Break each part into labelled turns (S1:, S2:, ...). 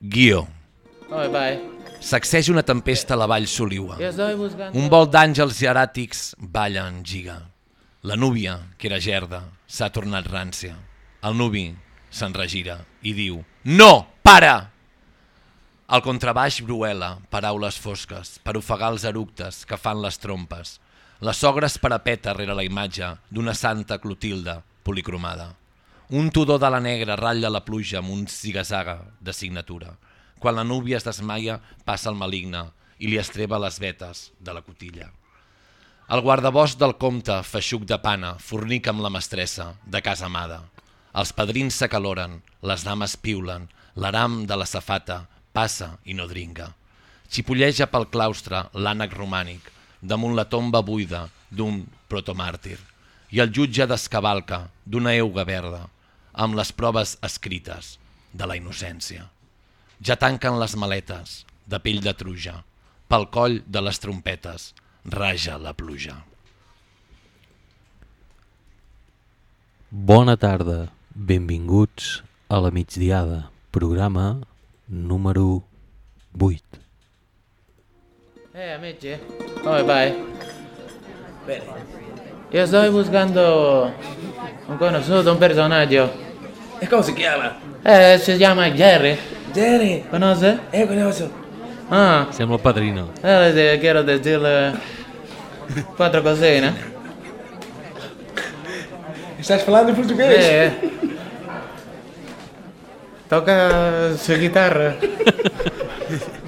S1: Guió.
S2: Oi, vai.
S1: Sacseja una tempesta a la vall Soliua. Un vol d'àngels hieràtics balla en giga. La núvia, que era gerda, s'ha tornat rància. El nuvi se'n regira i diu No! Para! El contrabaix bruela, paraules fosques, per ofegar els eructes que fan les trompes. La sogra es parapeta rere la imatge d'una santa Clotilda policromada. Un tudor de la negra ratlla la pluja amb un zigazaga de signatura. Quan la núvia es desmaia, passa el maligne i li estreba les vetes de la cotilla. El guardabosc del comte, feixuc de pana, fornica amb la mestressa de casa amada. Els padrins s'acaloren, les dames piulen, l'aram de la safata passa i no dringa. Xipolleja pel claustre l'ànec romànic, damunt la tomba buida d'un protomàrtir, i el jutge descavalca d'una euga verda, amb les proves escrites de la innocència. Ja tanquen les maletes, de pell de truja, pel coll de les trompetes, raja la pluja.
S3: Bona tarda, benvinguts a la migdiada, programa número 8.
S2: Eh, amici. Come vai? Bene. Io sto buscando un conosciuto, un personaggio.
S4: E come si chiama?
S2: Eh, si chiama Jerry.
S4: Jerry.
S2: Conosce?
S4: Eh, conosco.
S2: Ah,
S3: Sembla el padrino.
S2: eh, quiero decirle quattro cosine.
S4: Estás falando em português?
S2: Eh. Toca su chitarra.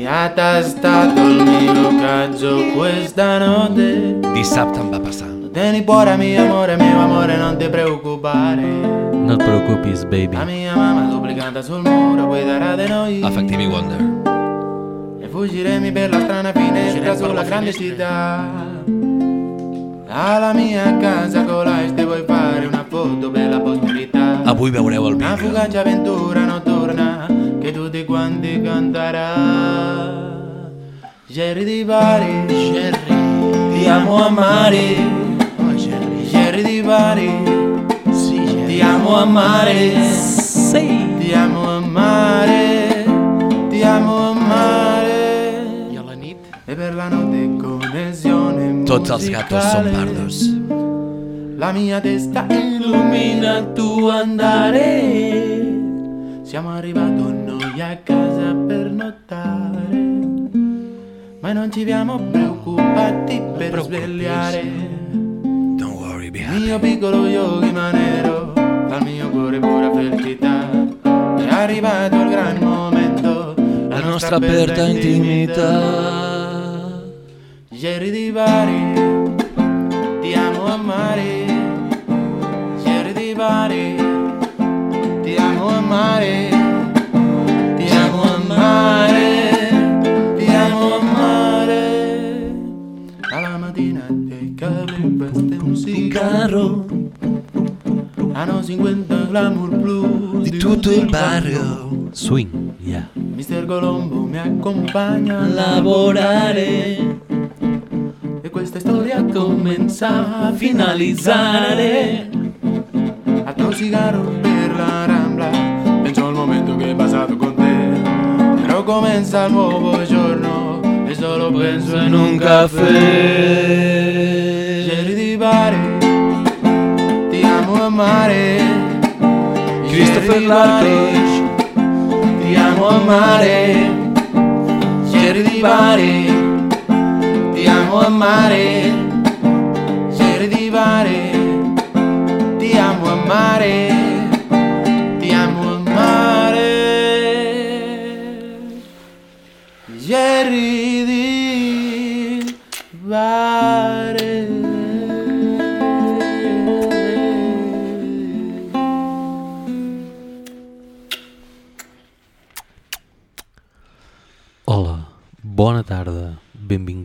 S2: Mi tastato il mio cazzo questa notte
S1: Dissabte em va passar.
S2: Tieni cuore mio amore, mio amore, non ti preoccupare
S3: No et preocupis, baby.
S2: La mia mamma duplicata sul muro guiderà di noi
S1: Efectivi Wonder.
S2: E fuggiremo per la strana finestra sulla grande città Alla mia casa con la este vuoi fare una foto per la posterità
S1: Avui veureu el
S2: Una
S1: vídeo.
S2: fugace avventura che tutti quanti canterà Jerry di Bari, Jerry, ti amo amare oh, Jerry, Jerry di Bari, sì, Jerry. ti amo amare sì. Ti amo amare, ti amo amare? E per la notte connessione
S1: Tots els gatos
S2: musicale.
S1: pardos.
S2: La mia testa illumina il tuo andare. Siamo arrivati a casa per nottare. Ma non ci siamo preoccupati per svegliare.
S1: Don't worry, be happy.
S2: mio piccolo yogi manero, dal mio cuore pura felicità. È arrivato il gran momento,
S1: La nostra aperta intimità.
S2: Jerry di Bari, ti amo amare. Jerry di Bari, ti amo amare. Cigarro. Hanno 50 glamour blu
S1: Di tutto il barrio.
S3: Swing, yeah.
S2: Mister Colombo mi accompagna a lavorare e questa storia comincia a finalizzare. Altro sigaro per la rambla, penso al momento che è passato con te. Però comincia il nuovo giorno e solo penso in un caffè. Jerry di Bari, amare.
S1: Christopher
S2: Bari, ti amo amare, Jerry di Bari, ti amo amare, Jerry di Bari, ti amo amare,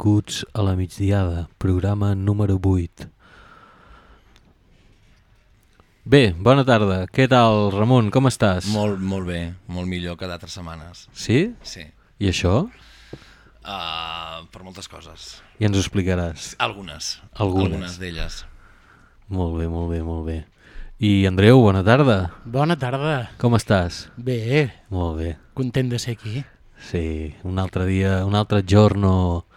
S3: benvinguts a la migdiada, programa número 8. Bé, bona tarda. Què tal, Ramon? Com estàs?
S1: Molt, molt bé, molt millor que d'altres setmanes.
S3: Sí?
S1: Sí.
S3: I això?
S1: Uh, per moltes coses.
S3: Ja ens ho explicaràs.
S1: Algunes.
S3: Algunes.
S1: Algunes d'elles.
S3: Molt bé, molt bé, molt bé. I Andreu, bona tarda.
S5: Bona tarda.
S3: Com estàs?
S5: Bé,
S3: Molt bé.
S5: content de ser aquí.
S3: Sí, un altre dia, un altre giorno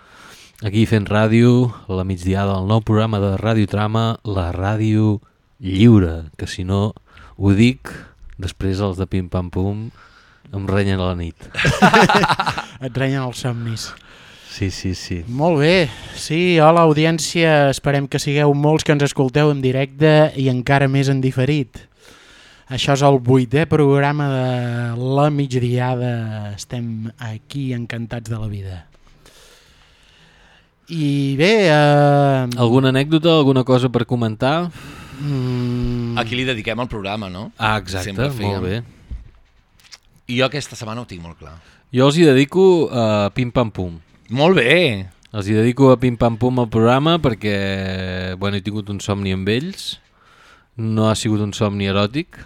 S3: aquí fent ràdio, a la migdiada del nou programa de Ràdio Trama, la ràdio lliure, que si no ho dic, després els de Pim Pam Pum em renyen a la nit.
S5: Et renyen els somnis.
S3: Sí, sí, sí.
S5: Molt bé. Sí, hola audiència. Esperem que sigueu molts que ens escolteu en directe i encara més en diferit. Això és el vuitè programa de la migdiada. Estem aquí encantats de la vida. I bé... Eh,
S3: Alguna anècdota, alguna cosa per comentar?
S5: mm,
S1: Aquí li dediquem el programa, no?
S3: Ah, exacte, molt bé.
S1: I jo aquesta setmana ho tinc molt clar.
S3: Jo els hi dedico a Pim Pam Pum.
S1: Molt bé!
S3: Els hi dedico a Pim Pam Pum el programa perquè bueno, he tingut un somni amb ells. No ha sigut un somni eròtic.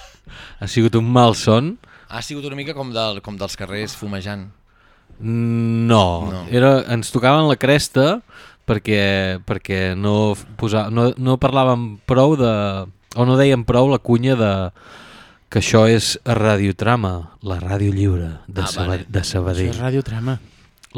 S3: ha sigut un mal son.
S1: Ha sigut una mica com, del, com dels carrers fumejant.
S3: No,
S1: No.
S3: Era, ens tocaven la cresta perquè, perquè no, posa, no, no parlàvem prou de... o no dèiem prou la cunya de que això és Radiotrama, la ràdio lliure de,
S1: Ah,
S3: Saba,
S1: vale.
S3: de
S5: això
S3: Sabadell.
S5: és radiotrama.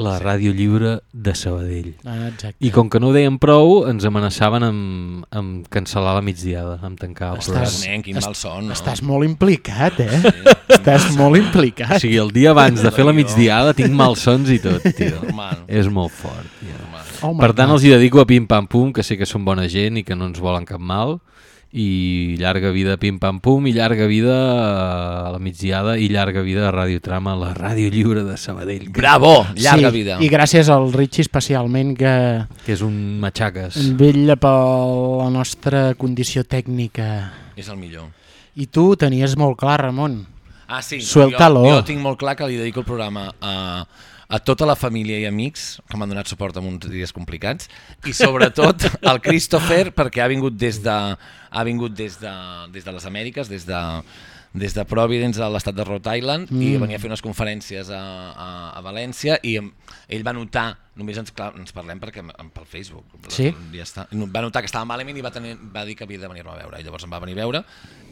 S3: La ràdio lliure de Sabadell.
S5: Ah, exacte.
S3: I com que no ho deien prou, ens amenaçaven amb, amb cancel·lar la migdiada, amb tancar el
S5: Estàs-
S3: programa.
S1: Estàs... Nen, quin mal son, no?
S5: Estàs molt implicat, eh? Estàs molt
S3: O
S5: implicat.
S3: sigui, el dia abans de fer la migdiada tinc malsons i tot, tio.
S1: Normal.
S3: És molt fort, tio.
S5: Oh
S3: Per tant,
S5: God.
S3: els hi dedico a Pim Pam Pum, que sé que són bona gent i que no ens volen cap mal, i llarga vida Pim Pam Pum, i llarga vida a la migdiada, i llarga vida a Ràdio Trama, la ràdio lliure de Sabadell, que,
S1: Bravo! Llarga
S5: sí,
S1: vida.
S5: I gràcies al Richie especialment que
S3: que és un matxaques.
S5: vetlla per la nostra condició tècnica.
S1: És el millor.
S5: I tu tenies molt clar, Ramon.
S1: Ah, sí.
S5: Suéltalo.
S1: Jo, jo tinc molt clar que li dedico el programa a, a tota la família i amics que m'han donat suport en uns dies complicats i sobretot al Christopher perquè ha vingut des de, ha vingut des de, des de les Amèriques, des de, des de Providence a l'estat de Rhode Island mm. i venia a fer unes conferències a, a, a València i ell va notar, només ens, clar, ens parlem perquè pel Facebook,
S5: Sí.
S1: ja està, va notar que estava malament i va, tenir, va dir que havia de venir-me a veure i llavors em va venir a veure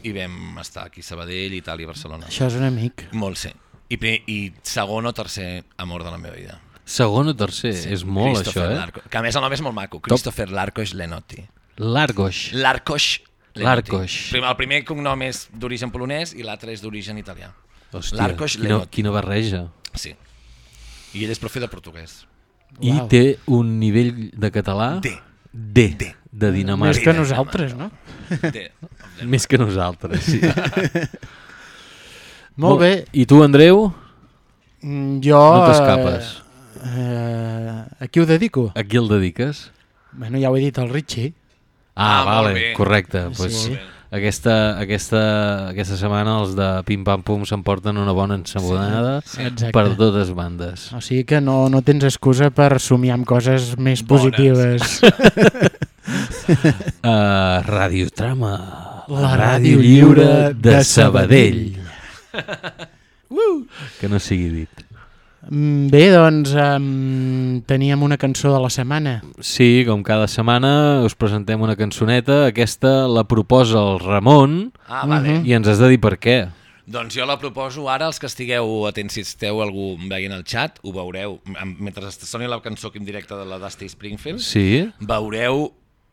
S1: i vam estar aquí a Sabadell, Itàlia i Barcelona.
S5: Això és un amic.
S1: Molt, sí. I, pri- I segon o tercer amor de la meva vida.
S3: Segon o tercer, sí. és molt això, eh?
S1: Larco, que a més el nom és molt maco. Christopher Larcoix Lenotti.
S3: Largoix.
S1: Larcoix Lenotti. El primer cognom és d'origen polonès i l'altre és d'origen italià.
S3: Hòstia,
S1: Larcoix
S3: quina,
S1: Lenotti.
S3: quina barreja.
S1: Sí. I ell és profe de portuguès.
S3: I té un nivell de català...
S1: D.
S3: D.
S1: D.
S3: De Dinamarca.
S5: Més que nosaltres, no?
S1: D.
S3: Més que nosaltres, sí.
S5: Molt bé.
S3: I tu, Andreu,
S5: Mm, Jo...
S3: no t'escapes.
S5: Eh, eh, a qui ho dedico?
S3: A qui el dediques?
S5: Bueno, ja ho he dit al Richie.
S3: Ah,
S1: Ah,
S3: vale,
S1: bé.
S3: correcte.
S5: Sí.
S3: Pues
S5: Sí.
S3: aquesta, aquesta, aquesta setmana els de Pim Pam Pum s'emporten una bona ensabonada
S5: Sí, exacte.
S3: per totes bandes.
S5: O sigui que no, no tens excusa per somiar amb coses més
S1: Bones.
S5: positives.
S3: Uh, Ràdio Trama,
S5: La ràdio lliure de Sabadell.
S3: Que no sigui dit.
S5: Mm, Bé, doncs um, teníem una cançó de la setmana.
S3: Sí, com cada setmana us presentem una cançoneta. Aquesta la proposa el Ramon
S1: Ah, vale.
S3: I ens has de dir per què.
S1: Doncs jo la proposo ara, els que estigueu atents, si esteu algú veient el xat, ho veureu, mentre soni la cançó aquí en directe de la Dusty Springfield,
S3: Sí?
S1: veureu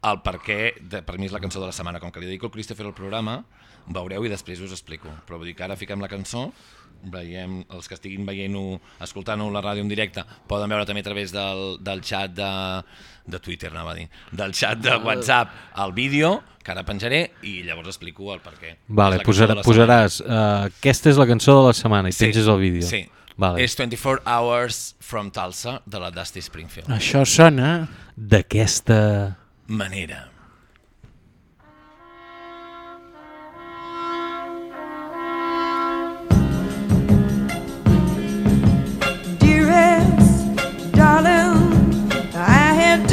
S1: el per què, de, per mi és la cançó de la setmana, com que li dedico al Christopher al programa, veureu i després us explico. Però vull dir que ara fiquem la cançó, veiem, els que estiguin veient-ho, escoltant-ho a la ràdio en directe, poden veure també a través del, del xat de, de Twitter, anava a dir, del xat de WhatsApp el vídeo, que ara penjaré, i llavors explico el per què.
S3: Vale, posarà,
S1: setmana.
S3: posaràs... Uh, aquesta és la cançó de la setmana i
S1: Sí,
S3: penges el vídeo.
S1: Sí.
S3: Vale.
S1: És 24 Hours from Tulsa, de la Dusty Springfield.
S5: Això sona...
S3: D'aquesta...
S1: Manera.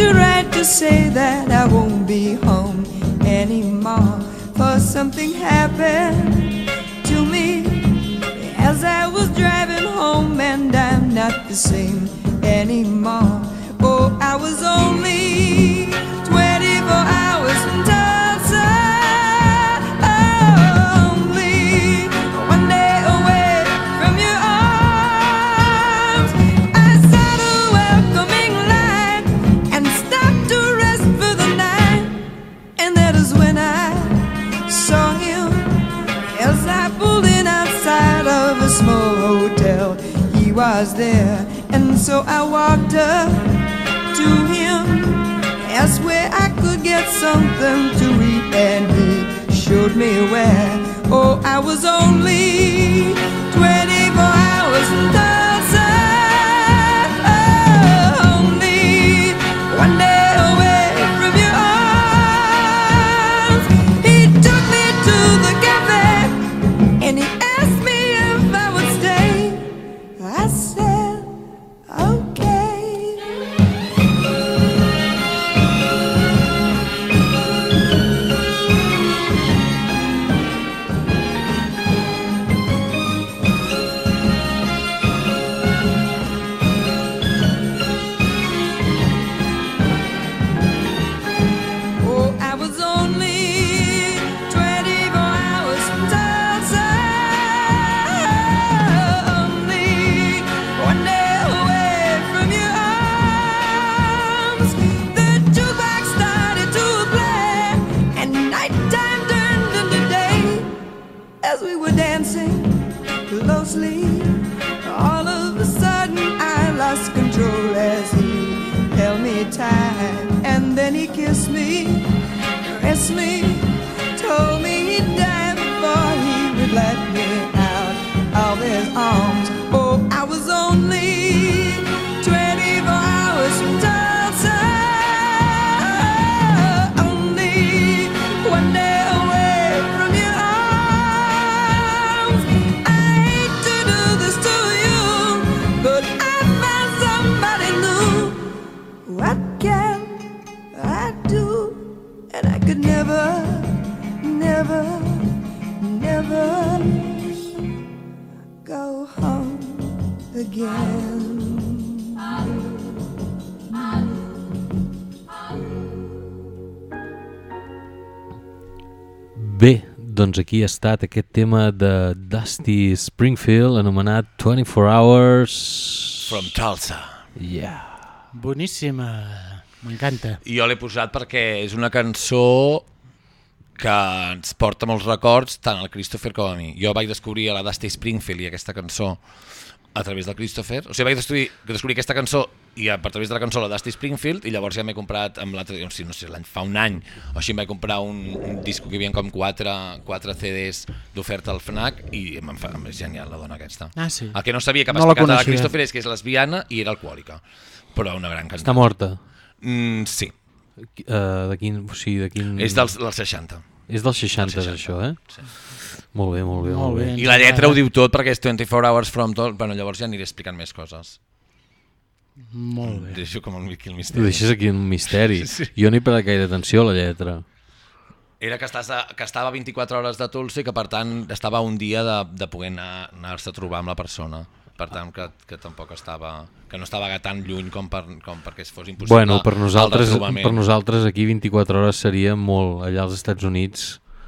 S6: To write to say that I won't be home anymore. for something happened to me as I was driving home, and I'm not the same anymore. Oh, I was only was there, and so I walked up to him, asked where I could get something to read, and he showed me where. Oh, I was only 24 never, never, never go home again.
S3: Bé, doncs aquí ha estat aquest tema de Dusty Springfield anomenat 24 Hours...
S1: From Tulsa.
S3: Yeah.
S5: Boníssima. M'encanta.
S1: Jo l'he posat perquè és una cançó que ens porta molts records tant al Christopher com a mi. Jo vaig descobrir a la Dusty Springfield i aquesta cançó a través del Christopher. O sigui, vaig descobrir, descobrir aquesta cançó i a, a través de la cançó la Dusty Springfield i llavors ja m'he comprat amb l'altre, no sé, no sé l'any fa un any o així em vaig comprar un, un disco que hi havia com quatre, quatre CDs d'oferta al FNAC i em fa, és genial la dona aquesta.
S5: Ah, sí.
S1: El que no sabia que
S5: No la.
S1: Christopher és que és lesbiana i era alcohòlica, però una gran cantant.
S3: Està morta.
S1: Mm, sí,
S3: Uh, de quin, o sigui, de quin...
S1: és dels, dels 60.
S3: És dels 60,
S1: Dels 60,
S3: això, eh?
S1: sí.
S3: Molt bé, molt bé,
S5: Molt
S3: molt bé.
S5: bé.
S1: I la lletra ho diu tot perquè és 24 hours from tot. Bueno, llavors ja aniré explicant més coses.
S5: Molt bé.
S1: Deixo com el, aquí el
S3: Ho
S1: misteri.
S3: deixes aquí un misteri.
S1: Sí.
S3: Jo no hi he gaire atenció a la lletra.
S1: Era que, estàs a, que estava 24 hores de Tulsa i que per tant estava un dia de, de poder anar- anar-se a trobar amb la persona. Per tant, que, que tampoc estava... que no estava tan lluny com, per, com perquè es fos impossible
S3: Bueno, per nosaltres, per nosaltres aquí 24 hores seria molt allà als Estats Units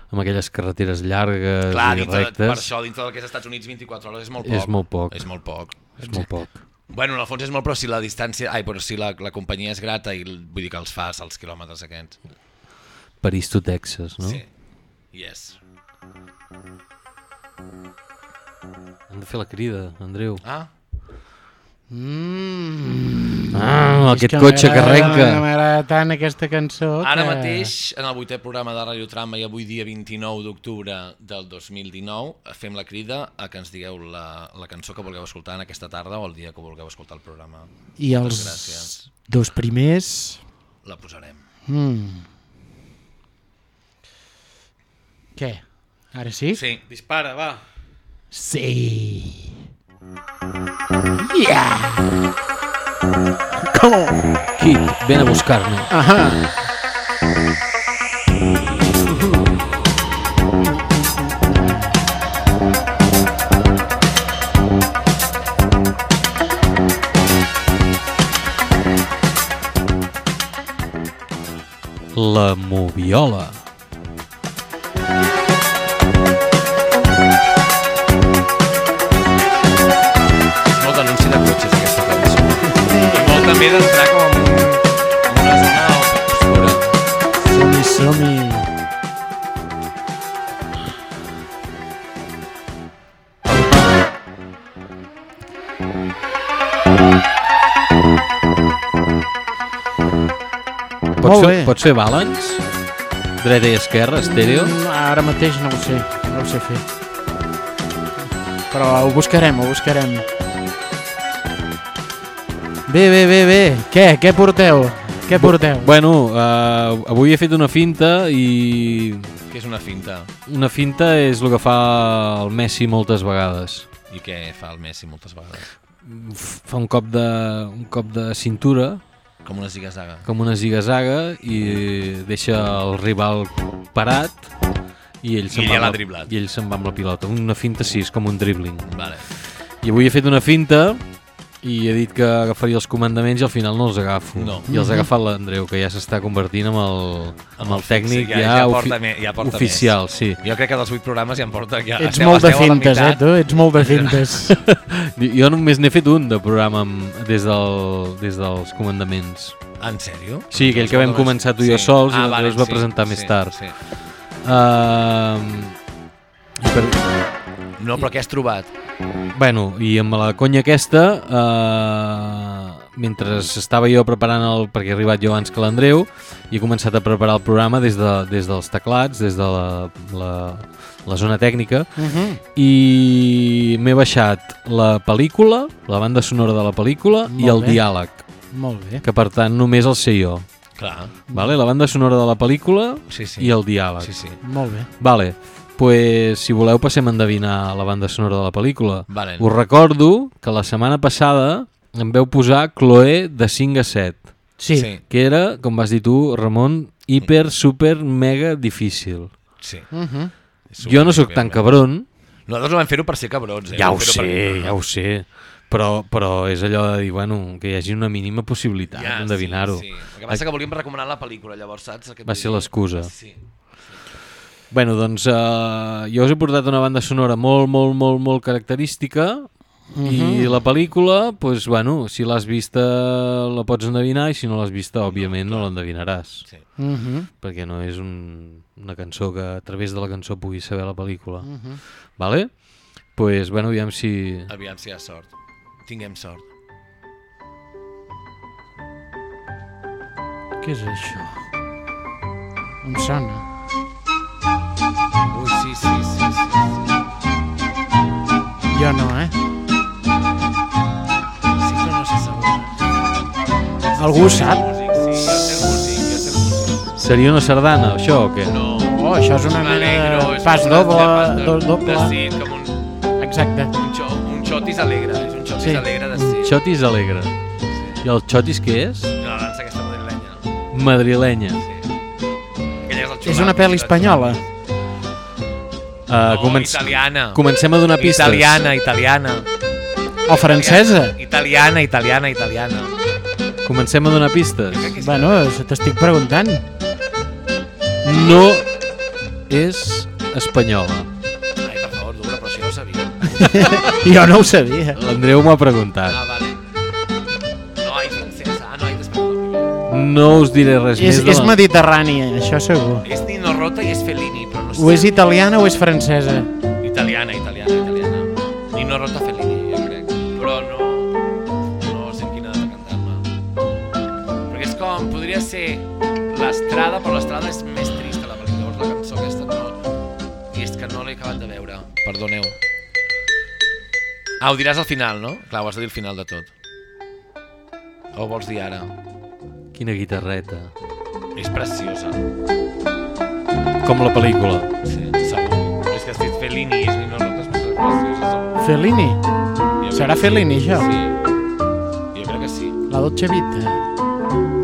S3: amb aquelles carreteres llargues
S1: Clar,
S3: i
S1: dintre,
S3: rectes.
S1: per això dintre del que és Estats Units 24 hores és molt poc.
S3: És molt poc.
S1: És molt poc.
S3: És molt poc.
S1: Bueno, en el fons és molt, però si la distància... Ai, però si la, la companyia és grata i vull dir que els fas els quilòmetres aquests.
S3: París to Texas, no?
S1: Sí. Yes.
S3: Hem de fer la crida, Andreu.
S1: Ah,
S5: Mm.
S3: Ah,
S5: És
S3: aquest
S5: que
S3: cotxe que arrenca.
S5: M'agrada tant aquesta cançó
S1: Ara
S5: que...
S1: mateix, en el vuitè programa de Radio Trama i avui dia 29 d'octubre del 2019, fem la crida a que ens digueu la, la cançó que vulgueu escoltar en aquesta tarda o el dia que vulgueu escoltar el programa.
S5: I els
S1: gràcies.
S5: dos primers...
S1: La posarem.
S5: Mm. Què? Ara sí?
S1: Sí.
S3: Dispara, va.
S5: Sim, Yeah. Come on.
S3: Kid, ven a buscarme.
S5: Né? Ajá.
S3: La Moviola.
S1: D'anunci de cotxes, aquesta cançó. I molt també d'entrar com en, un, en una zona obscura.
S5: Som-hi, som-hi.
S3: Pots
S5: Molt
S3: fer, pots fer balance? Dreta i esquerra, estèreo?
S5: Mm, Ara mateix no ho sé, no ho sé fer. Però ho buscarem, ho buscarem. Bé, bé, bé, bé. Què? Què porteu? Què porteu?
S3: Bueno, uh, avui he fet una finta i
S1: Que és una finta.
S3: una finta és el que fa el Messi moltes vegades.
S1: I què fa el Messi moltes vegades?
S3: Fa un cop de, un cop de cintura,
S1: Com una ziga-zaga.
S3: com una ziga-zaga, i deixa el rival parat i ell se'n va, la-. I ell se'n va amb la pilota. Una finta sí, és com un dribbling.
S1: Vale.
S3: I avui he fet una finta i he dit que agafaria els comandaments i al final no els agafo.
S1: No.
S3: I els ha agafat l'Andreu, que ja s'està convertint amb el, amb el tècnic
S1: Sí, ja-
S3: ja,
S1: ja
S3: ofi
S1: porta me- ja porta
S3: oficial, sí.
S1: Jo crec que dels 8 programes ja em porta... Ja,
S5: Ets
S1: esteu-
S5: molt de
S1: esteu
S5: fintes, eh, tu? Ets molt de fintes.
S3: Jo només n'he fet un de programa amb, des, del, des dels comandaments.
S1: En sèrio?
S3: Sí, aquell que vam començar tu i jo sols i l'Andreu es va presentar més tard.
S1: Sí.
S3: Uh, i per,
S1: No, però què has trobat?
S3: bueno, i amb la conya aquesta, uh, mentre estava jo preparant el... perquè he arribat jo abans que l'Andreu, i he començat a preparar el programa des, de, des dels teclats, des de la, la, la zona tècnica,
S5: Uh -huh.
S3: i m'he baixat la pel·lícula, la banda sonora de la pel·lícula i
S5: Molt
S3: el
S5: bé.
S3: diàleg,
S5: Molt bé.
S3: que per tant només el sé jo.
S1: Clar.
S3: Vale? La banda sonora de la pel·lícula
S1: Sí, sí.
S3: i el diàleg.
S1: Sí, sí.
S5: Molt bé.
S3: Vale, pues, si voleu passem a endevinar la banda sonora de la pel·lícula.
S1: Vale.
S3: Us recordo que la setmana passada em veu posar Chloé de 5 a 7,
S5: Sí.
S1: Sí.
S3: que era, com vas dir tu, Ramon, hiper, super, mega difícil.
S1: sí.
S5: Uh -huh.
S3: jo no sóc tan cabron,
S1: Nosaltres no vam fer-ho per ser cabrons. Eh?
S3: ja ho sé,
S1: per-
S3: ja ho sé, però, però és allò de dir, bueno, que hi hagi una mínima possibilitat
S1: Ja,
S3: d'endevinar-ho.
S1: Sí, sí. El que passa que volíem recomanar la pel·lícula, llavors, saps? Aquest
S3: Va ser l'excusa.
S1: Sí.
S3: Bueno, doncs uh, jo us he portat una banda sonora molt, molt, molt, molt característica i la pel·lícula, pues, bueno, si l'has vista la pots endevinar i si no l'has vista, òbviament, no l'endevinaràs.
S1: Sí.
S5: Uh -huh.
S3: Perquè no és un, una cançó que a través de la cançó puguis saber la pel·lícula. Vale? pues, bueno, aviam si...
S1: Aviam si hi ha sort. Tinguem sort.
S5: Què és això? Em sona.
S1: Ui, sí, sí, sí, sí. sí.
S5: Jo no, eh?
S1: Sí, però no sé segur.
S5: Algú ho sap?
S1: Sí.
S3: Seria una sardana, això, o què?
S1: No.
S5: Oh, això és una mena de pas doble,
S1: pas de,
S5: do- doble.
S1: Com un,
S5: Exacte.
S1: un, xo, un xotis alegre. És un xotis
S5: Sí.
S1: alegre de Cid.
S3: Xotis alegre. I el xotis què és?
S1: La dansa aquesta madrilenya.
S3: Madrilenya.
S1: Sí. És,
S5: una pel·li espanyola.
S3: Uh,
S1: No,
S3: començ...
S1: italiana.
S3: Comencem a donar pistes.
S1: Italiana, italiana.
S5: O francesa.
S1: Italiana, italiana, italiana.
S3: Comencem a donar pistes.
S5: Bueno, se t'estic preguntant.
S3: No és espanyola.
S1: Ai, per favor, Dura, però això ja ho sabia.
S5: Jo no ho sabia.
S3: L'Andreu m'ha preguntat.
S1: Ah, vale. No.
S3: Us diré res
S5: És,
S3: més.
S5: és
S3: la-
S5: mediterrània, això segur.
S1: És Nino Rota i és Fellini, però no sé.
S5: O és italiana o és francesa.
S1: Italiana, italiana, italiana. Nino Rota Fellini, jo crec. Però no... No sé en quina de cantar-me. Perquè és com... Podria ser l'Estrada, però l'Estrada és més trista, la pel·lícula. Llavors la cançó aquesta no... I és que no l'he acabat de veure. Perdoneu. Ah, ho diràs al final, no? Clar, ho has de dir al final de tot. O ho vols dir ara?
S3: Quina guitarreta.
S1: És preciosa.
S3: Com la pel·lícula.
S1: Sí, segur. És que has dit Fellini i és Nino Rota, és preciosa, segur.
S5: Fellini. Serà
S1: que
S5: Fellini,
S1: sí.
S5: això?
S1: Sí. Jo crec que sí.
S5: La Dolce Vita.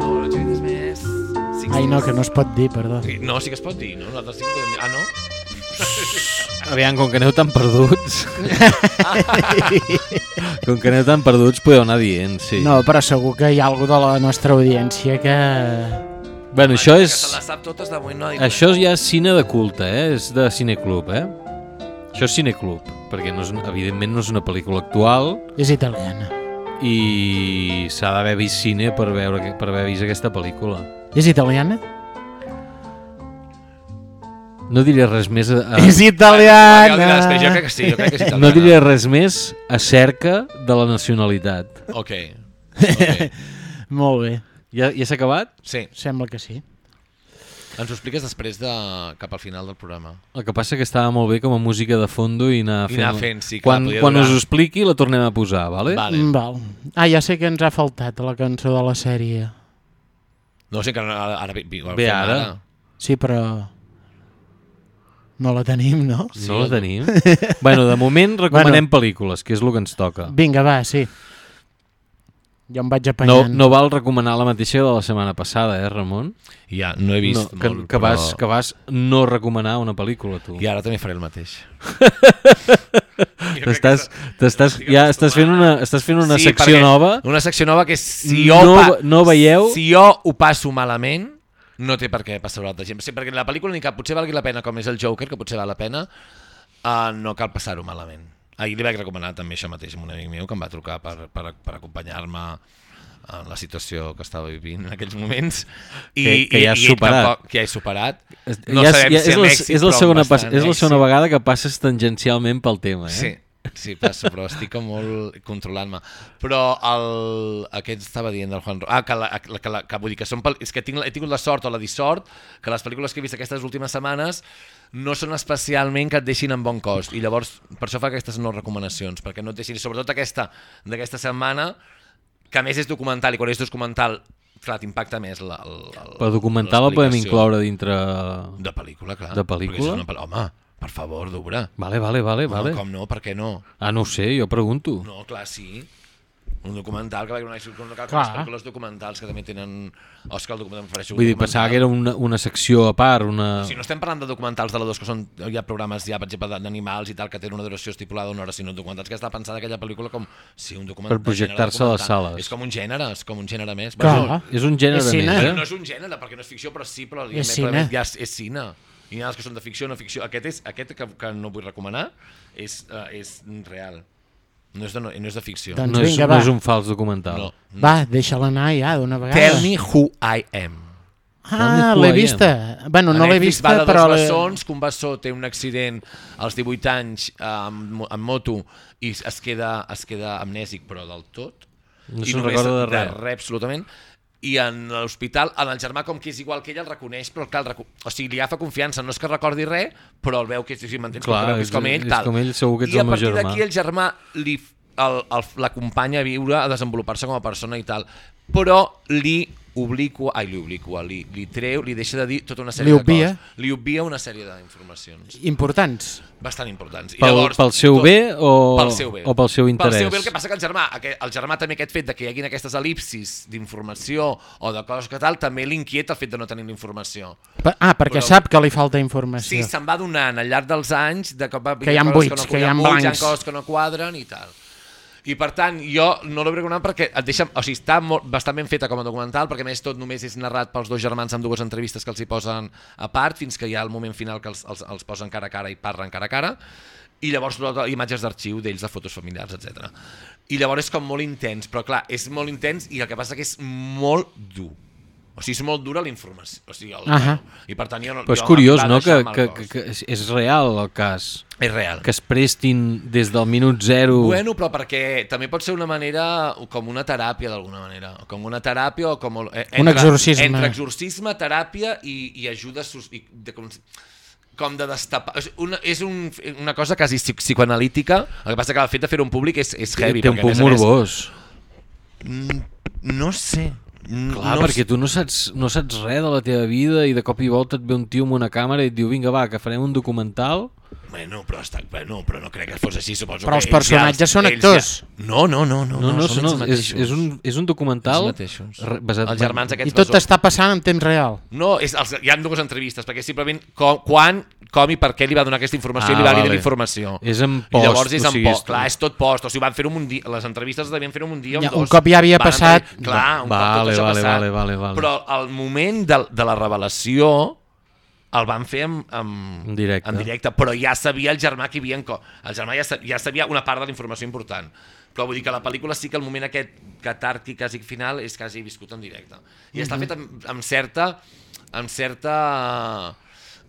S1: No, la Judit és més... Sí,
S5: Ai, no, que no es pot dir, perdó.
S1: Sí, No, sí que es pot dir, no? Nosaltres sí que podem dir... Ah, no?
S3: Aviam, com que aneu tan perduts... com que aneu tan perduts, podeu anar dient, sí.
S5: No, però segur que hi ha algú de la nostra audiència que...
S3: Bueno, això és...
S1: Que se les sap totes no
S3: Això ja és cine de culte, eh? És de cineclub, eh? Això és cineclub, perquè no és, evidentment no és una pel·lícula actual
S5: És italiana.
S3: i s'ha d'haver vist cine per veure per haver vist aquesta pel·lícula.
S5: És italiana?
S3: No diré res més a,
S5: És italiana!
S1: que jo crec que sí, jo crec que sí.
S3: no diré res més acerca de la nacionalitat.
S1: Ok. okay.
S5: Molt bé,
S3: Ja, ja s'ha acabat?
S1: Sí,
S5: sembla que sí.
S1: ens ho expliques després de cap al final del programa.
S3: El que passa que estava molt bé com a música de fondo i anar
S1: I
S3: fent...
S1: anar fent, sí, clar,
S3: quan, quan
S1: durar.
S3: us ho expliqui la tornem a posar, vale?
S1: Vale.
S5: Mm, Val. Ah, ja sé que ens ha faltat la cançó de la sèrie.
S1: No sé, que ara, ara, ho
S3: Bé,
S1: fem
S3: ara.
S5: Sí, però... No la tenim, no?
S3: No la tenim? bueno, de moment recomanem pel·lícules, que és el que ens toca.
S5: Vinga, va, sí. Jo em vaig
S3: No,
S5: apanyant.
S3: no val recomanar la mateixa de la setmana passada, eh, Ramon?
S1: Ja, no he vist
S3: no, que,
S1: molt,
S3: que, vas,
S1: però...
S3: que vas no recomanar una pel·lícula, tu.
S1: I ara també faré el mateix.
S3: T'estàs, t'estàs, ja estàs fent una, estàs fent una
S1: Sí,
S3: secció nova.
S1: Una secció nova que si jo,
S3: No-
S1: pa-
S3: no veieu?
S1: si jo ho passo malament, no té per què passar-ho a l'altra gent. Sí, perquè la pel·lícula ni que potser valgui la pena, com és el Joker, que potser val la pena, uh, no cal passar-ho malament. Ahir li vaig recomanar també això mateix a un amic meu que em va trucar per, per, per acompanyar-me en la situació que estava vivint en aquells moments i,
S3: Que- que ja has
S1: i
S3: superat.
S1: Tampoc, que ja he superat
S3: És-
S1: no
S3: ja,
S1: sabem
S3: ja,
S1: si
S3: és,
S1: amb
S3: la,
S1: èxit,
S3: és, la segona,
S1: bastant
S3: és la segona vegada que passes tangencialment pel tema, eh?
S1: Sí, sí, passo, però estic com molt controlant-me. Però el, aquest estava dient del Juan. Ah, que, la, que, la, que vull dir que són pel... és que tinc, he tingut la sort o la dissort que les pel·lícules que he vist aquestes últimes setmanes no són especialment que et deixin en bon cost i llavors per això fa aquestes no recomanacions perquè no et deixin, i sobretot aquesta d'aquesta setmana que més és documental i quan és documental clar, t'impacta més la, el, el,
S3: Però documental el podem incloure dintre...
S1: de pel·lícula, clar
S3: De pel·lícula?
S1: una home, per favor, d'obra
S3: Vale, vale, vale, vale.
S1: no, com no, per què no?
S3: Ah, no ho sé, jo pregunto.
S1: No, clar, sí. Un documental que va donar un
S5: Clar.
S1: les pel·lícules documentals que també tenen Òscar, el documental m'ofereix un
S3: Vull dir, pensava que era una, una secció a part, una...
S1: Si no estem parlant de documentals de la dos, que són hi ha programes ja, per exemple, d'animals i tal, que tenen una duració estipulada d'una hora, sinó documentals que està pensada aquella pel·lícula com sí, un documental.
S3: Per projectar-se a les sales.
S1: És com un gènere, és com un gènere més.
S5: Clar.
S1: Bueno,
S3: És un gènere
S5: És
S3: més,
S1: no
S3: eh?
S1: és un gènere, perquè no és ficció, però sí, però,
S5: És cine.
S1: ja és, és cine. I hi ha els que són de ficció, no ficció. Aquest, és, aquest que, que no vull recomanar és, uh, és real. No és de, no, no és de ficció.
S5: Doncs
S3: No és,
S5: vinga,
S3: no
S5: va.
S3: és un fals documental.
S1: No.
S5: Va, deixa-la anar ja d'una vegada.
S1: Tell me who I am.
S5: Ah, l'he vista. Bueno, no l'he vista,
S1: va de
S5: però...
S1: dos bessons, que un bessó té un accident als 18 anys eh, amb, amb moto i es queda, es queda amnèsic, però del tot.
S3: No se'n recorda de
S1: De
S3: res.
S1: res, absolutament. I en l'hospital, en el germà, com que és igual que ella, el reconeix, però cal, recu... o sigui, li agafa confiança. No és que recordi res, però el veu que si m'entens,
S3: Clar,
S1: que és com
S3: és-
S1: ell,
S3: és
S1: tal.
S3: com ell, segur que ets
S1: I a
S3: el
S1: partir d'aquí el germà el, el, l'acompanya a viure, a desenvolupar-se com a persona i tal. Però li obliqua, ai, li obliqua, li, li treu, li deixa de dir tota una sèrie
S5: Li
S1: de coses. Li obvia una sèrie d'informacions
S5: Importants.
S1: bastant importants. I
S3: Pel, pel seu
S1: tot-
S3: bé o,
S1: pel seu bé.
S3: o pel seu interès?
S1: Pel seu bé, el que passa que el germà, el germà també aquest fet de que hi haguin aquestes elipsis d'informació o de coses que tal, també l'inquieta el fet de no tenir informació.
S5: Pa- Ah, perquè
S1: Però-
S5: sap que li falta informació.
S1: Sí, se'n va donant al llarg dels anys de cop va
S5: Que hi ha buits,
S1: no,
S5: que hi ha blancs.
S1: Hi ha coses que no quadren i tal. I per tant, jo no l'he recomanat perquè et deixa, o sigui, està molt, bastant ben feta com a documental, perquè més tot només és narrat pels dos germans amb dues entrevistes que els hi posen a part, fins que hi ha el moment final que els, els, els posen cara a cara i parlen cara a cara, i llavors tot, imatges d'arxiu d'ells, de fotos familiars, etc. I llavors és com molt intens, però clar, és molt intens i el que passa que és molt dur. O sigui, és molt dura la informació. O sigui, el,
S5: Ahà.
S1: I per tant, jo.
S3: Però és
S1: jo
S3: curiós, no?, que, que, que, que és, real el cas.
S1: És real.
S3: Que es prestin des del minut zero...
S1: Bueno, però perquè també pot ser una manera, com una teràpia d'alguna manera, com una teràpia o com... Eh,
S5: Un exorcisme.
S1: Entre exorcisme, teràpia i, i ajuda i de, com, com de destapar... És una, és un, una cosa quasi psic- psicoanalítica, el que passa que el fet de fer-ho en públic és, és heavy.
S3: Té un punt
S1: més,
S3: morbós.
S1: Mm, No sé. Mm,
S3: Clar,
S1: no
S3: perquè tu no saps, no saps res de la teva vida i de cop i volta et ve un tio amb una càmera i et diu vinga va, que farem un documental
S1: Bueno, però, està, bueno, però no crec que fos així, suposo
S5: Però
S1: que
S5: els personatges són
S1: ells
S5: actors.
S1: Ja... No, no, no, no,
S3: No, no,
S1: són
S3: no,
S1: ells
S3: és,
S1: mateixos.
S3: és, un, és un documental
S1: Els mateixos.
S3: re- basat...
S1: Els germans
S5: I
S1: aquests
S5: tot
S1: dos-
S5: està passant en temps real.
S1: No, és, els, hi ha dues entrevistes, perquè simplement com, quan, com i per què li va donar aquesta informació
S3: Ah,
S1: i li va
S3: vale.
S1: dir la informació.
S3: És en
S1: I
S3: post,
S1: llavors és
S3: o
S1: en
S3: sigui,
S1: post,
S3: és-
S1: clar, és tot post, o sigui, van fer-ho en un dia, les entrevistes devien fer-ho en un dia o
S5: Ja,
S1: dos.
S5: un cop ja havia
S1: Van
S5: passat-
S1: entrevi- Clar, un
S3: Vale,
S1: cop tot això
S3: vale,
S1: passat.
S3: vale, vale, vale.
S1: Però al moment de, de la revelació el van fer en, en,
S3: En directe.
S1: en directe, però ja sabia el germà que hi havia... en co- El germà ja, sa- ja sabia una part de la informació important. Però vull dir que la pel·lícula sí que el moment aquest catàrtic quasi final és quasi viscut en directe. I està fet amb, amb certa... amb certa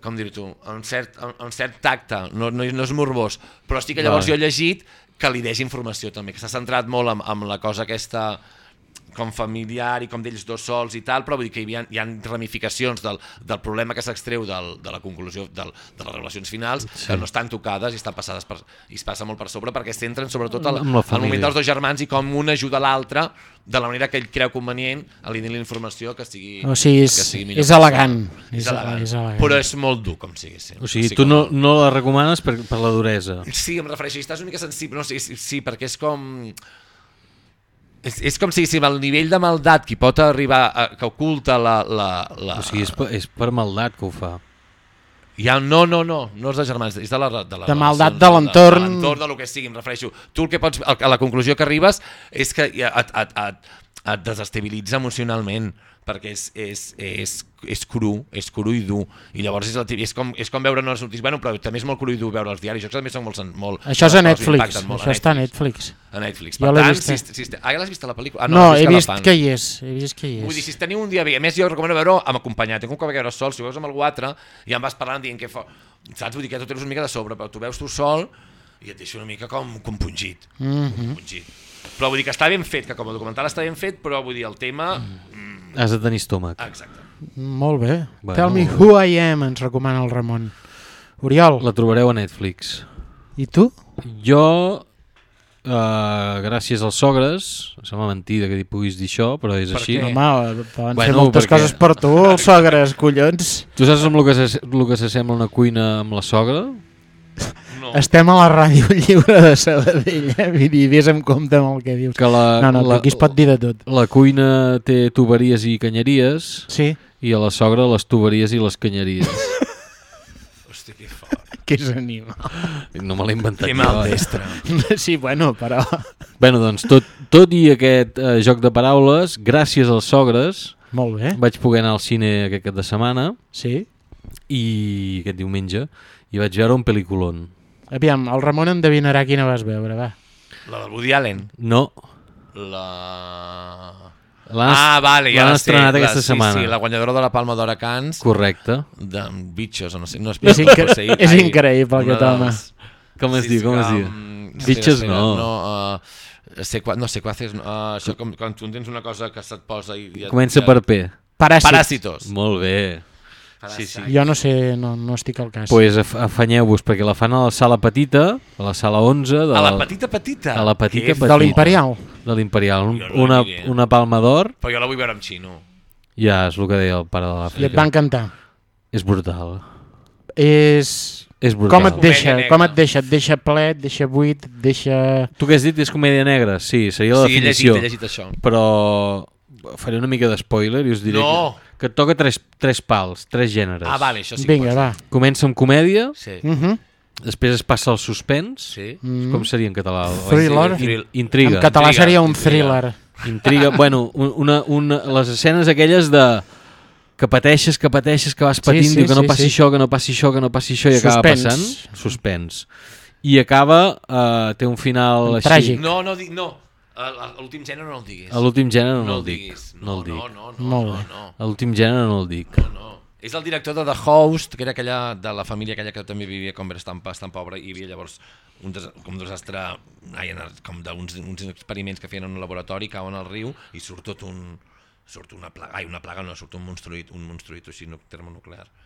S1: com dir-ho tu, amb cert, amb, amb cert tacte, no, no, no és morbós, però sí que llavors
S3: Vale.
S1: jo he llegit que li deixa informació també, que s'ha centrat molt en, en la cosa aquesta com familiar i com d'ells dos sols i tal, però vull dir que hi ha, hi ha ramificacions del, del problema que s'extreu del, de la conclusió del, de les relacions finals sí. que no estan tocades i estan passades per, i es passa molt per sobre perquè centren sobretot al, al moment dels dos germans i com un ajuda l'altre de la manera que ell creu convenient a li la informació que sigui,
S5: O sigui, és-
S1: que sigui millor
S5: és elegant.
S1: És,
S5: És
S1: elegant.
S5: ele- és elegant.
S1: però és molt dur com sigui sí.
S3: O sigui,
S1: Sí
S3: tu
S1: com-
S3: no, no la recomanes per, per la duresa.
S1: Sí, em refereixo, estàs una mica sensible, no sé, sí, sí, perquè és com... És, és com si, si el nivell de maldat que pot arribar, a, que oculta la... la, la...
S3: O sigui, és, per, és per maldat que ho fa.
S1: Ja, no, no, no, no és de germans, és de la, de la
S5: De maldat de l'entorn.
S1: De, de l'entorn, de lo que sigui, em refereixo. Tu el que pots, a la conclusió que arribes és que et, et, et, et desestabilitza emocionalment perquè és, és, és, és cru, és cru i dur. I llavors és, la, és, com, és com veure no les notícies, bueno, però també és molt cru i dur veure els diaris. Això també són molt... molt
S5: Això és a Netflix.
S1: molt,
S5: Això està a Netflix.
S1: A Netflix.
S5: Jo
S1: Per
S5: l'he
S1: tant,
S5: vista.
S1: si, si, si, ah, ja l'has vist a la pel·lícula? Ah,
S5: No,
S1: has
S5: he vist que hi és. He vist que hi
S1: Vull dir,
S5: és.
S1: si teniu un dia bé, a més jo recomano veure amb acompanyat, tinc un cop a veure sol, si ho veus amb algú altre, i em vas parlant dient que fa... Saps? Vull dir que tu tens una mica de sobre, però tu veus tu sol i et deixa una mica com compungit. Mm
S5: Mhm.
S1: -hmm. compungit. Però vull dir que està ben fet, que com a documental està ben fet, però vull dir, el tema...
S3: Has de tenir estómac.
S1: Exacte.
S5: Molt bé.
S3: Bueno.
S5: Tell me who I am, ens recomana el Ramon. Oriol,
S3: La trobareu a Netflix.
S5: i tu?
S3: Jo, uh, gràcies als sogres, sembla mentida que hi puguis dir això, però és
S1: Per
S3: així.
S1: què?
S5: Home, poden fer
S3: Bueno,
S5: moltes
S3: perquè-
S5: coses per tu, els sogres, collons.
S3: Tu saps amb el que s'assembla una cuina amb la sogra?
S1: No.
S5: Estem a la ràdio lliure de Sabadell, eh? Vull dir, vés amb compte amb el que dius.
S3: Que la,
S5: No, no, que
S3: la,
S5: aquí es pot dir de tot.
S3: la cuina té tuberies i canyeries
S5: Sí,
S3: i a la sogra les tuberies i les canyeries.
S1: Hòstia, que fort.
S5: que és animal.
S3: No me l'he inventat
S1: Que
S3: eh?
S1: maldestre.
S5: Sí, bueno, però...
S3: Bueno, doncs, tot, tot i aquest eh, joc de paraules, gràcies als sogres,
S5: Molt bé,
S3: vaig poder anar al cine aquest cap de setmana
S5: sí.
S3: i aquest diumenge i vaig veure un pel·lículon.
S5: Aviam, el Ramon endevinarà quina vas veure, va.
S1: La del Woody Allen.
S3: No,
S1: La... Ah, vale, ja
S3: l'han estrenat
S1: la,
S3: aquesta
S1: sí,
S3: setmana.
S1: Sí, la guanyadora de la Palma d'Or a Cans,
S3: Correcte.
S1: de Bitxos, o no sé. No és,
S5: És incre-
S1: Poseït,
S5: és increïble aquest home.
S1: les-
S3: Com es
S1: Sí,
S3: diu, com es
S1: um,
S3: diu?
S1: espera,
S3: no.
S1: No, uh, sequa, no sequaces, no, uh, això com quan tu tens una cosa que se't posa i... i
S3: Comença
S1: ja-
S3: per P.
S5: Paràsit.
S1: Paràsitos.
S3: Molt bé. Sí, sí.
S5: Jo no sé, no, no estic al cas.
S3: pues af afanyeu-vos, perquè la fan a la sala petita, a la sala 11 de
S1: A la
S3: la-
S1: petita petita.
S3: A la petita
S1: Que
S3: petita.
S5: de l'Imperial.
S3: de l'Imperial. Un, una, una palma d'or,
S1: Però jo la vull veure amb xino.
S3: ja és el que deia el pare de
S5: I et
S3: l'Àfrica.
S5: va encantar.
S3: És brutal.
S5: És...
S3: És brutal.
S5: Com et deixa?
S1: negra.
S5: Com et deixa? Et deixa ple, et deixa buit, et deixa...
S3: Tu què has dit? És comèdia negra? Sí, seria la
S1: sí, he llegit,
S3: definició.
S1: he llegit això.
S3: Però faré una mica d'espoiler i us diré
S1: No.
S3: que, que et toca tres, tres pals, tres gèneres.
S1: Ah, vale, això sí que
S5: Vinga,
S1: pot
S5: va.
S3: Comença amb comèdia,
S1: ser.
S5: Uh -huh.
S3: després es passa al suspens,
S1: Sí.
S5: mm.
S3: com seria en català?
S5: Thriller.
S3: In, intriga.
S5: En català
S1: Intriga,
S5: seria un
S1: intriga.
S5: thriller.
S3: Intriga, bueno, un- una, una, les escenes aquelles de que pateixes, que pateixes, que vas patint,
S5: sí,
S3: diu que no
S5: sí,
S3: passi
S5: sí.
S3: això, que no passi això, que no passi això, i acaba
S5: Suspens.
S3: passant. Suspens. I acaba, eh, té un final així...
S5: Tràgic.
S1: No, no, no. A- L'últim gènere no el diguis.
S3: A l'últim gènere no,
S1: no
S3: el dic.
S1: diguis.
S3: No, el dic.
S1: No, no, no,
S5: Molt
S1: no,
S5: bé.
S1: no,
S3: A l'últim gènere no el dic.
S1: no, no. És el director de The Host, que era aquella de la família aquella que també vivia com era tan, tan pobra i hi havia llavors un, des, com un desastre, ai, com d'uns uns experiments que feien en un laboratori, cauen al riu i surt tot un surt una plaga, ai, una plaga no, surt un monstruït, un monstruït així, no, termonuclear. Sigui,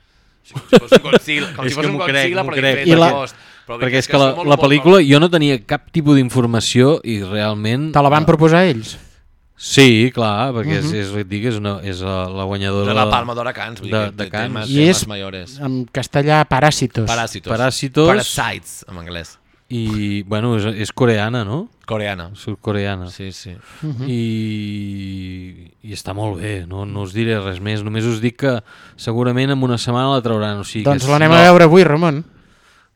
S1: com si fos un Godzilla, com
S3: És
S1: si fos
S3: que
S1: un
S3: crec,
S1: Godzilla,
S3: m'ho
S1: però
S3: crec,
S1: de
S5: la-
S1: Host. Però
S3: Perquè és que
S1: són
S3: la,
S1: molt,
S3: la
S1: molt
S3: pel·lícula jo no tenia cap tipus d'informació i realment...
S5: Te la van proposar ells?
S3: Sí, clar, perquè
S5: Mhm.
S3: és, és, et dic, és, una, és la, la guanyadora
S1: De la Palma d'Or a Cans. Vull
S3: de-
S1: dir, que
S3: de Cannes.
S1: temes-
S5: I és-
S1: mayores.
S5: En castellà, Paràsitos.
S1: Paràsitos.
S3: Paràsitos.
S1: Parasites, en anglès.
S3: I, bueno, és, és coreana, no?
S1: Coreana.
S3: Sud-coreana.
S1: Sí, sí.
S3: I, i està molt bé, no, no us diré res més, només us dic que segurament en una setmana la trauran. O sigui
S5: Doncs
S3: és-
S5: l'anem
S3: no.
S5: a veure avui, Ramon.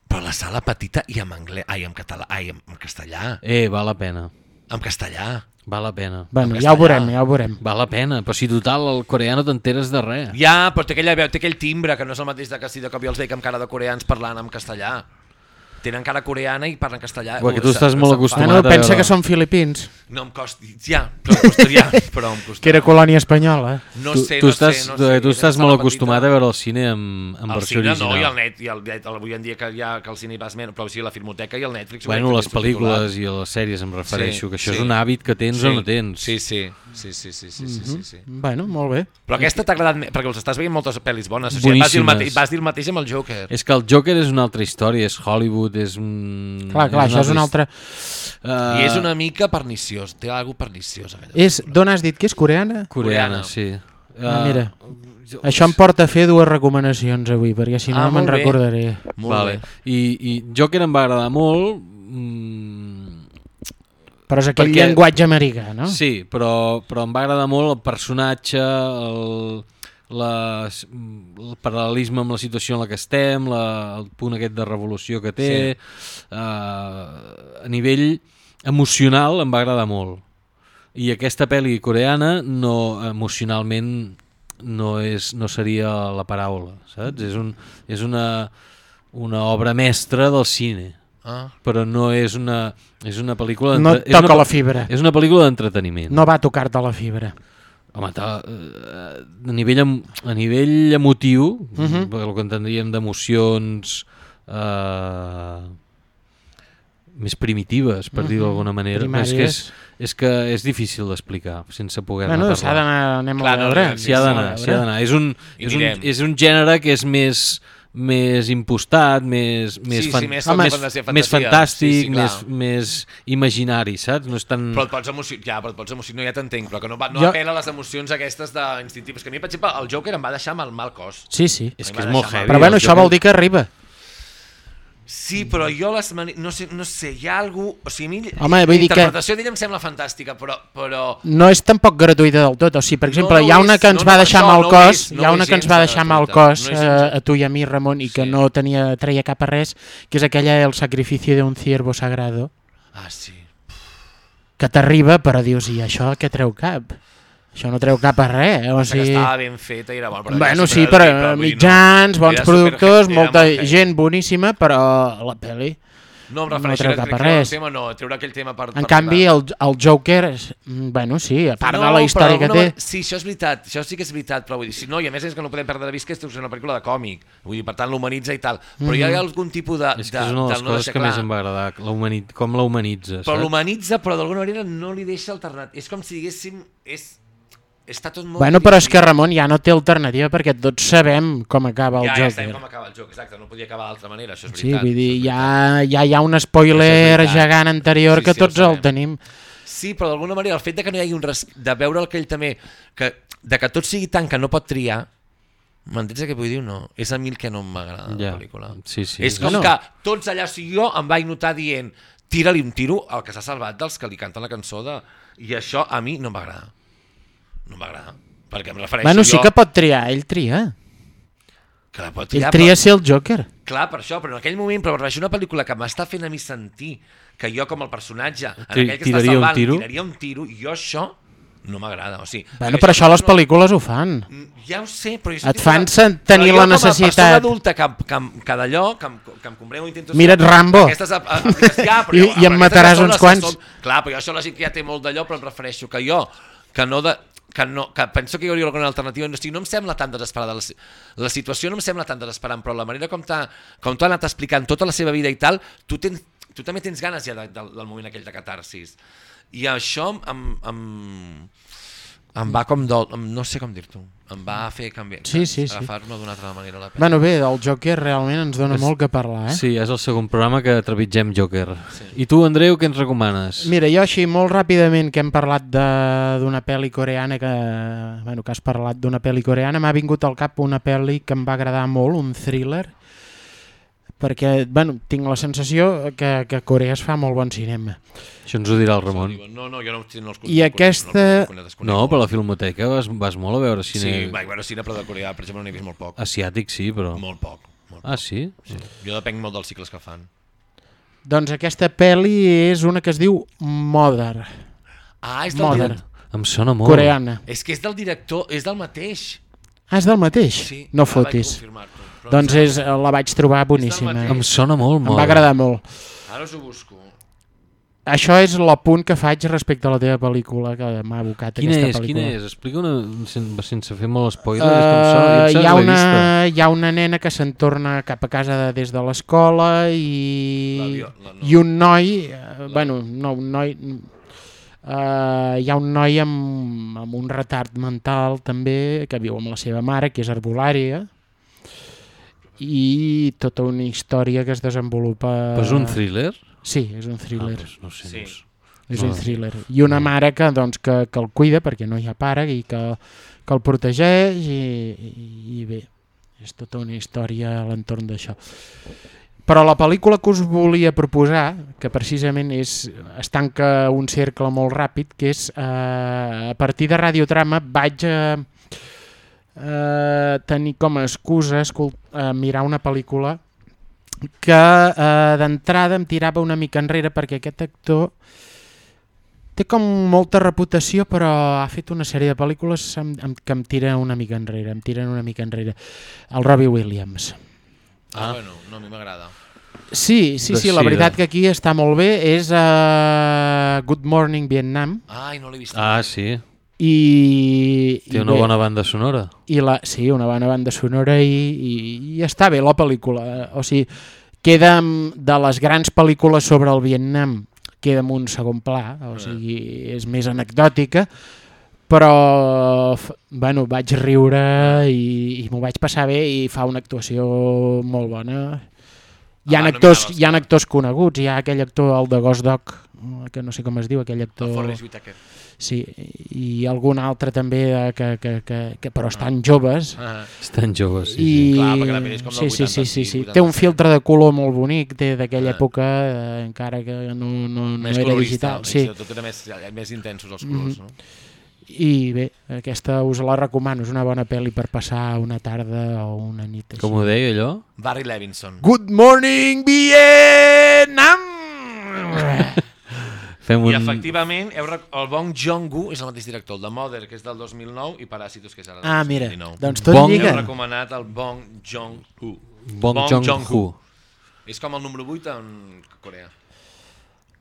S1: Però la sala petita i en anglès... Ai, en català... Ai, en, castellà.
S3: Eh, val la pena,
S1: En castellà.
S3: val la pena.
S5: Bueno,
S1: En
S5: ja ho veurem, ja ho veurem.
S3: Val la pena, però si total el coreà no t'enteres de res.
S1: Ja, però té aquella veu, té aquell timbre, que no és el mateix de que si de cop jo els veig amb cara de coreans parlant en castellà. Tenen cara coreana i parlen castellà.
S3: Perquè
S1: Uh,
S3: tu estàs molt acostumat.
S5: Bueno,
S3: a
S5: pensa que són filipins,
S1: No em costa... Ja, però em costaria. però em costaria.
S5: que era colònia espanyola.
S1: No
S3: tu,
S1: sé,
S3: tu
S1: no
S3: estàs,
S1: sé, no
S3: tu,
S1: sé.
S3: tu estàs molt acostumat
S1: petita.
S3: a veure el cine amb, amb
S1: el
S3: versió
S1: cine
S3: original.
S1: no, i el net, i el net, avui en dia que ja que al cine hi vas menys, però sí, la filmoteca i el Netflix.
S3: Bueno, les pel·lícules i les sèries em refereixo, que això
S1: sí.
S3: és un hàbit que tens
S1: sí,
S3: o no tens.
S1: Sí, sí, sí, sí, sí, sí, sí, sí, sí.
S5: Bueno, molt bé.
S1: Però aquesta t'ha agradat més, perquè els estàs veient moltes pel·lis bones. O sigui, vas, dir el mateix, vas dir el mateix amb el Joker.
S3: És que el Joker és una altra història, és Hollywood, és un...
S5: Clar, clar, això és una altra...
S3: Uh,
S1: I és una mica perniciós, té alguna perniciós. Aquella.
S5: És, d'on has dit que és coreana?
S3: Coreana,
S1: coreana.
S3: sí.
S5: Ah, mira,
S3: jo-
S5: això em porta a fer dues recomanacions avui, perquè si no
S1: Ah,
S5: no me'n recordaré.
S1: Molt
S3: vale.
S1: bé.
S3: I, I Joker em va agradar molt... Mm,
S5: Però és aquell
S3: Perquè-
S5: llenguatge americà, no?
S3: Sí, però, però em va agradar molt el personatge, el, la, el paral·lelisme amb la situació en la que estem, la, el punt aquest de revolució que té, sí. uh, a nivell emocional em va agradar molt. I aquesta pel·li coreana no emocionalment no, és, no seria la paraula, saps? És, un, és una, una obra mestra del cine
S1: Ah.
S3: però no és una, és una pel·lícula...
S5: No et toca
S3: és una,
S5: la fibra.
S3: És una pel·lícula d'entreteniment.
S5: No va tocar-te la fibra.
S3: Home, ta, eh, a, nivell, a nivell emotiu, uh
S5: Mhm.
S3: -huh. el que entendríem d'emocions eh, més primitives, per uh -huh. dir-ho d'alguna manera, però és que és, és que és difícil d'explicar sense poder-ne
S5: Bueno, s'ha
S3: parlar.
S5: d'anar, anem
S1: Clar,
S5: a
S1: no,
S5: veure.
S1: no,
S3: S'hi ha d'anar, s'hi ha d'anar. És un, és, un, és un gènere que és més més impostat, més, més,
S1: sí,
S3: fan-
S1: més
S3: més,
S1: fantasia,
S3: més fantàstic,
S1: Sí, sí, clar.
S3: més, més imaginari, saps? No és tan...
S1: Però et pots emocionar, ja, però et pots emocionar, no, ja t'entenc, però que no, va, no
S5: Jo-
S1: apela a les emocions aquestes d'instintives. Que a mi, per exemple, el Joker em va deixar amb el mal cos.
S5: Sí, sí.
S3: és que és molt heavy.
S5: Però bueno, això
S3: Joker-
S5: vol dir que arriba.
S1: Sí, però jo les mani... no, sé, no sé, hi ha algú... O sigui, a mi
S5: Home, vull que-
S1: la interpretació d'ella em sembla fantàstica, però... però...
S5: No és tampoc gratuïta del tot. O sigui, per
S1: No,
S5: exemple,
S1: no
S5: hi ha una que ens
S1: no,
S5: va
S1: no,
S5: deixar
S1: això
S5: mal
S1: no
S5: cos,
S1: no
S5: hi ha una que ens va
S1: de
S5: deixar mal cos
S1: no és
S5: eh, a tu i a mi, Ramon, i que
S1: Sí.
S5: no tenia treia cap a res, que és aquella El sacrificio de un ciervo sagrado,
S1: Ah, sí.
S5: que t'arriba, però dius, i això què treu cap? Això no treu cap a res. O
S1: O sigui, que estava ben feta i era bona. Però
S5: bueno, sí, però
S1: dir,
S5: mitjans, bons
S1: Era
S5: productors, molta gent boníssima, però la pel·li...
S1: No em
S5: no treu cap a res.
S1: tema, no, treure aquell tema per...
S5: En
S1: per
S5: canvi, el, el Joker, és, mm, bueno, sí, a part
S1: No,
S5: de la història
S1: però
S5: que té...
S1: Sí, això és veritat, això sí que és veritat, però vull dir, sí, no, i a més és que no podem perdre de vista que és una pel·lícula de còmic, vull dir, per tant l'humanitza i tal, però hi ha algun tipus de...
S3: És que és una de les
S1: no
S3: coses que més
S1: clar.
S3: em va agradar, la com la humanitza,
S1: Però
S3: saps?
S1: l'humanitza, però d'alguna manera no li deixa alternativa. És com si diguéssim... És, està tot molt...
S5: Bueno, però és que. Ramon ja no té alternativa perquè tots sabem com acaba el
S1: ja, ja sabem
S5: Joker.
S1: com acaba el joc, exacte, no podia acabar d'altra manera, això és
S5: Sí,
S1: veritat.
S5: vull dir, ja, ja hi ha un spoiler gegant anterior
S1: Sí,
S5: que
S1: sí, ho
S5: tots el
S1: sabem.
S5: tenim.
S1: Sí, però d'alguna manera el fet de que no hi hagi un res... de veure el que ell també... Que, de que tot sigui tant que no pot triar, m'entens què vull dir no? És a mi el que no m'agrada
S3: Ja.
S1: la pel·lícula.
S3: Sí, sí.
S1: és com
S5: Bueno.
S1: que tots allà, sigui, jo em vaig notar dient tira-li un tiro al que s'ha salvat dels que li canten la cançó de... I això a mi no m'agrada. No m'agrada. Perquè em refereixo
S5: Bueno, sí
S1: jo...
S5: que pot triar, ell tria.
S1: que la pot
S5: Ell
S1: triar,
S5: tria
S1: però...
S5: ser el Joker.
S1: Clar, per això, però en aquell moment, però és una pel·lícula que m'està fent a mi sentir que jo com el personatge, en aquell que està
S3: tiraria un
S1: salvant,
S3: tiro?
S1: tiraria un tiro, i jo això no m'agrada. O sigui,
S5: Bueno, però això les
S1: no-
S5: pel·lícules ho fan.
S1: Mm, Ja ho sé, però... Jo
S5: Et fan sen- tenir
S1: però jo
S5: la
S1: com a persona
S5: necessitat.
S1: adulta que, que, que d'allò, que, em- que em compreu intento...
S5: Mira't Rambo.
S1: Aquestes ap- aplicacions, ja, però
S5: I-
S1: jo-
S5: i
S1: però aquestes
S5: mataràs
S1: són
S5: uns
S1: les que
S5: quants.
S1: Som, clar, però jo això la gent que ja té molt d'allò, però em refereixo que jo, que no de, que, no, que penso que hi hauria alguna alternativa, no, no em sembla tan desesperada, la, la situació no em sembla tan desesperant, però la manera com t'ha anat explicant tota la seva vida i tal, tu, tens, tu també tens ganes ja de, de, del moment aquell de catarsis. I això em, em, Em va com dol... No sé com dir-t'ho. Em va fer canviar.
S5: Sí, sí, sí.
S1: Agafar-me d'una altra manera la pel·li.
S5: Bueno, bé, el Joker realment ens dona
S3: És-
S5: molt que parlar, eh?
S3: Sí, és el segon programa que trepitgem Joker. I tu, Andreu, què ens recomanes?
S5: Mira, jo així molt ràpidament que hem parlat de- d'una pel·li coreana que, bueno, que has parlat d'una pel·li coreana, m'ha vingut al cap una pel·li que em va agradar molt, un thriller, perquè, bueno, tinc la sensació que, que a Corea es fa molt bon cinema.
S3: Això ens ho dirà el Ramon.
S1: No, no, jo no, no els
S5: I aquesta-
S3: No, per la filmoteca vas, vas molt a veure
S1: Sí,
S3: cine
S1: vaig veure cine, però de Coreà, per exemple, n'he vist molt poc.
S3: asiàtic, sí, però...
S1: Molt poc. Molt poc.
S3: Ah, sí?
S1: Sí. Jo depenc molt dels cicles que fan.
S5: Doncs aquesta pel·li és una que es diu Mother,
S1: Ah, és del
S5: Mother,
S1: director.
S3: Em sona molt.
S5: coreana.
S1: És que és del director, és del mateix.
S5: Ah, és del mateix?
S1: Sí,
S5: no
S1: vaig
S5: fotis.
S1: però
S5: Doncs
S1: em
S5: és, la vaig trobar boníssima.
S1: mateix.
S3: Em sona molt,
S5: Em
S3: molt.
S5: va agradar molt.
S1: Ara us ho busco.
S5: Això és l'apunt que faig respecte a la teva pel·lícula que m'ha abocat
S3: Quina
S5: aquesta
S3: és?
S5: pel·lícula.
S3: Quina és? Explica una, sense, sense fer molt spoiler. és que em sona,
S5: Uh,
S3: em
S5: hi, ha una, hi ha una nena que se'n torna cap a casa de, des de l'escola i,
S1: La la- no.
S5: i un noi, uh, bueno, no, un noi, uh, hi ha un noi amb, amb un retard mental també, que viu amb la seva mare, que és herbolària, i tota una història que es desenvolupa...
S3: Però és un thriller?
S5: Sí, és un
S3: Ah,
S5: thriller.
S3: doncs no sé.
S1: Sí.
S3: No sé.
S5: És
S3: No.
S5: un thriller. I una mare que, doncs, que, que el cuida perquè no hi ha pare i que, que el protegeix i, i, i bé, és tota una història a l'entorn d'això. Però la pel·lícula que us volia proposar, que precisament és, es tanca un cercle molt ràpid, que és eh, a partir de Radiotrama vaig a eh, tenir com a excusa eh, mirar una pel·lícula que eh, d'entrada em tirava una mica enrere perquè aquest actor té com molta reputació però ha fet una sèrie de pel·lícules amb, amb, que em tira una mica enrere, em tiren una mica enrere. El Robbie Williams.
S1: Ah, bueno, no, a mi m'agrada.
S5: Sí, sí, sí, la veritat que aquí està molt bé. És uh, Good Morning Vietnam
S1: Ai, no l'he vist.
S3: Ah, sí.
S5: I...
S3: Té
S5: i
S3: una
S5: bé,
S3: bona banda sonora.
S5: i la, sí, una bona banda sonora i, i, i està bé la pel·lícula. O sigui, queda de les grans pel·lícules sobre el Vietnam queda en un segon pla, o sigui, és més anecdòtica, però bueno, vaig riure i, i m'ho vaig passar bé i fa una actuació molt bona. Hi ha,
S1: Ah,
S5: actors, hi ha actors coneguts, hi ha aquell actor, el de Ghost Dog, que no sé com es diu, aquell actor...
S1: El Forrest Whitaker.
S5: Sí, i algun altre també eh, que, que, que, que però estan joves
S1: Ah,
S3: Estan joves, sí.
S5: i
S3: sí.
S1: Clar, perquè la pel·li és com
S5: sí, sí, sí, sí,
S1: 85,
S5: sí. té un
S1: 87.
S5: filtre de color molt bonic té d'aquella
S1: Ah.
S5: època eh, encara que no, no, no
S1: més
S5: era
S1: colorista,
S5: digital sí.
S1: tot era més, més intensos els colors, no?
S5: i bé, aquesta us la recomano és una bona pel·li per passar una tarda o una nit així.
S3: Com ho deia allò?
S1: Barry Levinson.
S5: Good morning Vietnam
S3: Fem
S1: I
S3: un...
S1: efectivament, heu rec- el Bong Joon-gu és el mateix director, el de Mother, que és del 2009, i Paràsitos, que és ara del
S5: ah mira,
S1: 2019.
S5: doncs tot
S3: Bong-
S1: Heu
S5: lliga
S1: recomanat el Bong Joon-ho.
S3: Bong
S1: Bong
S3: Joon-ho.
S1: Joon-ho. És com el número 8 en Corea.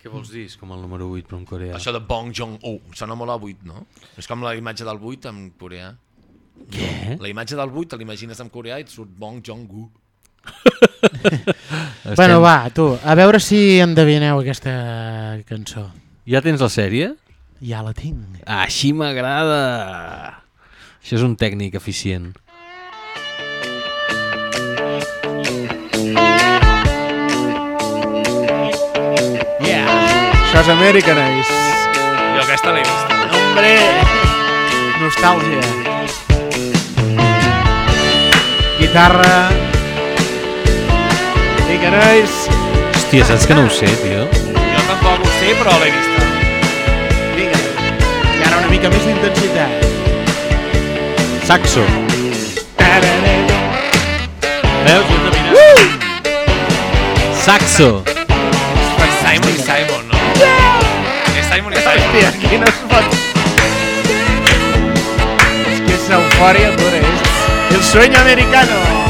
S3: Què vols dir? És com el número 8 però en coreà.
S1: Això de Bong Joon-ho, sona molt a 8, no? És com la imatge del 8 en coreà.
S3: Què?
S1: La imatge del 8 te l'imagines en coreà i et surt Bong Joon-gu.
S3: Estem...
S5: bueno va, tu, a veure si endevineu aquesta cançó
S3: Ja tens la sèrie?
S5: ja la tinc
S3: Ah, així m'agrada! Això és un tècnic eficient.
S5: Yeah, això és American Ace.
S1: Jo aquesta l'he vista.
S5: Hombre, nostàlgia. Guitarra. American Ace.
S3: Hòstia, saps que no ho sé, tio?
S1: Jo tampoc ho sé, però l'he vista.
S5: Vinga. I ara una mica més d'intensitat.
S3: Saxo.
S5: Veus? Endevina.
S3: Saxo.
S1: És Simon i Simon, no? És Simon i Simon.
S5: Hòstia, aquí no es pot... És que és eufòria pura, és el sueño americano.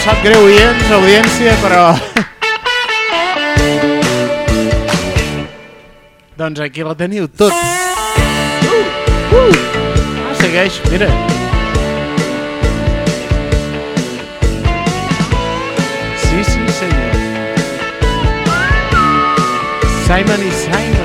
S5: sap greu, oients, audiència, però... doncs aquí la teniu tot. Uh, uh. Ah, segueix, mira. Sí, sí, senyor. Simon i Simon.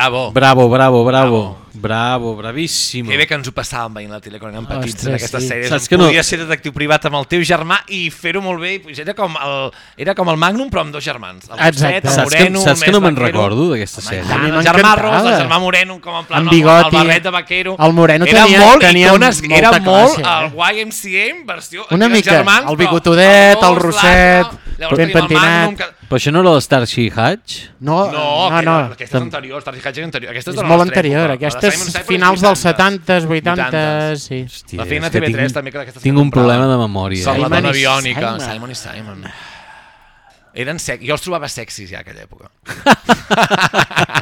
S1: Bravo.
S3: Bravo, bravo, bravo. Bravo, bravíssimo.
S1: Que bé que ens ho passàvem veient la tele quan érem petits
S5: Ostres,
S1: en aquestes
S5: sí.
S1: sèries.
S3: Saps que no-
S1: Podia ser detectiu privat amb el teu germà i fer-ho molt bé. era, com el, era com el Magnum però amb dos germans. El
S5: Exacte.
S1: Roset, el
S3: Saps que,
S1: Moreno,
S3: saps
S1: el
S3: que no me'n recordo d'aquesta sèrie?
S1: tant, el germà. Ros, el germà Moreno, com en plan,
S5: Amb
S1: el-
S5: bigoti.
S1: el barret de vaquero.
S5: El Moreno
S1: era
S5: tenia-
S1: molt
S5: tenia
S1: icones,
S5: molta
S1: era molt
S5: classe, eh?
S1: el YMCA en versió...
S5: Una mica,
S1: germans,
S5: el bigotudet, el
S1: l'altre, llavors
S5: ben
S1: el
S5: pentinat.
S1: Que-
S3: Però això no era l'Starship Hatch?
S5: No,
S1: No,
S5: no,
S1: que
S5: no.
S1: aquesta és anterior, Starship Hatch és anterior. Aquesta és,
S5: És molt anterior. Aquesta
S1: Simon Says
S5: finals dels
S1: 80s.
S5: 70s, 80s, sí.
S3: Hòstia,
S1: La feina
S3: és que
S1: TV3
S3: tinc,
S1: també, que aquestes
S3: tinc un problema de memòria.
S1: Som
S3: eh?
S1: la
S5: Simon
S1: dona biònica,
S5: Simon.
S1: Simon i Simon. Eren sec... Jo els trobava sexis ja a aquella època.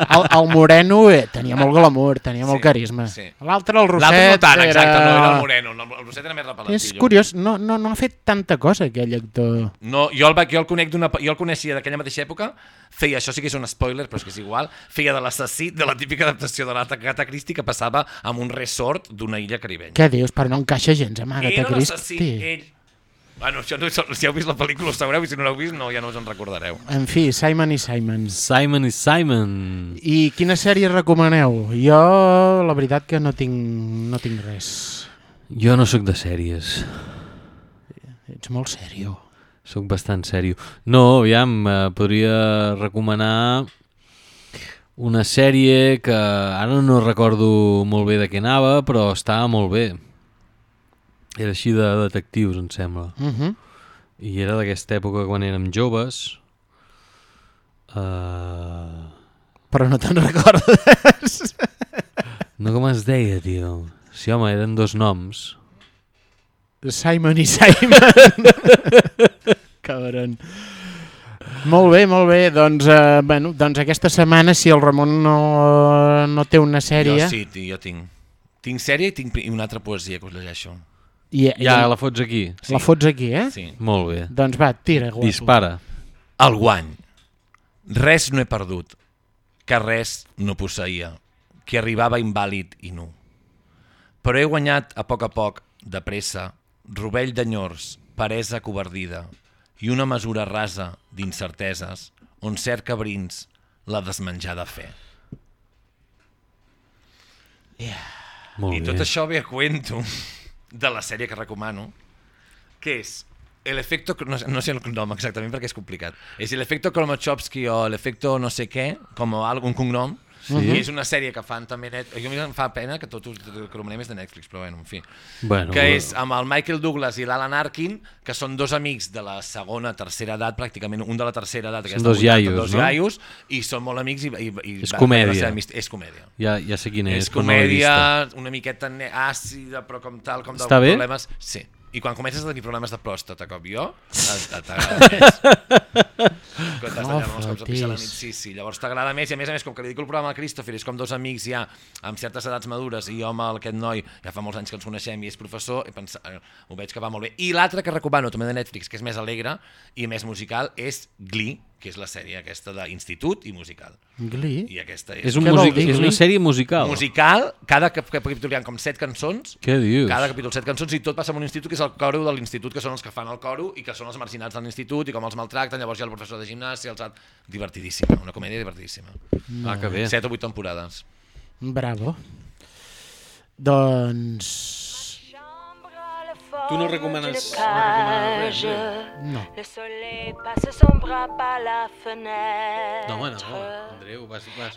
S5: El, el Moreno eh, tenia molt glamour, tenia molt
S1: Sí,
S5: carisma.
S1: sí.
S5: L'altre, el Roset,
S1: L'altre no tant,
S5: era...
S1: exacte, no era el Moreno. no, El Roset era més repelentillo.
S5: És curiós, no, no, no ha fet tanta cosa aquell actor.
S1: No, jo el, jo el conec. Jo el coneixia d'aquella mateixa època, feia, això sí que és un spoiler, però és que és igual, feia de l'assassí, de la típica adaptació de l'Agatha Christie que passava amb un resort d'una illa caribenya.
S5: Què dius? Però no encaixa gens amb Agatha
S1: Era l'assassí,
S5: Christie.
S1: ell. Bueno, això no, si heu vist la pel·lícula ho sabreu i si no l'heu vist no, ja no us en recordareu.
S5: En fi, Simon i Simons.
S3: Simon i Simon.
S5: I quina sèrie recomaneu? Jo, la veritat que no tinc, no tinc res.
S3: Jo no sóc de sèries.
S5: Ets molt sèrio.
S3: Sóc bastant sèrio. No, aviam, eh, podria recomanar una sèrie que ara no recordo molt bé de què anava, però estava molt bé. Era així de detectius, em sembla.
S5: Uh -huh.
S3: I era d'aquesta època quan érem joves. Uh...
S5: Però no te'n recordes.
S3: No com es deia, tio. Sí, home, eren dos noms.
S5: Simon i Simon. Cabron. Molt bé, molt bé. Doncs, uh, bueno, doncs aquesta setmana, si el Ramon no, no té una sèrie...
S1: Jo sí, jo tinc. Tinc sèrie i tinc una altra poesia que us llegeixo.
S5: I,
S3: Ja,
S5: i
S3: la fots aquí.
S5: la fots aquí, eh?
S1: Sí.
S3: Molt bé.
S5: Doncs va, tira, guapo.
S3: Dispara.
S1: El guany. Res no he perdut, que res no posseïa, que arribava invàlid i nu. Però he guanyat a poc a poc, de pressa, rovell d'enyords, peresa covardida i una mesura rasa d'incerteses on cerca brins la desmenjada fe.
S3: Molt
S1: I
S3: bé.
S1: tot això ve a cuento de la sèrie que recomano, que és el efecto, no, no sé el nom exactament perquè és complicat, és el efecto Kromachowski o el efecto no sé què, com algun cognom, sí. i és una sèrie que fan també net... A mi em fa pena que tot ho anomenem és de Netflix, però bueno, en fi.
S3: Bueno,
S1: que és amb el Michael Douglas i l'Alan Arkin, que són dos amics de la segona, tercera edat, pràcticament un de la tercera edat, aquesta
S3: dos
S1: 80,
S3: iaios,
S1: dos
S3: no?
S1: iaios, i són molt amics i, i, i
S3: És comèdia.
S1: amist- És comèdia.
S3: Ja, ja sé quina és,
S1: És
S3: no
S1: comèdia, una miqueta àcida, però com tal, com
S3: Està
S1: de
S3: bé?
S1: problemes... Sí. I quan comences a tenir problemes de pròstata com jo, t'agrada més. Quan t'has tallat molts cops a pixar a la nit, sí, sí. Llavors t'agrada més, i a més a més, com que li dic el programa al Christopher, és com dos amics ja amb certes edats madures, i jo amb aquest noi ja fa molts anys que ens coneixem i és professor, i pensa, eh, ho veig que va molt bé. I l'altre que recomano també de Netflix, que és més alegre i més musical, és Glee, que és la sèrie aquesta d'institut i musical.
S5: Glee?
S1: I aquesta és,
S3: És, un music...
S5: dir,
S3: és una sèrie musical.
S1: musical, cada cap- capítol hi ha com set cançons,
S3: Què dius?
S1: cada capítol set cançons i tot passa en un institut que és el coro de l'institut, que són els que fan el coro i que són els marginats de l'institut i com els maltracten, llavors hi ha el professor de gimnàsia, els. Divertidíssima, una comèdia divertidíssima.
S3: Ah, que bé.
S1: Set o vuit temporades.
S5: Bravo. Doncs...
S3: Tu no recomanes- no recomanes res,
S5: No.
S7: Le soleil passe son bras par la fenêtre.
S3: No, home, no. Andreu, vas, vas...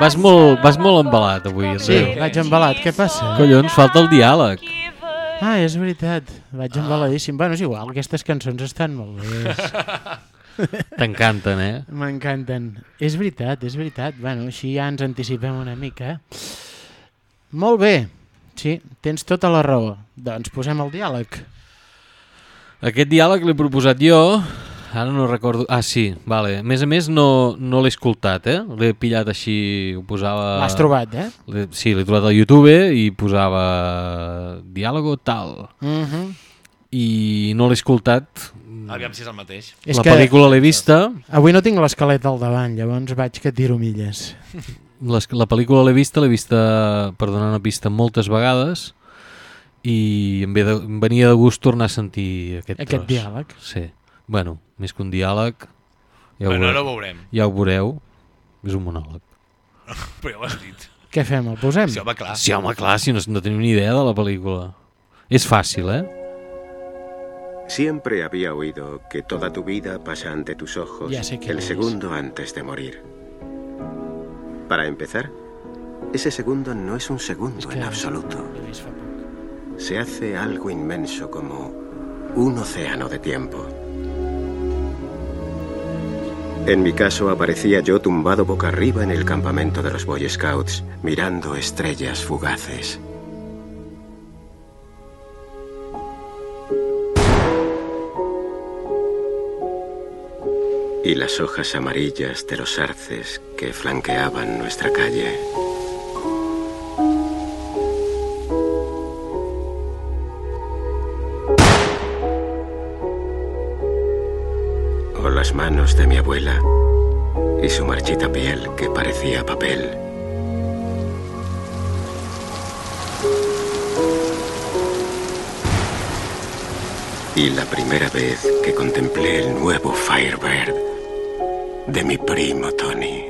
S3: Vas molt, vas molt embalat avui,
S5: Sí,
S3: Andreu.
S5: vaig embalat. Què passa?
S3: Collons, falta el diàleg.
S5: Ah, és veritat. Vaig embaladíssim. Bueno, és igual, aquestes cançons estan molt bé.
S3: T'encanten, eh?
S5: M'encanten. És veritat, és veritat. Bueno, així ja ens anticipem una mica. Molt bé. Sí, tens tota la raó. Doncs posem el diàleg.
S3: Aquest diàleg l'he proposat jo, ara no recordo... Ah, sí, vale. A més a més, no, no l'he escoltat, eh? L'he pillat així, ho posava...
S5: L'has trobat, eh?
S3: Sí, l'he trobat a YouTube i posava diàlogo tal.
S5: Uh -huh.
S3: I no l'he escoltat.
S1: Aviam si és el mateix.
S5: És
S3: la
S5: que
S3: pel·lícula l'he vista.
S5: avui no tinc l'esquelet al davant, llavors vaig que tiro milles.
S3: les, la pel·lícula l'he vista, l'he vista, per donar una pista, moltes vegades i em, ve de, em venia de gust tornar a sentir aquest,
S5: Aquest
S3: tros.
S5: diàleg.
S3: Sí. Bueno, més que un diàleg, ja ho,
S1: Bueno, ara ho veurem.
S3: ja ho veureu, és un monòleg.
S1: Però ja ho has dit.
S5: Què fem, el posem?
S1: Sí, home, clar.
S3: Sí, home, clar, si no, no tenim ni idea de la pel·lícula. És fàcil, eh?
S8: Siempre había oído que toda tu vida pasa ante tus ojos el segundo antes de morir. Para empezar, ese segundo no es un segundo en absoluto. Se hace algo inmenso como un océano de tiempo. En mi caso aparecía yo tumbado boca arriba en el campamento de los Boy Scouts, mirando estrellas fugaces. Y las hojas amarillas de los arces que flanqueaban nuestra calle. o las manos de mi abuela y su marchita piel que parecía papel. Y la primera vez que contemplé el nuevo Firebird de mi primo Tony.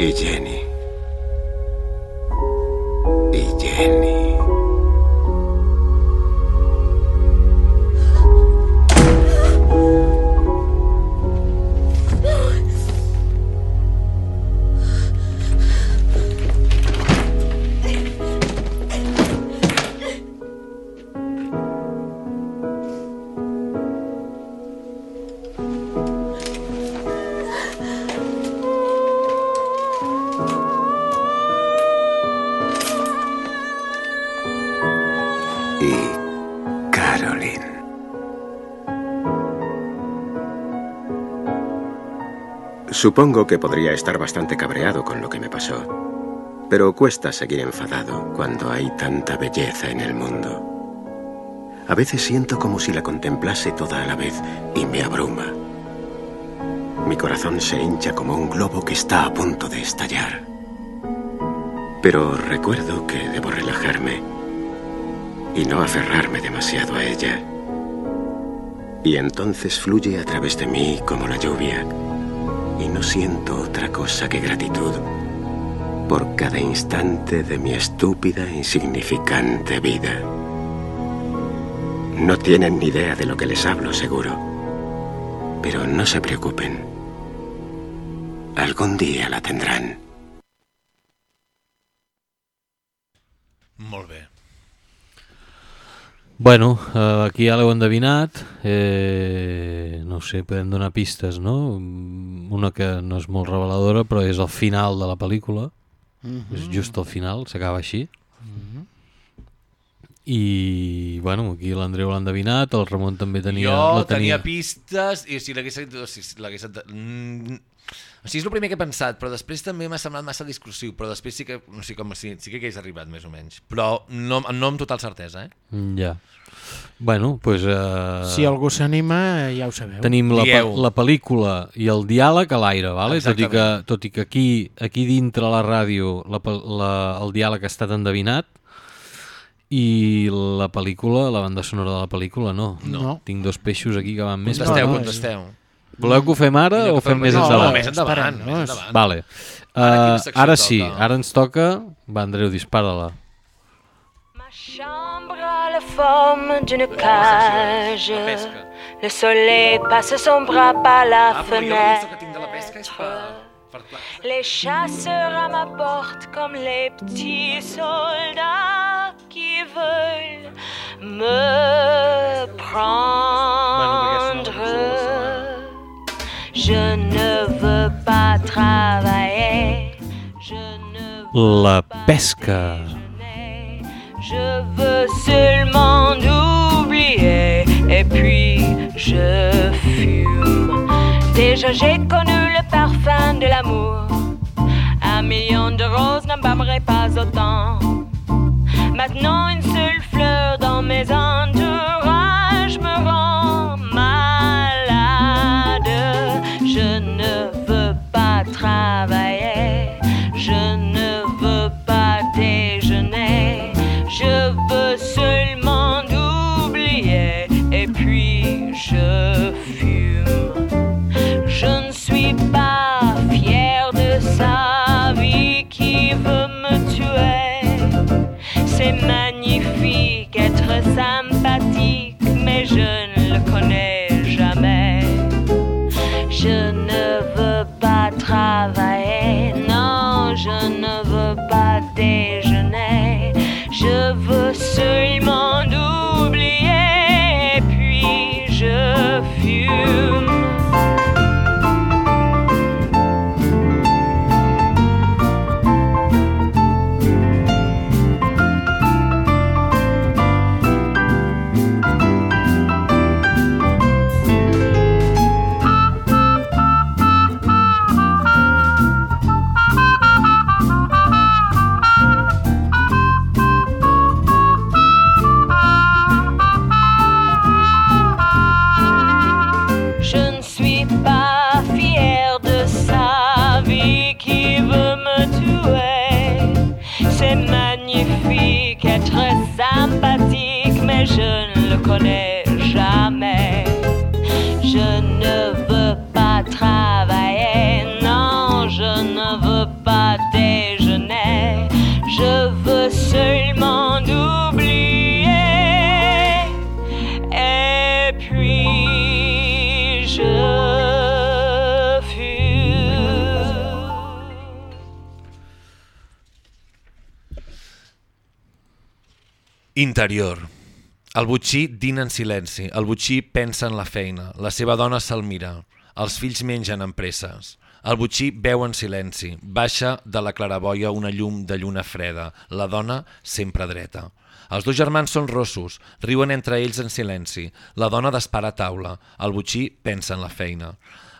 S8: Y Jenny. Supongo que podría estar bastante cabreado con lo que me pasó, pero cuesta seguir enfadado cuando hay tanta belleza en el mundo. A veces siento como si la contemplase toda a la vez y me abruma. Mi corazón se hincha como un globo que está a punto de estallar. Pero recuerdo que debo relajarme y no aferrarme demasiado a ella. Y entonces fluye a través de mí como la lluvia, y no siento otra cosa que gratitud por cada instante de mi estúpida e insignificante vida. No tienen ni idea de lo que les hablo, seguro. Pero no se preocupen. Algún día la tendrán.
S3: Bueno, eh, aquí ja l'heu endevinat. Eh, no ho sé, podem donar pistes, no? Mm, Una que no és molt reveladora, però és el final de la pel·lícula. És just el final, s'acaba així. I, bueno, aquí l'Andreu l'ha endevinat, el Ramon també tenia...
S1: jo
S3: la
S1: tenia... pistes i si l'hagués si mm, o sigui, és el primer que he pensat, però després també m'ha semblat massa discursiu, però després sí que, no sé com, sí, sí que hagués arribat més o menys, però no, no amb total certesa, eh?
S3: Mm, Ja. Bueno, doncs... Pues, eh,
S5: Si algú s'anima, ja ho sabeu.
S3: Tenim la, la pel·lícula i el diàleg a l'aire, vale? tot, i que, tot i que aquí, aquí dintre la ràdio la, la, el diàleg ha estat endevinat i la pel·lícula, la banda sonora de la pel·lícula, no.
S5: No.
S3: Tinc dos peixos aquí que van més...
S1: Contesteu,
S5: no,
S1: contesteu.
S3: Voleu que ho fem ara o fem més
S1: no,
S3: endavant?
S1: més endavant, més
S5: no?
S1: endavant.
S3: Vale. Uh, ara sí,
S1: toca?
S3: ara ens toca... Va, Andreu, dispara-la.
S9: Ma chambre a la forme d'une cage. Le soleil passe son bras par la
S1: Ah, per pla-
S9: Les chasseurs à ma porte comme les petits soldats qui veulent me prendre. Je ne veux pas travailler. Je ne veux
S3: La
S9: pas
S3: pesca.
S9: déjeuner. Je veux seulement oublier et puis je fume. Déjà j'ai connu le parfum de l'amour. Un million de roses n'embâmerait pas autant. Maintenant une seule fleur dans mes entourages
S1: Interior. El butxí dina en silenci, el butxí pensa en la feina, la seva dona se'l mira, els fills mengen amb presses. El butxí veu en silenci, baixa de la claraboia una llum de lluna freda, la dona sempre dreta. Els dos germans són rossos, riuen entre ells en silenci, la dona dispara a taula, el butxí pensa en la feina.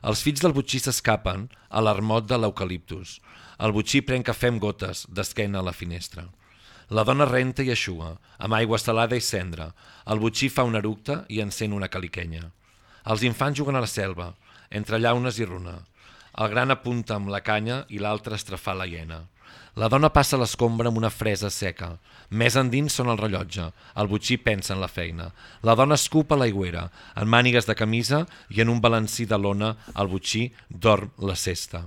S1: Els fills del butxí s'escapen a l'armot de l'eucaliptus. El butxí pren cafè amb gotes, d'esquena a la finestra. La dona renta i eixuga, amb aigua salada i cendra. El butxí fa un eructe i encén una caliquenya. Els infants juguen a la selva, entre llaunes i runa. El gran apunta amb la canya i l'altre estrafà la hiena. La dona passa l'escombra amb una fresa seca. Més endins són el rellotge. El butxí pensa en la feina. La dona escupa l'aigüera. En mànigues de camisa i en un balancí de lona, el butxí dorm la cesta.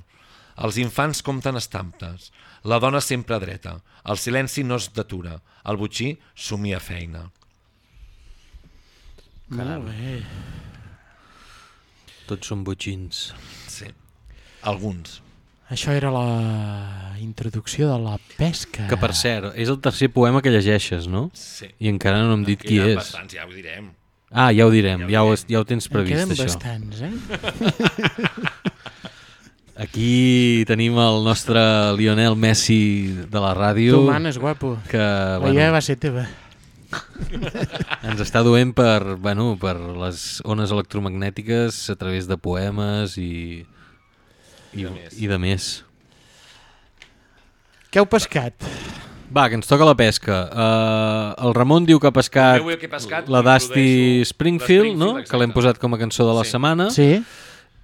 S1: Els infants compten estampes. La dona sempre dreta. El silenci no es detura. El butxí somia feina.
S5: Molt bé.
S3: Tots són botxins.
S1: Sí. Alguns.
S5: Això era la introducció de la pesca.
S3: Que, per cert, és el tercer poema que llegeixes, no?
S1: Sí.
S3: I encara no hem dit
S1: En
S3: qui
S1: queden
S3: és.
S1: Bastants, ja ho direm.
S3: Ah, ja ho direm,
S1: Ja
S3: ja
S1: ho
S3: ja ho tens
S5: En
S3: previst,
S5: queden
S3: això.
S5: bastants, eh?
S3: Aquí tenim el nostre Lionel Messi de la ràdio,
S5: Tu manes, guapo.
S3: que
S5: La
S3: bueno,
S5: idea va ser teva.
S3: ens està duent per, bueno, per les ones electromagnètiques a través de poemes i, i,
S1: de més.
S3: i de més.
S5: Què heu pescat?
S3: Va, que ens toca la pesca. Uh, el Ramon diu que ha pescat,
S1: que he pescat,
S3: la Dusty Springfield,
S1: la
S3: no?
S1: Springfield,
S3: que l'hem
S1: exacte.
S3: posat com a cançó de la
S1: Sí.
S3: setmana.
S5: Sí?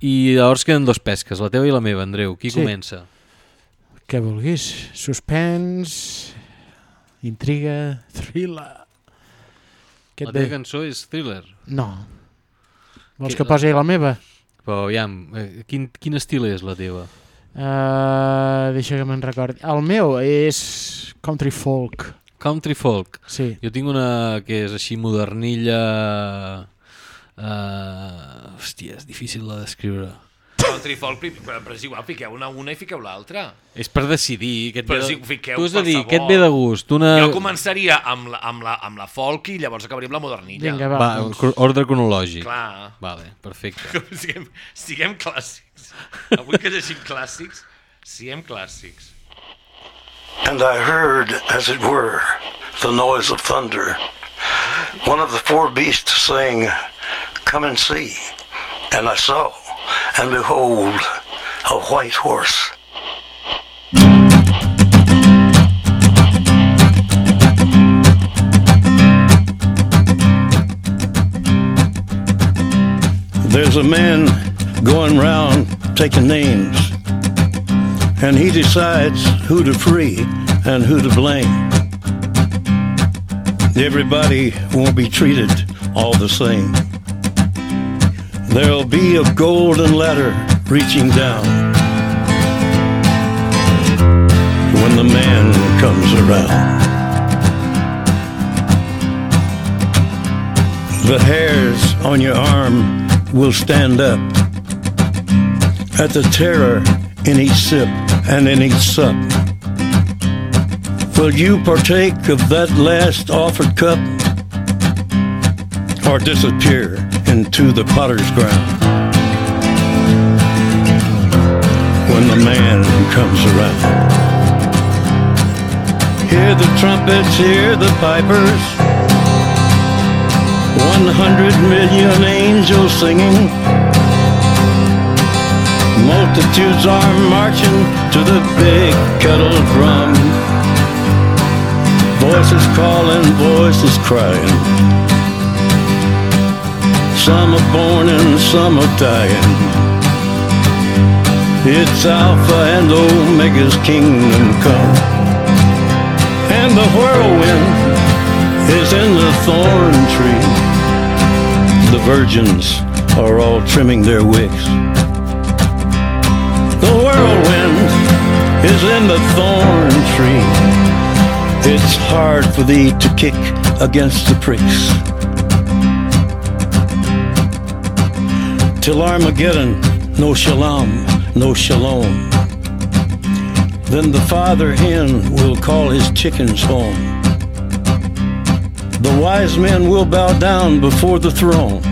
S3: I llavors queden dos pesques, la teva i la meva, Andreu. Qui
S5: Sí.
S3: comença?
S5: Què vulguis. Suspens, intriga, thriller... Què
S3: La teva
S5: ve?
S3: cançó és thriller.
S5: No. Vols
S3: Què-
S5: que posi la meva?
S3: Però aviam, eh, quin, quin estil és la teva?
S5: Uh, deixa que me'n recordi. El meu és country folk.
S3: Country folk.
S5: Sí.
S3: Jo tinc una que és així modernilla... Uh, hòstia, és difícil de descriure.
S1: Country folk, però, però és igual, fiqueu una una i fiqueu l'altra.
S3: És per decidir. Què et
S1: Però
S3: ve
S1: si
S3: de...
S1: fiqueu
S3: tu has de dir, què et ve de gust? Una...
S1: Jo començaria amb la, amb, la, amb la folk i llavors acabaria amb la modernilla.
S5: Vinga, va.
S3: Va,
S5: doncs.
S3: ordre cronològic.
S1: Clar.
S3: Vale, perfecte.
S1: Siguem, siguem clàssics. Avui que llegim clàssics, siguem clàssics.
S10: And I heard, as it were, the noise of thunder. One of the four beasts saying, Come and see. And I saw, and behold, a white horse. There's a man going round taking names, and he decides who to free and who to blame. Everybody won't be treated all the same. There'll be a golden ladder reaching down when the man comes around. The hairs on your arm will stand up at the terror in each sip and in each sup. Will you partake of that last offered cup or disappear into the potter's ground when the man comes around? Hear the trumpets, hear the pipers. One hundred million angels singing. Multitudes are marching to the big kettle drum. Voices calling, voices crying. Some are born and some are dying. It's Alpha and Omega's kingdom come. And the whirlwind is in the thorn tree. The virgins are all trimming their wicks. The whirlwind is in the thorn tree. It's hard for thee to kick against the pricks. Till Armageddon, no shalom, no shalom. Then the father hen will call his chickens home. The wise men will bow down before the throne.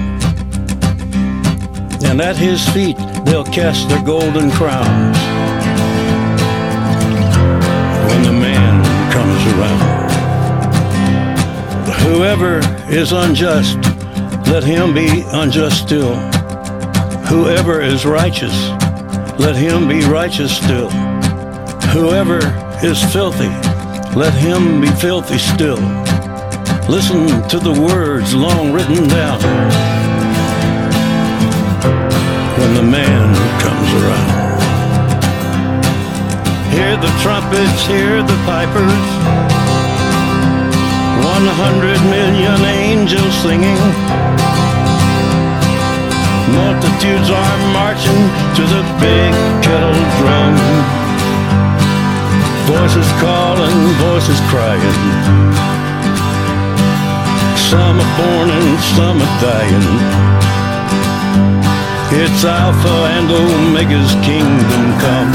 S10: And at his feet they'll cast their golden crowns. When the man comes around. Whoever is unjust, let him be unjust still. Whoever is righteous, let him be righteous still. Whoever is filthy, let him be filthy still. Listen to the words long written down when the man comes around. Hear the trumpets, hear the pipers. One hundred million angels singing. Multitudes are marching to the big kettle drum. Voices calling, voices crying. Some are born and some are dying. It's Alpha and Omega's kingdom come.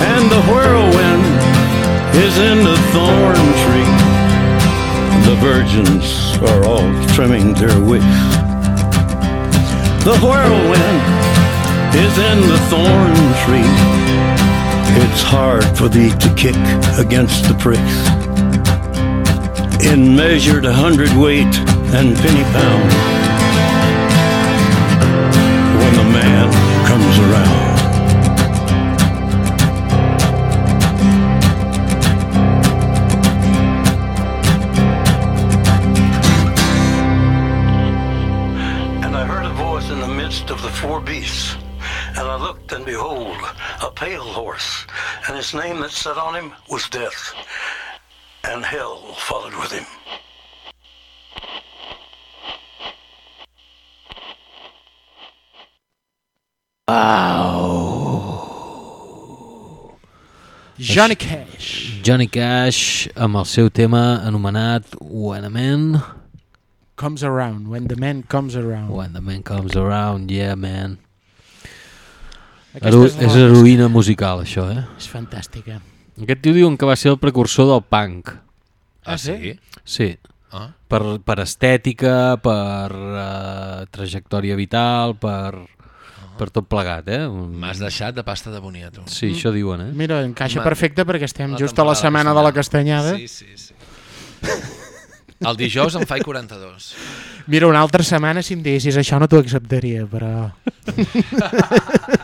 S10: And the whirlwind is in the thorn tree. The virgins are all trimming their wicks. The whirlwind is in the thorn tree. It's hard for thee to kick against the pricks. In measured hundredweight and penny pound. When the man comes around. His name that sat on him was Death, and hell followed with him.
S5: Johnny Cash.
S3: Johnny Cash amb el seu tema anomenat When a Man...
S5: Comes around, when the man comes around.
S3: When the Man Comes Around, yeah man. Hero
S5: és
S3: és heroïna musical, això, eh?
S5: És fantàstica.
S3: Aquest tio diuen que va ser el precursor del punk.
S1: Ah, sí?
S3: Sí.
S1: Ah.
S3: Per, per estètica, per uh, trajectòria vital, per, per tot plegat, eh?
S1: M'has deixat de pasta de boniato.
S3: Sí, això diuen, eh?
S5: Mira, encaixa perfecte perquè estem
S1: La
S5: just a la setmana de la castanyada.
S1: Sí, sí, sí. El dijous en faig 42.
S5: Mira, una altra setmana si em diguessis això no t'ho acceptaria, però...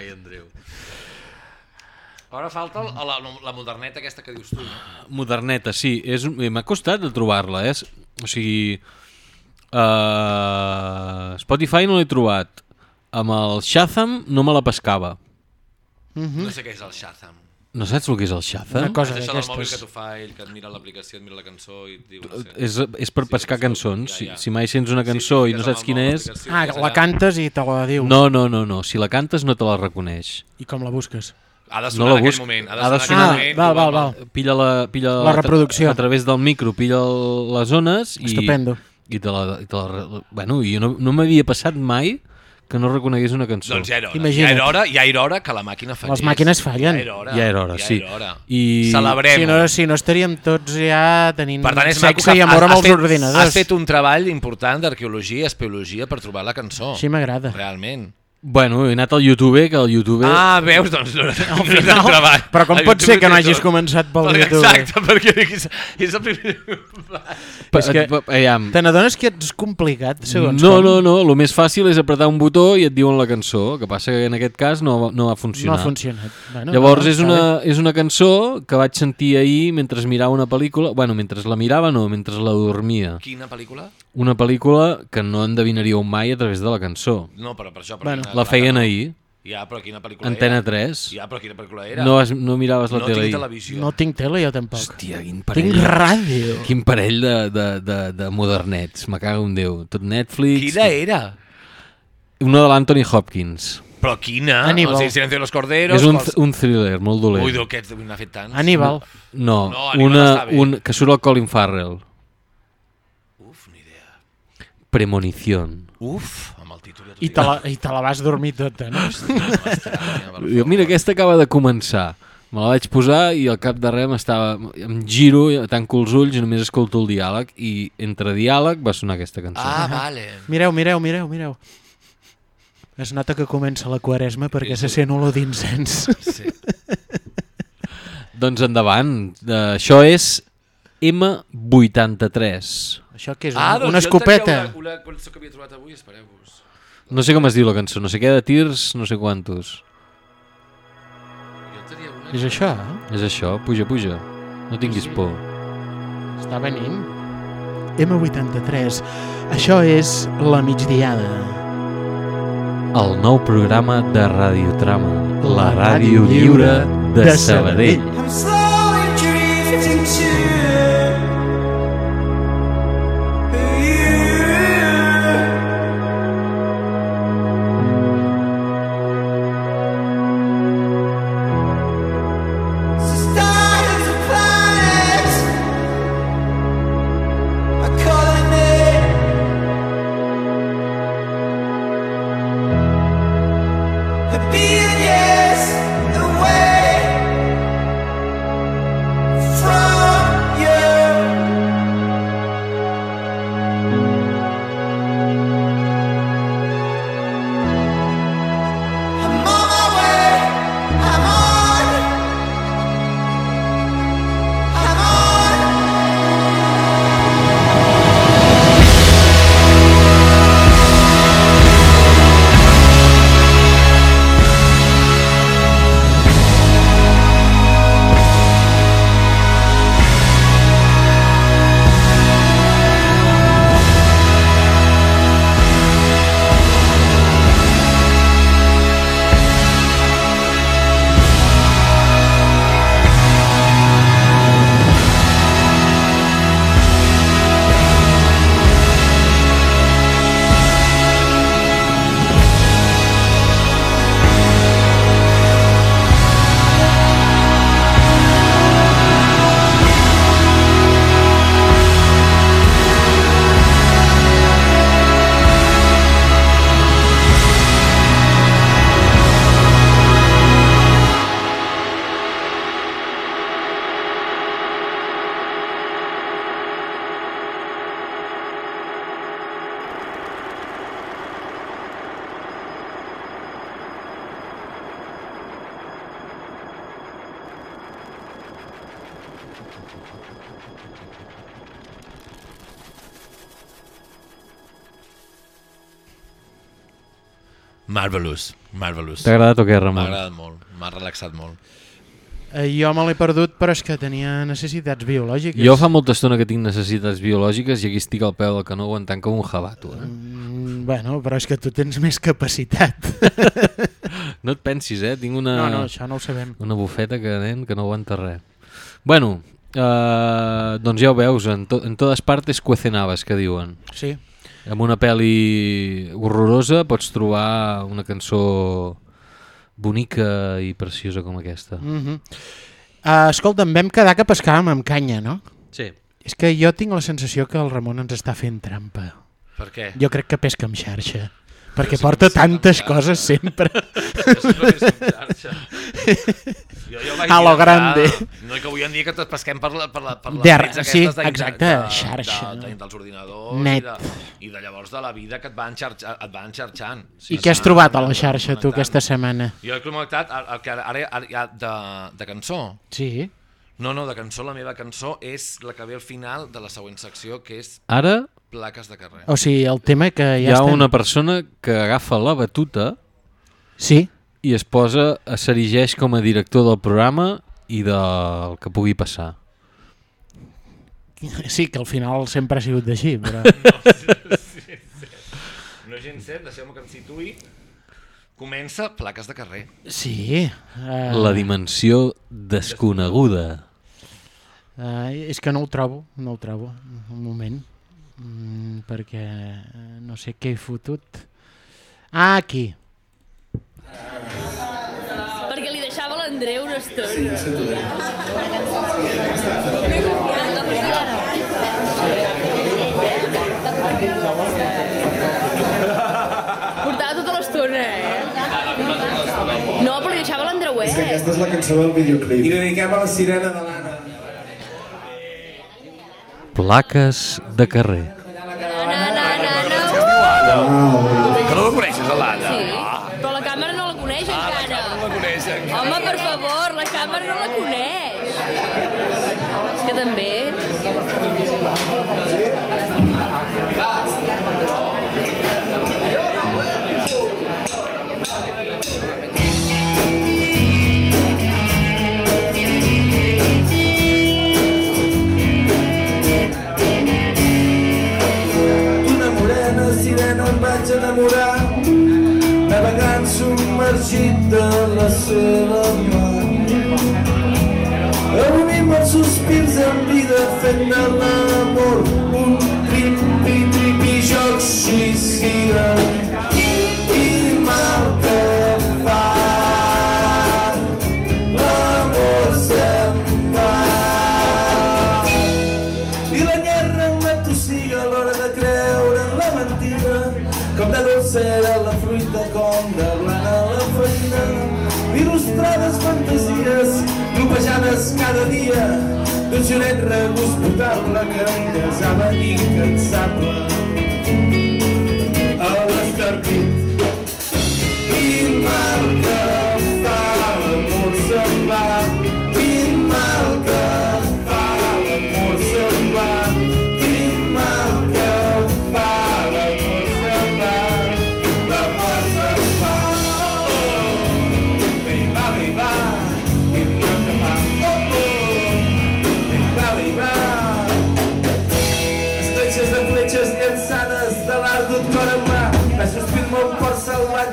S1: Ai, Andreu. Ara falta el- la, la moderneta aquesta que dius tu. No?
S3: Moderneta, sí. Un- M'ha costat de trobar-la, eh? O sigui, Uh, Spotify no l'he trobat. Amb el Shazam no me la pescava.
S1: No sé què és el Shazam.
S3: No saps el que és el Shazam?
S5: Una cosa
S1: és això del mòbil que t'ho fa ell, que et mira l'aplicació, et mira la cançó i et diu... No sé.
S3: És, és per
S1: Sí,
S3: pescar
S1: sí,
S3: cançons.
S1: ja, ja.
S3: Si, si mai sents una cançó i no saps quina és...
S5: Ah, la cantes i te la diu.
S3: No, no, no, no. Si la cantes no te la reconeix.
S5: I com la busques?
S1: Ha de
S3: No
S1: sonar
S3: la
S1: en aquell moment. Ha de
S3: ha de
S1: sonar,
S3: sonar-
S1: en aquell moment.
S5: val,
S1: tu
S5: val,
S1: vas-
S5: val.
S3: Pilla la, pilla
S5: La reproducció.
S3: A, través del micro, pilla les ones i,
S5: Estupendo.
S3: i te la, i te la, bueno, jo no, no m'havia passat mai que no reconegués una cançó.
S1: Doncs ja era hora.
S5: Imagina't.
S1: Ja era hora, ja era hora que la màquina fallés.
S5: Les màquines fallen.
S1: Ja era hora.
S3: Ja era hora,
S1: ja
S3: sí.
S1: Era hora.
S3: I-
S1: Celebrem.
S5: Si no, si no estaríem tots ja tenint
S1: Per tant, és
S5: sexe
S1: que
S5: i amor amb els
S1: fet,
S5: ordinadors.
S1: Has fet un treball important d'arqueologia i espeologia per trobar la cançó.
S5: Així m'agrada.
S1: Realment.
S3: Bueno, he anat al YouTube, que el YouTube...
S1: Ah, veus, doncs no, no, no
S5: final,
S1: treball.
S5: però com
S1: El
S5: pot ser que no hagis
S1: tot.
S5: començat pel
S1: Perquè-
S5: YouTube?
S1: Exacte, perquè és, és el primer...
S5: És que-
S3: aviam.
S5: Te n'adones que ets complicat, segons
S3: No,
S5: com?
S3: no, no, el més fàcil és apretar un botó i et diuen la cançó, que passa que en aquest cas no, no va
S5: No
S3: funcionar.
S5: ha funcionat. Bueno,
S3: Llavors
S5: no,
S3: és una, és una cançó que vaig sentir ahir mentre mirava una pel·lícula, bueno, mentre la mirava no, mentre la dormia.
S1: Quina pel·lícula?
S3: Una pel·lícula que no endevinaríeu mai a través de la cançó.
S1: No, però per això... Però
S5: Bueno.
S3: La feien
S1: no.
S3: ahir,
S1: Ja, però quina pel·lícula
S3: Antena
S1: era?
S3: 3.
S1: Ja, però quina pel·lícula era?
S3: No, has, no miraves la
S1: no
S3: tele
S1: tinc
S3: ahir.
S1: televisió.
S5: No tinc tele, jo tampoc.
S3: Hòstia, quin parell,
S5: Tinc ràdio.
S3: quin parell de, de, de, de modernets, me cago en Déu. Tot Netflix.
S1: Quina era?
S3: Una de l'Anthony Hopkins.
S1: Però quina?
S5: Aníbal.
S1: O sigui, Silencio de los Corderos...
S3: és un,
S1: quals-
S3: un thriller molt dolent.
S1: Ui, d'aquests n'ha fet tants.
S5: Aníbal.
S3: No,
S1: No, Aníbal
S3: una, un, que surt el Colin Farrell.
S1: Uf, ni idea.
S3: Premonición.
S1: Uf, amb el títol ja
S5: I te, la, I te la vas dormir tota, no?
S3: Jo, mira, aquesta acaba de començar. Me la vaig posar i al cap de res m'estava... Em giro, tanco els ulls i només escolto el diàleg i entre diàleg va sonar aquesta cançó.
S1: Ah, vale.
S5: Mireu, mireu, mireu, mireu. Es nota que comença la quaresma perquè se sent olor d'incens.
S1: Sí.
S3: Doncs endavant. Uh, això és M83.
S5: Això que és?
S1: Ah,
S5: Un-
S1: doncs
S5: una escopeta?
S1: Una, una cançó que havia trobat avui, espereu-vos.
S3: No sé com es diu la cançó, no sé què de tirs, no sé quantos.
S1: Jo tenia una...
S5: És això, eh?
S3: És això, puja, puja. No tinguis por.
S5: Està venint. M83. Això és la migdiada.
S3: El nou programa de Radiotrama, la ràdio lliure de Sabadell.
S7: I'm slowly drifting to
S1: Marvelous.
S3: T'ha agradat o què,
S1: M'ha
S3: Ramon?
S1: agradat molt, m'ha relaxat molt.
S5: Eh, jo me l'he perdut, però és que tenia necessitats biològiques.
S3: Jo fa molta estona que tinc necessitats biològiques i aquí estic al peu del canó aguantant com un jabato. Eh?
S5: Mm, bueno, però és que tu tens més capacitat.
S3: No et pensis, eh? Tinc una,
S5: No, no, això no ho sabem.
S3: una bufeta que, nen, que no aguanta res. Bueno, eh, doncs ja ho veus, en, to en totes partes cuecenaves, que diuen.
S5: Sí.
S3: Amb una pel·li horrorosa pots trobar una cançó bonica i preciosa com aquesta.
S5: Mm -hmm. uh, escolta'm, vam quedar que pescàvem amb canya, no?
S3: Sí.
S5: És que jo tinc la sensació que el Ramon ens està fent trampa.
S1: Per què?
S5: Jo crec que pesca amb xarxa. Perquè porta
S1: pesca amb
S5: tantes coses sempre.
S1: Jo sempre vist en xarxa. Jo, jo
S5: A lo grande.
S1: No que avui en dia que tots pesquem per, la, per, la, per les
S5: De-
S1: nets
S5: sí,
S1: aquestes d'in-
S5: exacte,
S1: de,
S5: xarxa.
S1: De, de, dels ordinadors
S5: Net.
S1: I, de, i de llavors de la vida que et van, xarxa, et van xarxant.
S5: I què has trobat a la xarxa, tu, aquesta setmana?
S1: Jo he connectat el, el que ara, ara hi ha de, de cançó.
S5: Sí.
S1: No, no, de cançó, la meva cançó és la que ve al final de la següent secció, que és
S3: Ara
S1: plaques de carrer.
S5: O sigui, el tema que ja
S3: hi ha
S5: estem...
S3: una persona que agafa la batuta
S5: Sí,
S3: i es posa, s'erigeix com a director del programa i del que pugui passar.
S5: sí, que al final sempre ha sigut així, però...
S1: No és gens cert, deixeu-me que em situï. Comença plaques de carrer.
S5: Sí. Uh,
S3: La dimensió desconeguda.
S5: Uh, és que no ho trobo, no ho trobo, un moment, mm, perquè no sé què he fotut. Ah, aquí.
S11: Perquè li deixava l'Andreu una estona. Portava tota l'estona, eh? No, però li deixava l'Andreuet.
S12: Aquesta és la cançó del videoclip. I dediquem a la sirena de l'Anna.
S3: Plaques de carrer.
S1: Que no la
S13: de la seva mar unint els sospirs en vida fent de l'amor un tripi tripi joc suïcida d'un xalet regust potable que em desava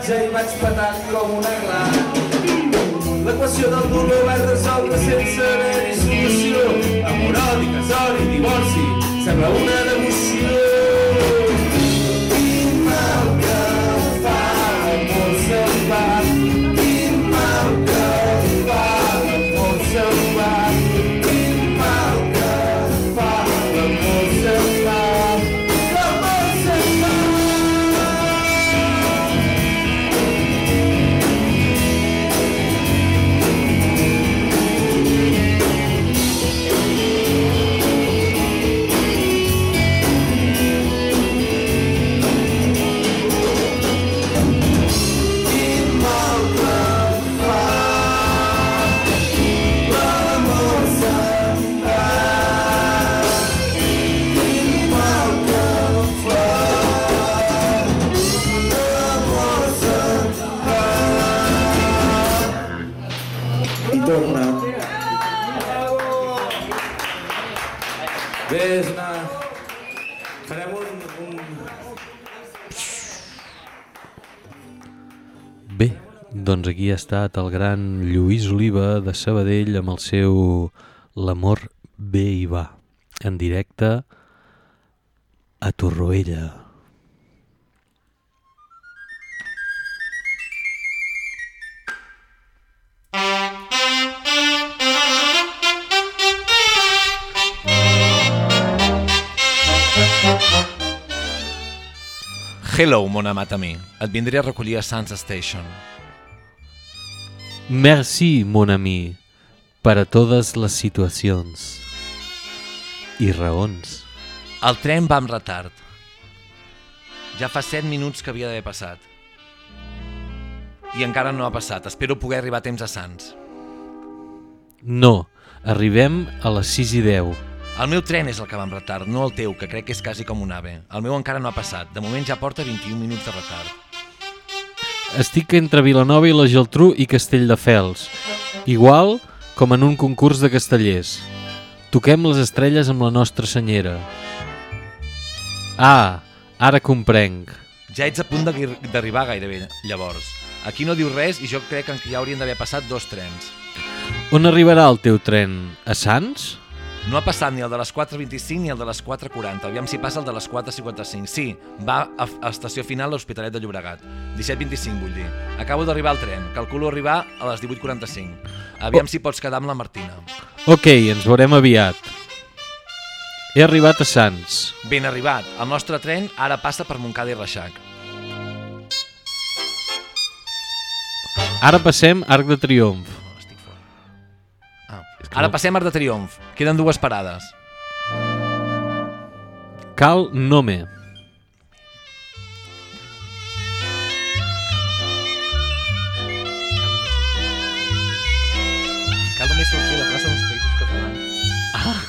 S13: salvatge i vaig petar com una gla. L'equació del dolor vaig resoldre sense haver-hi solució. Amor, odi, casori, divorci, sembla una devoció.
S3: Doncs aquí ha estat el gran Lluís Oliva de Sabadell amb el seu L'amor bé hi va, en directe a Torroella.
S1: Hello, mon amat a mi. Et vindré a recollir a Sands Station.
S3: Merci, mon ami, per a totes les situacions i raons.
S1: El tren va amb retard. Ja fa 7 minuts que havia d'haver passat. I encara no ha passat. Espero poder arribar a temps a Sants.
S3: No, arribem a les 6 i 10.
S1: El meu tren és el que va amb retard, no el teu, que crec que és quasi com un ave. El meu encara no ha passat. De moment ja porta 21 minuts de retard.
S3: Estic entre Vilanova i la Geltrú i Castelldefels. Igual com en un concurs de castellers. Toquem les estrelles amb la nostra senyera. Ah, ara comprenc.
S1: Ja ets a punt d'arribar gairebé, llavors. Aquí no diu res i jo crec que ja haurien d'haver passat dos trens.
S3: On arribarà el teu tren? A Sants?
S1: No ha passat ni el de les 4.25 ni el de les 4.40. Aviam si passa el de les 4.55. Sí, va a, a estació final a l'Hospitalet de Llobregat. 17.25, vull dir. Acabo d'arribar al tren. Calculo arribar a les 18.45. Aviam
S3: Oh.
S1: si pots quedar amb la Martina.
S3: Ok, ens veurem aviat. He arribat a Sants.
S1: Ben arribat. El nostre tren ara passa per Montcada i Reixac.
S3: Ara passem Arc de Triomf.
S1: Ara passem Arc de Triomf. Queden dues parades.
S3: Cal Nome.
S1: Cal només sortir a la plaça dels Països Catalans. Ah.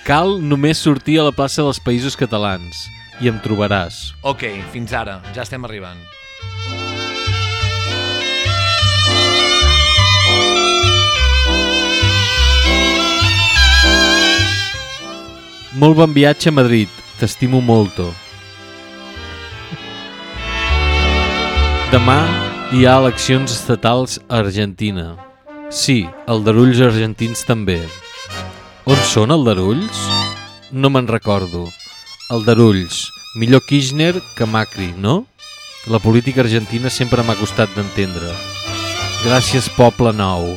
S3: Cal només sortir a la plaça dels Països Catalans i em trobaràs.
S1: Ok, fins ara. Ja estem arribant.
S3: Molt bon viatge a Madrid. T'estimo molto. Demà hi ha eleccions estatals a Argentina. Sí, aldarulls argentins també. On són aldarulls? No me'n recordo. Aldarulls. Millor Kirchner que Macri, no? La política argentina sempre m'ha costat d'entendre. Gràcies, poble nou.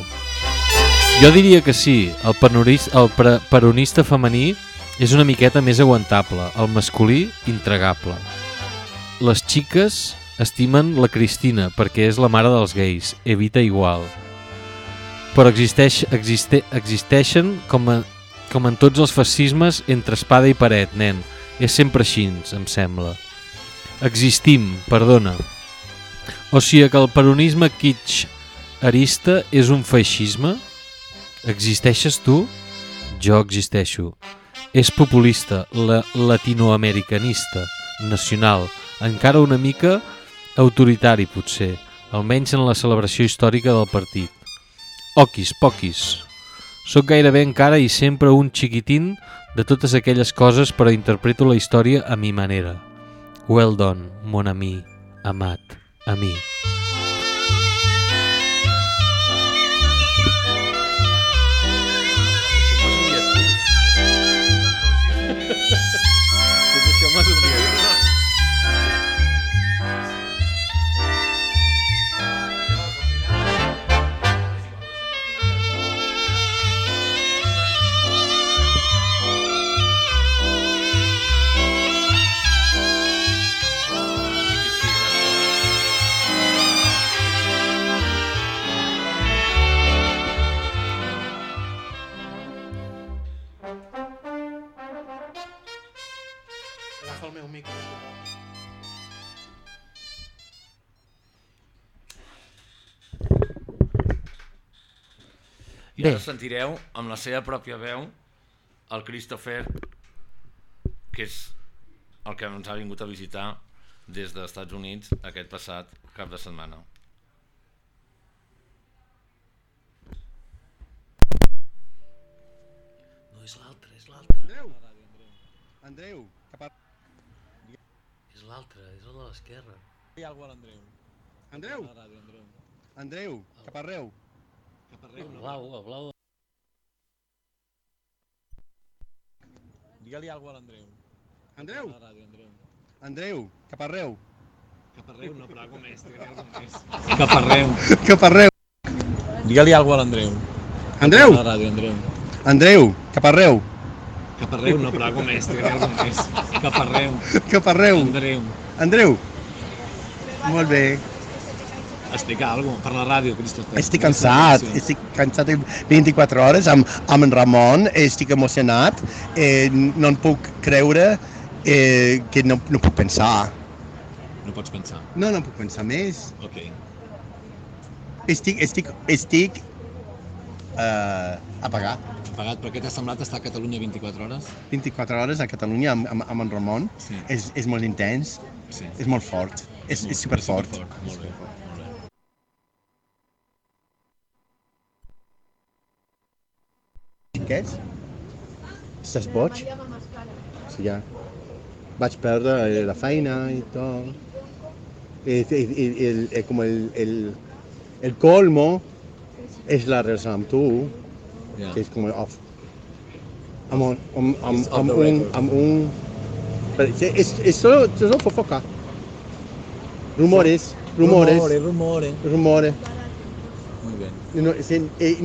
S3: Jo diria que sí, el, el peronista femení és una miqueta més aguantable, el masculí intregable. Les xiques estimen la Cristina perquè és la mare dels gais, evita igual. Però existeix, existe, existeixen com, a, com en tots els fascismes entre espada i paret, nen. És sempre així, em sembla. Existim, perdona. O sigui que el peronisme kitsch arista és un feixisme? Existeixes tu? Jo existeixo. És populista, la latinoamericanista, nacional, encara una mica autoritari potser, almenys en la celebració històrica del partit. Oquis, poquis. Soc gairebé encara i sempre un xiquitín de totes aquelles coses però interpreto la història a mi manera. Well done, mon ami, amat, a mi.
S1: I
S5: Bé.
S1: ara sentireu amb la seva pròpia veu el Christopher, que és el que ens ha vingut a visitar des dels Estats Units aquest passat cap de setmana.
S3: No és l'altre, és l'altre.
S14: Andreu, cap a...
S3: És l'altre, és el de l'esquerra.
S1: Hi ha algú a l'Andreu.
S14: Andreu,
S1: Andreu.
S14: Andreu, cap arreu.
S1: Cap arreu, no?
S3: Blau, el blau.
S1: Digue-li alguna a l'Andreu.
S14: Andreu,
S1: A la ràdio, Andreu.
S14: Andreu, cap arreu.
S1: Cap arreu, no, però alguna més. Digue-li alguna més. Cap arreu.
S14: Cap arreu.
S1: Digue-li alguna a l'Andreu.
S14: Andreu,
S1: A la ràdio, Andreu.
S14: Andreu, cap arreu.
S1: Cap arreu, no, però alguna més. Digue-li alguna més. Cap arreu.
S14: Cap arreu.
S1: Andreu.
S14: Andreu. Molt bé.
S1: Explicar alguna cosa per la ràdio, Christopher.
S14: Estic cansat, estic cansat de 24 hores amb, amb en Ramon, estic emocionat, eh, no em puc creure eh, que no, no puc pensar.
S1: No pots pensar.
S14: No, no puc pensar més.
S1: Ok.
S14: Estic, estic, estic eh, apagat.
S1: Apagat, però què t'ha semblat estar a Catalunya 24 hores?
S14: 24 hores a Catalunya amb, amb, amb en Ramon
S1: Sí.
S14: és, és molt intens,
S1: Sí.
S14: és molt fort, és, és superfort.
S1: superfort, Molt bé, molt bé.
S14: És? Estàs boig? Sí, ja. Vaig perdre eh, la feina i tot. I, i, el, eh, com el, el, el colmo és la relació amb tu, que és com off. Amb, un- un, un... Solo, solo fofoca. Rumores, rumores,
S1: Rumore, rumore.
S14: rumores.
S1: Bé.
S14: No, sí, eh,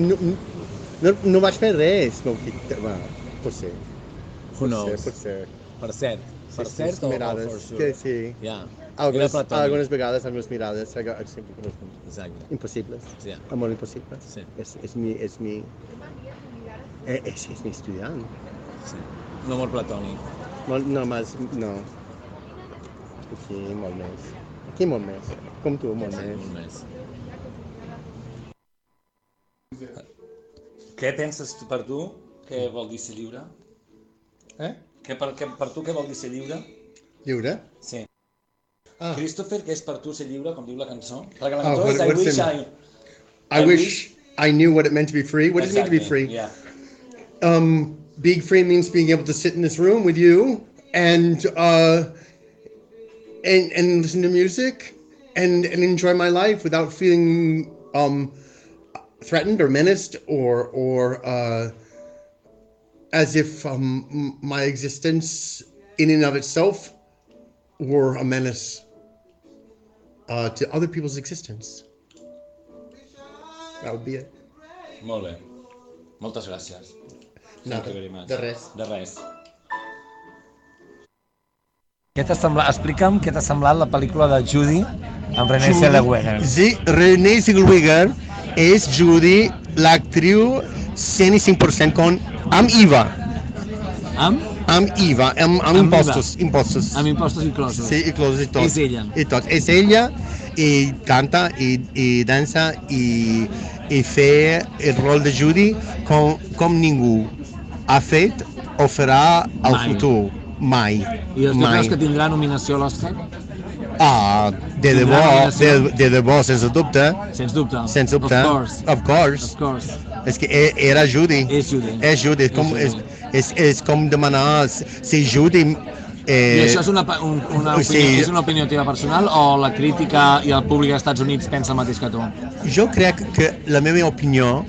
S14: no, fer res. No, que, bueno, potser.
S1: Who knows?
S14: potser.
S1: Per cert. Per
S14: Sí, sí,
S1: cert o, o
S14: mirades,
S1: for sure?
S14: que sí.
S1: Ja.
S14: Algunes, algunes vegades, algunes mirades, eh, sí,
S1: Exacte.
S14: impossibles.
S1: Sí.
S14: Molt impossibles.
S1: Sí.
S14: És, és mi, és mi, eh, és, és mi estudiant.
S1: sí. Un amor platònic.
S14: Molt, no, més, no. Aquí molt més. Aquí molt més. Com tu, molt
S1: Sí,
S14: més.
S1: molt més. Què penses tu, per tu què vol dir ser lliure?
S14: Eh?
S1: Que per, que, per tu què vol dir ser lliure?
S14: Lliure?
S1: Sí.
S14: Ah.
S1: Christopher, què és per tu ser lliure, com diu la cançó? La cançó
S14: what-
S1: és I wish
S14: in-
S1: I...
S14: I wish I knew what it meant to be free. What does it mean to be free?
S1: Yeah.
S14: Um, being free means being able to sit in this room with you and uh, and and listen to music and and enjoy my life without feeling um, threatened or menaced or or uh, as if um, my existence in and of itself were a menace uh, to other people's existence. That would be it.
S1: Molt bé. Moltes gràcies.
S14: Nada,
S1: Thank you very much.
S14: de res.
S1: De res. Què t'ha semblat? Explica'm què t'ha semblat la pel·lícula de Judy amb René Zellweger.
S14: Sí, René Zellweger és Judy, l'actriu 105% con, amb IVA.
S1: Amb?
S14: Amb IVA, amb, amb,
S1: Amb
S14: impostos,
S1: IVA.
S14: impostos.
S1: Amb impostos inclosos.
S14: Sí, inclosos i tot.
S1: És ella.
S14: I tot. És ella i canta i, i dansa i, i fer el rol de Judy com, com ningú ha fet o farà al futur. Mai.
S1: I els
S14: Mai.
S1: que tindrà nominació a l'Oscar?
S14: Ah, de debò, de, de debò, sense dubte.
S1: Sens dubte.
S14: Sens dubte.
S1: Of course.
S14: Of course.
S1: Of course.
S14: És que e- era Judy.
S1: És Judy.
S14: És Judy. És com,
S1: És
S14: és, és, com demanar si Judy...
S1: I
S14: Eh,
S1: això és una, un, una, opinió,
S14: sí.
S1: és una opinió teva personal o la crítica i el públic dels Estats Units pensa el mateix que tu?
S14: jo crec que la meva opinió,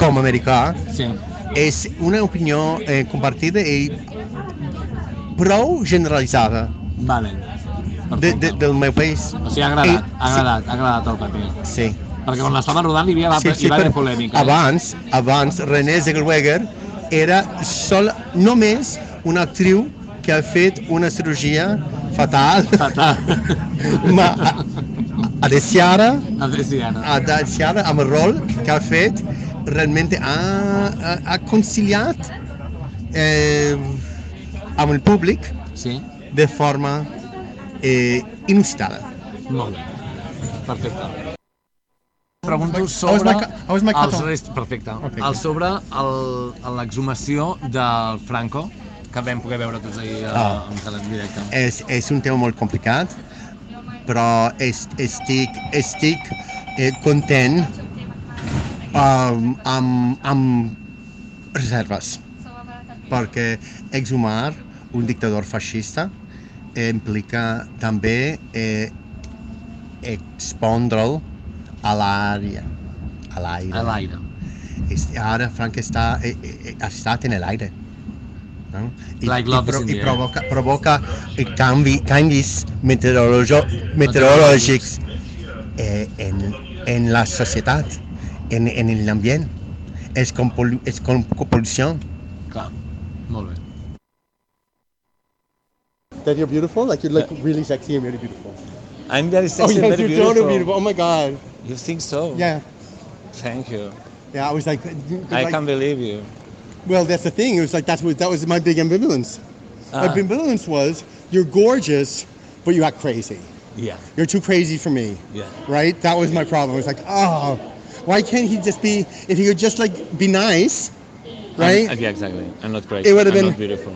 S14: com a americà,
S1: Sí.
S14: és una opinió eh, compartida i prou generalitzada
S1: Vale.
S14: De, de, del meu país.
S1: O sigui, ha agradat,
S14: I-
S1: ha agradat, ha agradat el paper.
S14: Sí.
S1: Perquè quan l'estava rodant hi havia, sí, hi va haver polèmica. eh?
S14: Abans, abans, René Zellweger era sol, només una actriu que ha fet una cirurgia fatal.
S1: Fatal.
S14: Ma, a, a Desiara,
S1: A veure si ara.
S14: a Desiara, amb el rol que ha fet, realment ha, ha, ha conciliat eh, amb el públic
S1: Sí?
S14: de forma eh, inusitada.
S1: Molt bé. Perfecte. Pregunto
S14: How was
S1: sobre
S14: my how was my
S1: els rest... Perfecte.
S14: Okay.
S1: El sobre l'exhumació del Franco, que vam poder veure tots ahir
S14: Ah.
S1: en en directe.
S14: És, és un tema molt complicat, però es, estic, estic eh, content um, amb, amb reserves, perquè exhumar un dictador fascista eh, implica també eh, expondre'l a l'aire. A l'aire.
S3: A l'aire.
S14: Ara Frank està, eh, eh, ha estat en l'aire. No? I,
S3: Like
S14: i, pro, i provoca, provoca eh, canvi, canvis meteorològics eh, en, en la societat, en, en l'ambient. És com, és com compulsió.
S3: Clar, molt bé.
S14: That you're beautiful? Like you look like really sexy and really beautiful.
S15: I'm very
S14: Oh
S15: sexy
S14: yes,
S15: and very
S14: you're
S15: beautiful.
S14: beautiful. Oh my god.
S15: You think so?
S14: Yeah.
S15: Thank you.
S14: Yeah, I was like,
S15: I
S14: like-
S15: can't believe you.
S14: Well, that's the thing. It was like that's what that was my big ambivalence. My
S15: Ah.
S14: ambivalence was you're gorgeous, but you act crazy.
S15: Yeah.
S14: You're too crazy for me.
S15: Yeah.
S14: Right? That was my problem. It was like, oh, why can't he just be? If he could just like be nice, right?
S15: I'm, yeah, exactly. I'm not crazy.
S14: It would have been-
S15: not beautiful.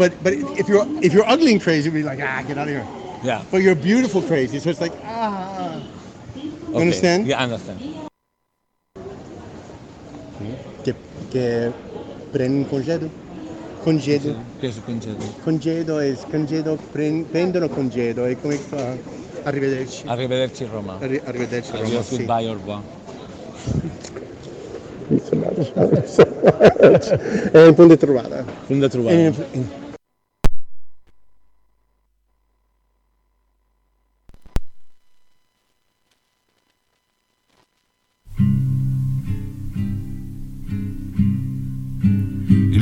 S14: But but if you're if you're ugly and crazy, you'd be like, ah, get out of here.
S15: Yeah.
S14: But you're beautiful crazy, so it's like, ah. You
S15: Okay.
S14: understand?
S15: Yeah, I understand.
S14: Que que pren congedo. Congedo.
S15: Che è congedo?
S14: Congedo è congedo prendono congedo e come fa? Arrivederci.
S15: Arrivederci Roma.
S14: Arri- arrivederci Roma.
S15: Adios,
S14: sì.
S15: goodbye au revoir.
S14: È un punto trovata.
S15: Punto trovata.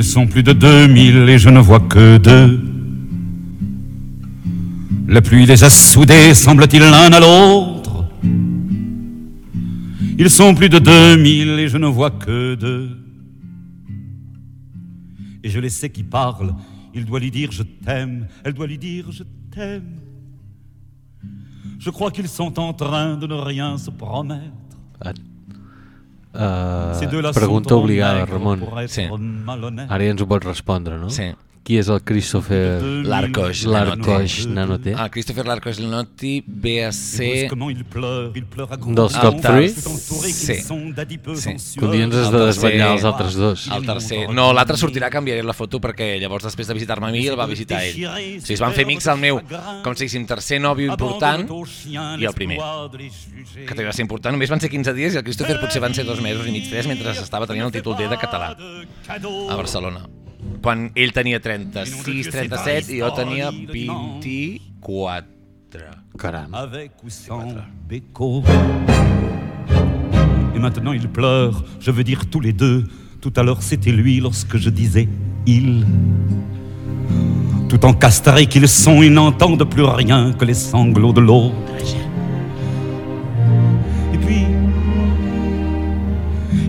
S16: Sont plus de 2000 et je ne vois que deux. La pluie les a soudés, semble-t-il, l'un à l'autre. Ils sont plus de 2000 et je ne vois que deux. Et je les sais qui parlent. Il doit lui dire je t'aime, elle doit lui dire je t'aime. Je crois qu'ils sont en train de ne rien se promettre.
S3: Uh, pregunta obligada, Ramon.
S1: Sí.
S3: Ara ja ens ho pots respondre, no?
S1: Sí.
S3: Qui és el Christopher...
S1: L'Arcoix
S3: L'Arcoix Nanoté.
S1: Ah, Christopher L'Arcoix Nanoté ve a ser...
S3: Dels
S1: El
S3: top 3?
S1: tercer- Sí.
S3: Que un dia ens has de
S1: El
S3: desvetllar els altres dos.
S1: El tercer. No, l'altre sortirà, canviaré la foto perquè llavors després de visitar-me a mi el va visitar ell. O sigui, es van fer amics el meu, com si diguéssim, tercer nòvio important i el primer. Que també va ser important, només van ser 15 dies i el Christopher potser van ser dos mesos i mig, tres, mentre estava tenint el títol D de català a Barcelona. Quan ell tenia 36, 37 i jo tenia 24.
S3: Caram.
S16: Avec ou sans béco. Et maintenant il pleure, je veux dire tous les deux. Tout à l'heure c'était lui lorsque je disais il. Tout encastrés qu'ils sont, ils n'entendent plus rien que les sanglots de l'autre. Et puis,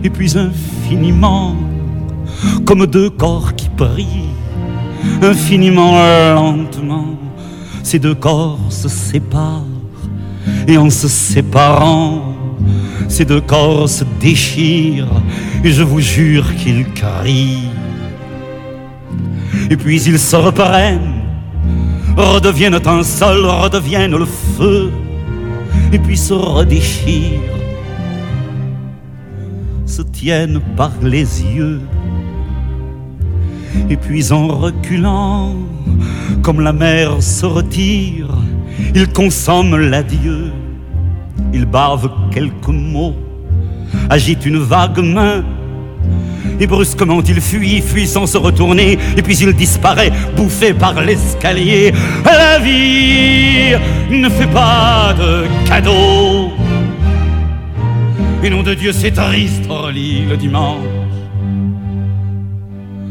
S16: et puis infiniment, comme deux corps qui brillent, infiniment lentement, ces deux corps se séparent, et en se séparant, ces deux corps se déchirent, et je vous jure qu'ils crient. Et puis ils se reprennent, redeviennent un seul, redeviennent le feu, et puis se redéchirent, se tiennent par les yeux. Et puis en reculant, comme la mer se retire, ils consomment l'adieu. Ils bavent quelques mots, agitent une vague main. Et brusquement il fuit, fuit sans se retourner, et puis il disparaît, bouffé par l'escalier. La vie ne fait pas de cadeaux. Et nom de Dieu, c'est triste, le dimanche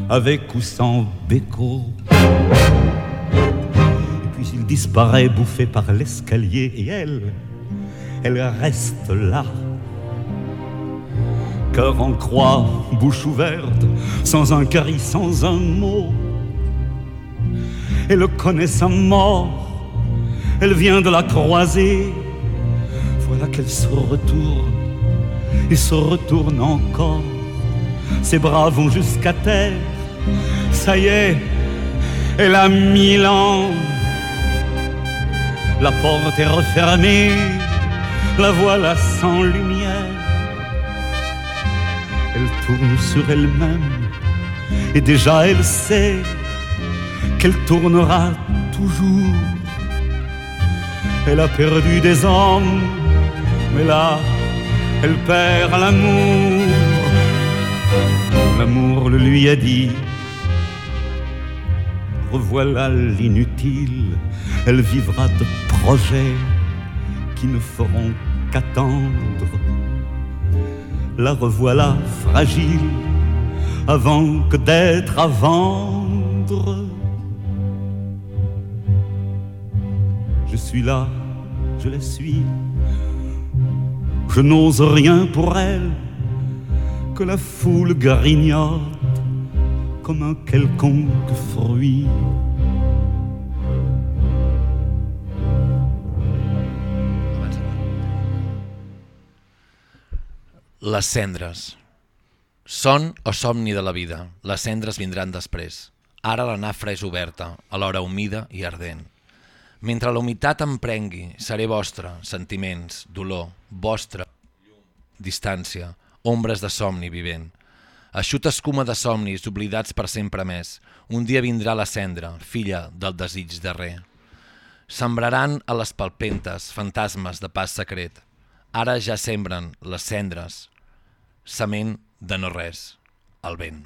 S16: avec ou sans béco. Et puis il disparaît bouffé par l'escalier et elle, elle reste là. Cœur en croix, bouche ouverte, sans un cri, sans un mot. Elle connaît sa mort, elle vient de la croiser. Voilà qu'elle se retourne et se retourne encore. Ses bras vont jusqu'à terre. Ça y est, elle a mille ans. La porte est refermée, la voilà sans lumière. Elle tourne sur elle-même et déjà elle sait qu'elle tournera toujours. Elle a perdu des hommes, mais là, elle perd l'amour. L'amour le lui a dit, revoilà l'inutile, elle vivra de projets qui ne feront qu'attendre. La revoilà fragile avant que d'être à vendre. Je suis là, je la suis. Je n'ose rien pour elle, que la foule grignote comme un quelconque fruit.
S1: Les cendres. Son o somni de la vida. Les cendres vindran després. Ara la nafra és oberta, alhora humida i ardent. Mentre la humitat em prengui, seré vostre, sentiments, dolor, vostre, distància, ombres de somni vivent. Eixuta escuma de somnis oblidats per sempre més. Un dia vindrà la cendra, filla del desig darrer. Sembraran a les palpentes fantasmes de pas secret. Ara ja sembren les cendres, sement de no res, al vent.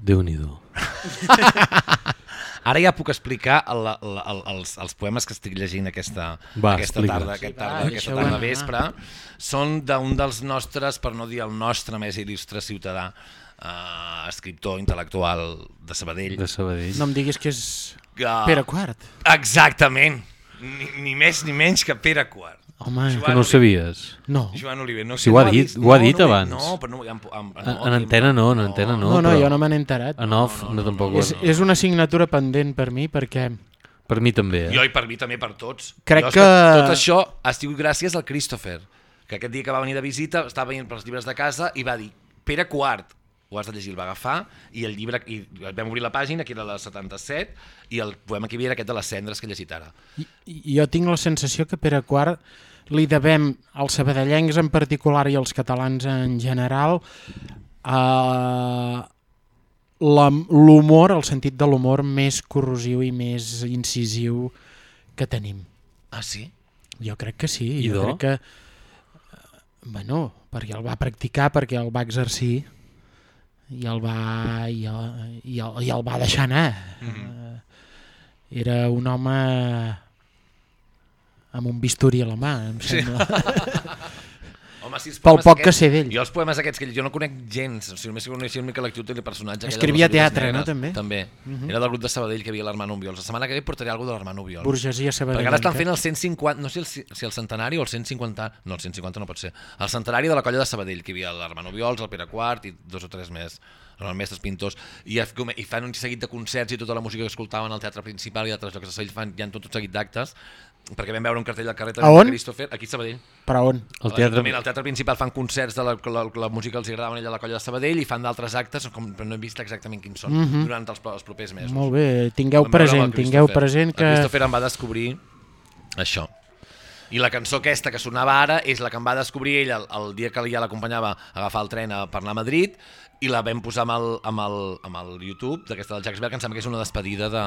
S3: Déu-n'hi-do.
S1: Ara ja puc explicar el, el, el, els, els poemes que estic llegint aquesta,
S3: Va,
S1: aquesta tarda, aquest
S5: Sí,
S1: tarda,
S5: va,
S1: aquesta tarda
S5: anar.
S1: vespre. Són d'un dels nostres, per no dir el nostre més il·lustre ciutadà, eh, escriptor intel·lectual de Sabadell.
S3: De Sabadell.
S5: No em diguis que és
S1: Que-
S5: Pere Quart.
S1: Exactament. Ni, ni més ni menys que Pere Quart.
S5: Home,
S3: que no ho sabies.
S5: No.
S1: Joan Oliver. No,
S3: Si ho ha
S1: no
S3: dit,
S1: no,
S3: ho ha dit
S1: no,
S3: abans.
S1: No, però no, en, en,
S3: En, en antena no, en antena no.
S5: No, no,
S3: però
S5: jo no me n'he enterat.
S3: En off no, tampoc.
S5: És, és una assignatura pendent per mi perquè
S3: Per mi també, eh?
S1: Jo i per mi també per tots.
S5: Crec
S1: jo,
S5: que-
S1: Tot això ha sigut gràcies al Christopher, que aquest dia que va venir de visita estava veient pels llibres de casa i va dir Pere Quart, ho has de llegir, el va agafar i el llibre, i vam obrir la pàgina, que era la 77, i el poema que hi havia era aquest de les cendres que he llegit ara.
S5: I- jo tinc la sensació que Pere Quart li devem als sabadellencs en particular i als catalans en general a l'humor, el sentit de l'humor més corrosiu i més incisiu que tenim.
S1: Ah, sí?
S5: Jo crec que sí.
S3: I
S5: jo
S3: do?
S5: crec que, eh, bueno, perquè el va practicar, perquè el va exercir i el va, i el, i el, i el va deixar anar.
S1: Mhm.
S5: Eh, Era un home amb un bisturi a la mà, em
S1: Sí.
S5: sembla.
S1: Home, sí, els
S5: Pel
S1: poemes
S5: poc que
S1: aquests-
S5: sé d'ell.
S1: Jo els poemes aquests que jo no conec gens, o sigui, només coneixia una mica l'actitud i el personatge.
S5: Escrivia teatre,
S1: negres.
S5: no, també?
S1: També.
S5: Mhm.
S1: Era del grup de Sabadell que havia l'Armand Ubiols. La setmana que ve portaré alguna de l'Armand Ubiols.
S5: Burgesia
S1: Perquè ara estan fent el 150, no sé el, si el centenari o el 150, no, el 150 no pot ser, el centenari de la colla de Sabadell, que hi havia l'Armand Ubiols, el Pere Quart i dos o tres més, els mestres pintors, i, i fan un seguit de concerts i tota la música que escoltaven al teatre principal i altres llocs de Sabadell fan, hi ha tot un seguit d'actes, perquè vam veure un cartell al carrer també de Christopher, aquí a Sabadell.
S5: Però on?
S3: El teatre-
S1: Al teatre principal fan concerts de la, la, la música que els agradaven a ella a la colla de Sabadell i fan d'altres actes, com, però no he vist exactament quins són,
S5: Mhm.
S1: durant els, els propers mesos.
S5: Molt bé, tingueu
S1: Vam
S5: present, tingueu present que...
S1: El Christopher em va descobrir això. I la cançó aquesta que sonava ara és la que em va descobrir ell el, el dia que ja l'acompanyava a agafar el tren a, per anar a Madrid i la vam posar amb el, amb el, amb el YouTube d'aquesta del Jacques Bell, que em sembla que és una despedida de,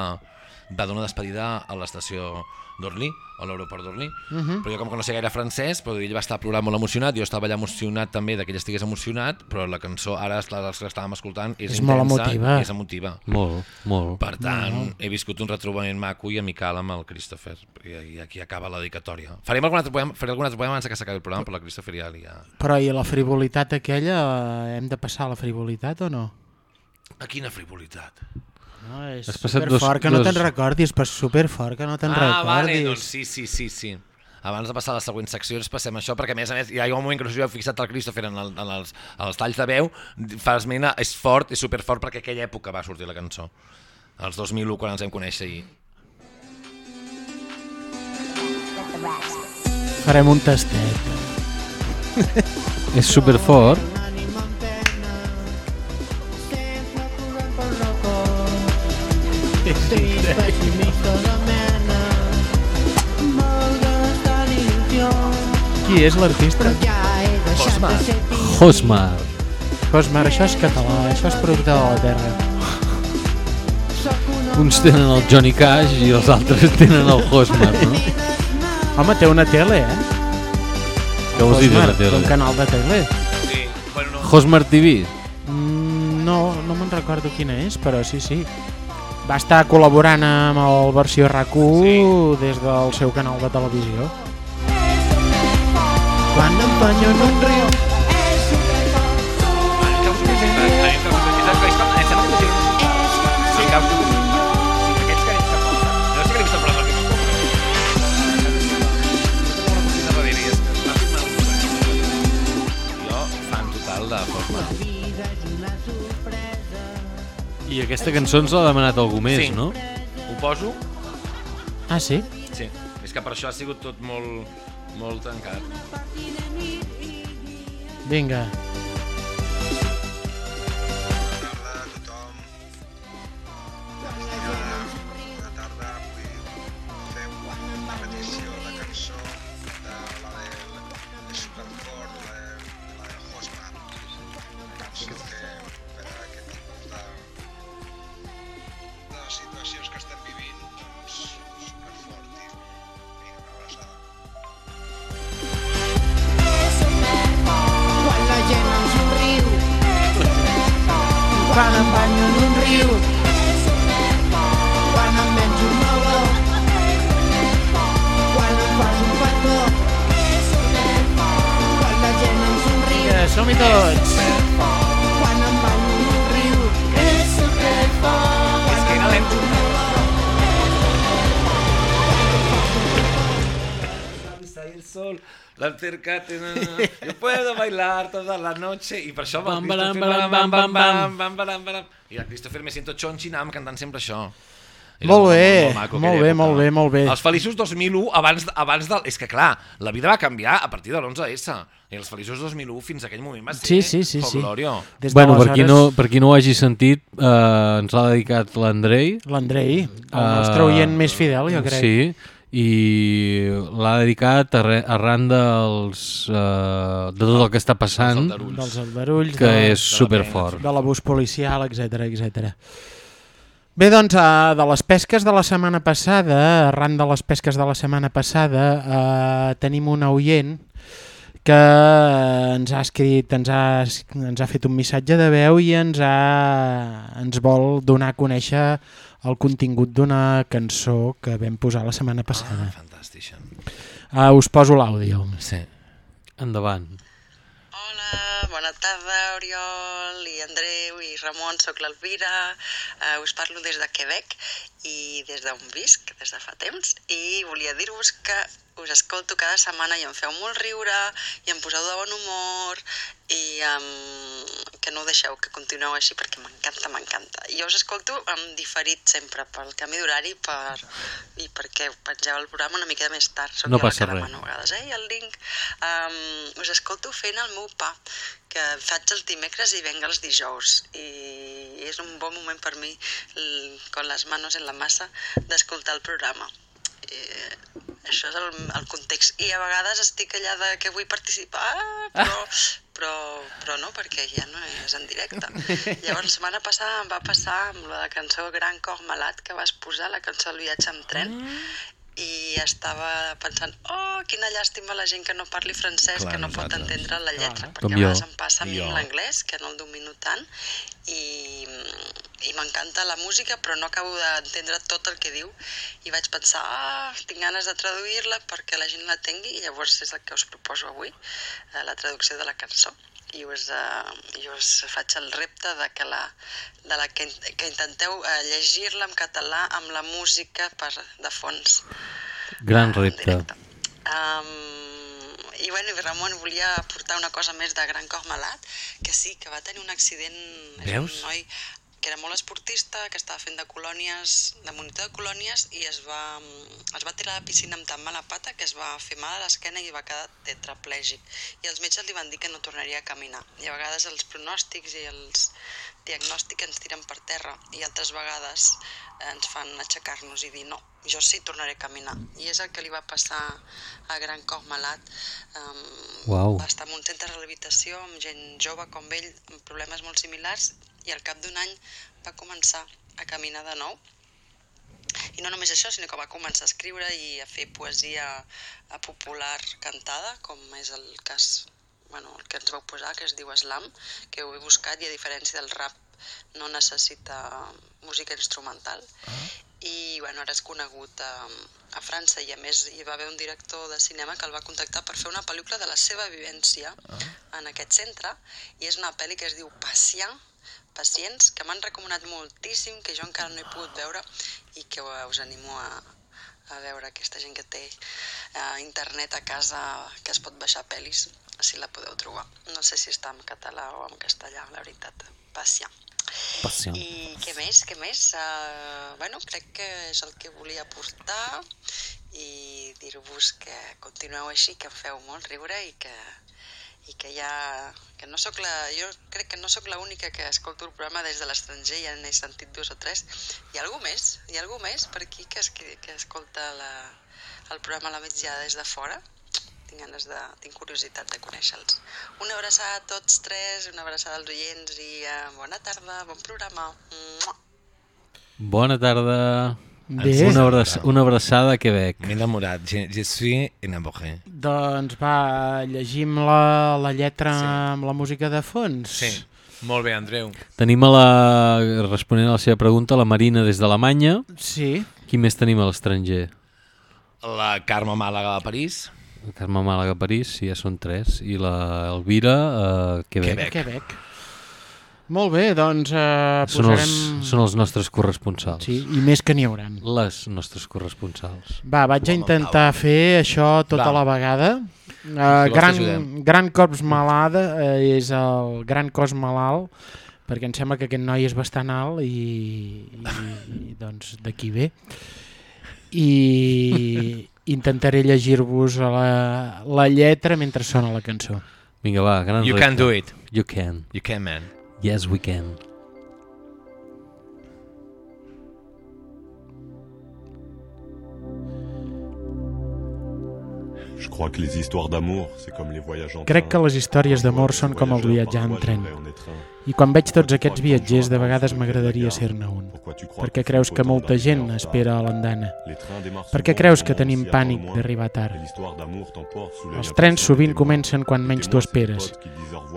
S1: va donar despedida a l'estació d'Orly, a l'aeroport d'Orly.
S5: Mhm.
S1: Però jo com que no sé gaire francès, però ell va estar plorant molt emocionat, jo estava allà emocionat també de que ell estigués emocionat, però la cançó ara la, la que estàvem escoltant és,
S5: És molt
S1: intensa
S5: emotiva.
S1: i és emotiva.
S3: Molt, molt.
S1: Per tant,
S5: Molt.
S1: he viscut un retrobament maco i amical amb el Christopher. I, i aquí acaba la dedicatòria. Farem algun altre poema, faré algun altre poema abans que s'acabi el programa, però la Christopher ja... ja...
S5: Però i la frivolitat aquella, eh, hem de passar a la frivolitat o no?
S1: A quina frivolitat?
S5: No, és
S3: Has passat
S5: superfort
S3: dos-
S5: que no
S3: dos-
S5: te'n recordis, però és superfort que no te'n
S1: ah,
S5: recordis.
S1: vale, doncs sí, sí, sí, sí. Abans de passar a les següents seccions passem això, perquè a més a més hi ha un moment que no heu fixat el Christopher en, el, en, els, en els talls de veu, fa esmena, és fort, és superfort perquè aquella època va sortir la cançó. Els 2001, quan ens vam conèixer i...
S5: Farem un tastet.
S3: És superfort.
S5: Qui és l'artista?
S1: Osmar.
S3: Hosmar.
S5: Hosmer, això és català, això és producte de la terra.
S3: Uns tenen el Johnny Cash i els altres tenen el Hosmer, no?
S5: Home, té una tele, eh?
S3: Què vols dir d'una tele?
S5: Un canal de tele.
S1: Sí, bueno, no.
S3: Hosmer TV?
S5: Mm, no, no me'n recordo quina és, però sí, sí. Va estar col·laborant amb el versió RAC1 sí. des del seu canal de televisió. Quan em banyo en un riu
S3: I aquesta cançó ens l'ha demanat algú més,
S1: Sí.
S3: no?
S1: Ho poso?
S5: Ah, sí?
S1: Sí. És que per això ha sigut tot molt, molt tancat.
S5: Vinga.
S17: situacions
S7: Quan em banyo en un riu. Quan em menjo un meló Quan em fas un petó Quan la gent em somriu.
S5: Som-hi tots.
S7: Quan em banyo en un riu. És superfort
S1: sol, la cercate, no, no, no. yo puedo bailar toda la noche i per això va
S3: Bam,
S1: Christopher
S3: baram, bam, bam, bam.
S1: bam, baram, baram. i el Christopher me siento chonchi anàvem cantant sempre això Era
S5: Molt bé,
S1: maco
S5: molt bé,
S1: època.
S5: molt bé, molt bé.
S1: Els feliços 2001 abans, abans del... És que clar, la vida va canviar a partir de l'11S i els feliços 2001 fins a aquell moment va ser
S5: Sí, sí, sí, sí. Des
S3: Bueno, per qui, no, per qui no ho hagi sentit, eh, ens l'ha dedicat l'Andrei.
S5: L'Andrei, el nostre oient més fidel, jo crec.
S3: Sí, i l'ha dedicat arran dels, eh, de tot el que està passant,
S5: dels aldarulls,
S3: que
S5: de-
S3: és superfort.
S5: de l'abús policial, etc etc. Bé, doncs, uh, de les pesques de la setmana passada, arran de les pesques de la setmana passada, uh, tenim un oient que ens ha escrit, ens ha, ens ha fet un missatge de veu i ens, ha, ens vol donar a conèixer el contingut d'una cançó que vam posar la setmana passada.
S1: Ah, fantàstic.
S5: Uh, us poso l'àudio.
S1: Sí.
S3: Endavant.
S18: Hola, bona tarda, Oriol i Andreu i Ramon, sóc l'Elvira, uh, us parlo des de Quebec i des d'on visc, des de fa temps, i volia dir-vos que us escolto cada setmana i em feu molt riure i em poseu de bon humor i um, que no deixeu, que continueu així perquè m'encanta, m'encanta. Jo us escolto amb diferit sempre pel canvi d'horari per, i perquè pengeu el programa una mica més tard. Soc
S3: No passa res.
S18: demano vegades, eh? I el link. Um, us escolto fent el meu pa, que faig els dimecres i venga els dijous. I és un bon moment per mi, con les manos en la massa, d'escoltar el programa. Eh, això és el, el context. I a vegades estic allà de que vull participar, però, però, però no, perquè ja no és en directe. Llavors, la setmana passada em va passar amb la cançó Gran Cor Malat que vas posar, la cançó El viatge amb tren, i estava pensant, oh, quina llàstima la gent que no parli francès,
S1: Clar,
S18: que no pot
S1: nosaltres.
S18: entendre la lletra,
S3: Com
S18: perquè a
S3: jo.
S18: vegades em passa a mi l'anglès, que no el domino tant, i, i m'encanta la música, però no acabo d'entendre tot el que diu, i vaig pensar, ah, tinc ganes de traduir-la perquè la gent l'entengui, i llavors és el que us proposo avui, eh, la traducció de la cançó i us, uh, i us faig el repte de que, la, de la que, que intenteu uh, llegir-la en català amb la música per, de fons.
S3: Gran repte.
S18: Um, I bueno, Ramon volia aportar una cosa més de Gran Cor Malat, que sí, que va tenir un accident, és
S1: Veus?
S18: un noi que era molt esportista, que estava fent de colònies, de monitor de colònies, i es va, es va tirar a la piscina amb tan mala pata que es va fer mal a l'esquena i va quedar tetraplègic. I els metges li van dir que no tornaria a caminar. I a vegades els pronòstics i els diagnòstic ens tiren per terra i altres vegades eh, ens fan aixecar-nos i dir no, jo sí tornaré a caminar. I és el que li va passar a Gran Cor Malat. Um,
S3: Uau.
S18: Va estar en un centre de rehabilitació amb gent jove com ell, amb problemes molt similars, i al cap d'un any va començar a caminar de nou. I no només això, sinó que va començar a escriure i a fer poesia popular cantada, com és el cas bueno, el que ens vau posar, que es diu Slam, que ho he buscat i a diferència del rap no necessita música instrumental. I bueno, ara és conegut a, a França i a més hi va haver un director de cinema que el va contactar per fer una pel·lícula de la seva vivència en aquest centre i és una pel·li que es diu Patient, Pacients, que m'han recomanat moltíssim, que jo encara no he pogut veure i que us animo a, a veure aquesta gent que té eh, internet a casa que es pot baixar pel·lis, si la podeu trobar. No sé si està en català o en castellà, la veritat. Pacient.
S3: Pacient.
S18: I què més, què més? Uh, bueno, crec que és el que volia portar i dir-vos que continueu així, que em feu molt riure i que, i que ja que no sóc la, jo crec que no sóc l'única que escolto el programa des de l'estranger, ja n'he sentit dos o tres. Hi ha algú més? Hi ha algú més per aquí que, es, que escolta la, el programa la migdiada des de fora? Tinc ganes de, tinc curiositat de conèixer-los. Una abraçada a tots tres, una abraçada als oients i uh, bona tarda, bon programa. Mua.
S3: Bona tarda.
S5: Bé.
S3: Una, abraç una abraçada a Quebec.
S1: M'he enamorat, je, je suis enamoré.
S5: Doncs va, llegim la, la lletra
S1: Sí.
S5: amb la música de fons.
S1: Sí, molt bé, Andreu.
S3: Tenim a la, responent a la seva pregunta, la Marina des d'Alemanya.
S5: Sí.
S3: Qui més tenim a l'estranger?
S1: La Carme Màlaga de París.
S3: El Carme Màlaga a París, sí, ja són tres. I la Elvira a Quebec.
S5: Quebec. Quebec. Molt bé, doncs eh,
S3: Són
S5: posarem...
S3: els, són els nostres corresponsals.
S5: Sí, i més que n'hi hauran.
S3: Les nostres corresponsals.
S5: Va, vaig a intentar fer això tota
S3: Va.
S5: la vegada. Uh,
S3: vols
S5: gran, gran Corps Malada uh, és el Gran Cos Malalt, perquè em sembla que aquest noi és bastant alt i, i, i doncs d'aquí ve. I intentaré llegir-vos la, la lletra mentre sona la cançó.
S3: Vinga, va, gran
S1: You
S3: repte.
S1: can do it.
S3: You can.
S1: You can, man.
S3: Yes, we can.
S19: Je crois que les histoires d'amour, c'est comme les voyages en
S5: Crec que
S19: train.
S5: les històries d'amor són com el viatjar en tren. I quan veig tots aquests viatgers, de vegades m'agradaria ser-ne un. Per què creus que molta gent espera a l'andana? Per què creus que tenim pànic d'arribar tard? Els trens sovint comencen quan menys t'ho esperes.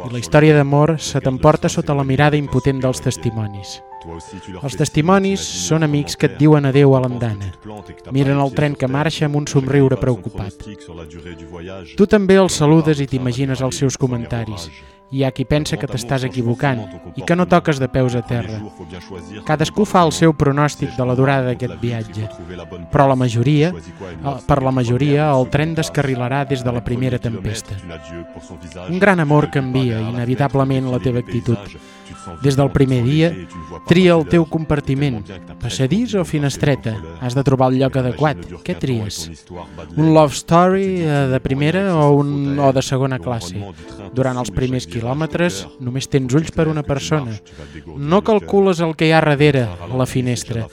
S5: I la història d'amor se t'emporta sota la mirada impotent dels testimonis. Els testimonis són amics que et diuen adeu a l'andana. Miren el tren que marxa amb un somriure preocupat. Tu també els saludes i t'imagines els seus comentaris. Hi ha qui pensa que t'estàs equivocant i que no toques de peus a terra. Cadascú fa el seu pronòstic de la durada d'aquest viatge, però la majoria, eh, per la majoria, el tren descarrilarà des de la primera tempesta. Un gran amor canvia inevitablement la teva actitud. Des del primer dia, tria el teu compartiment, passadís o finestreta. Has de trobar el lloc adequat. Què tries? Un love story eh, de primera o, un, o de segona classe? Durant els primers quilòmetres només tens ulls per una persona. No calcules el que hi ha darrere, a la finestra.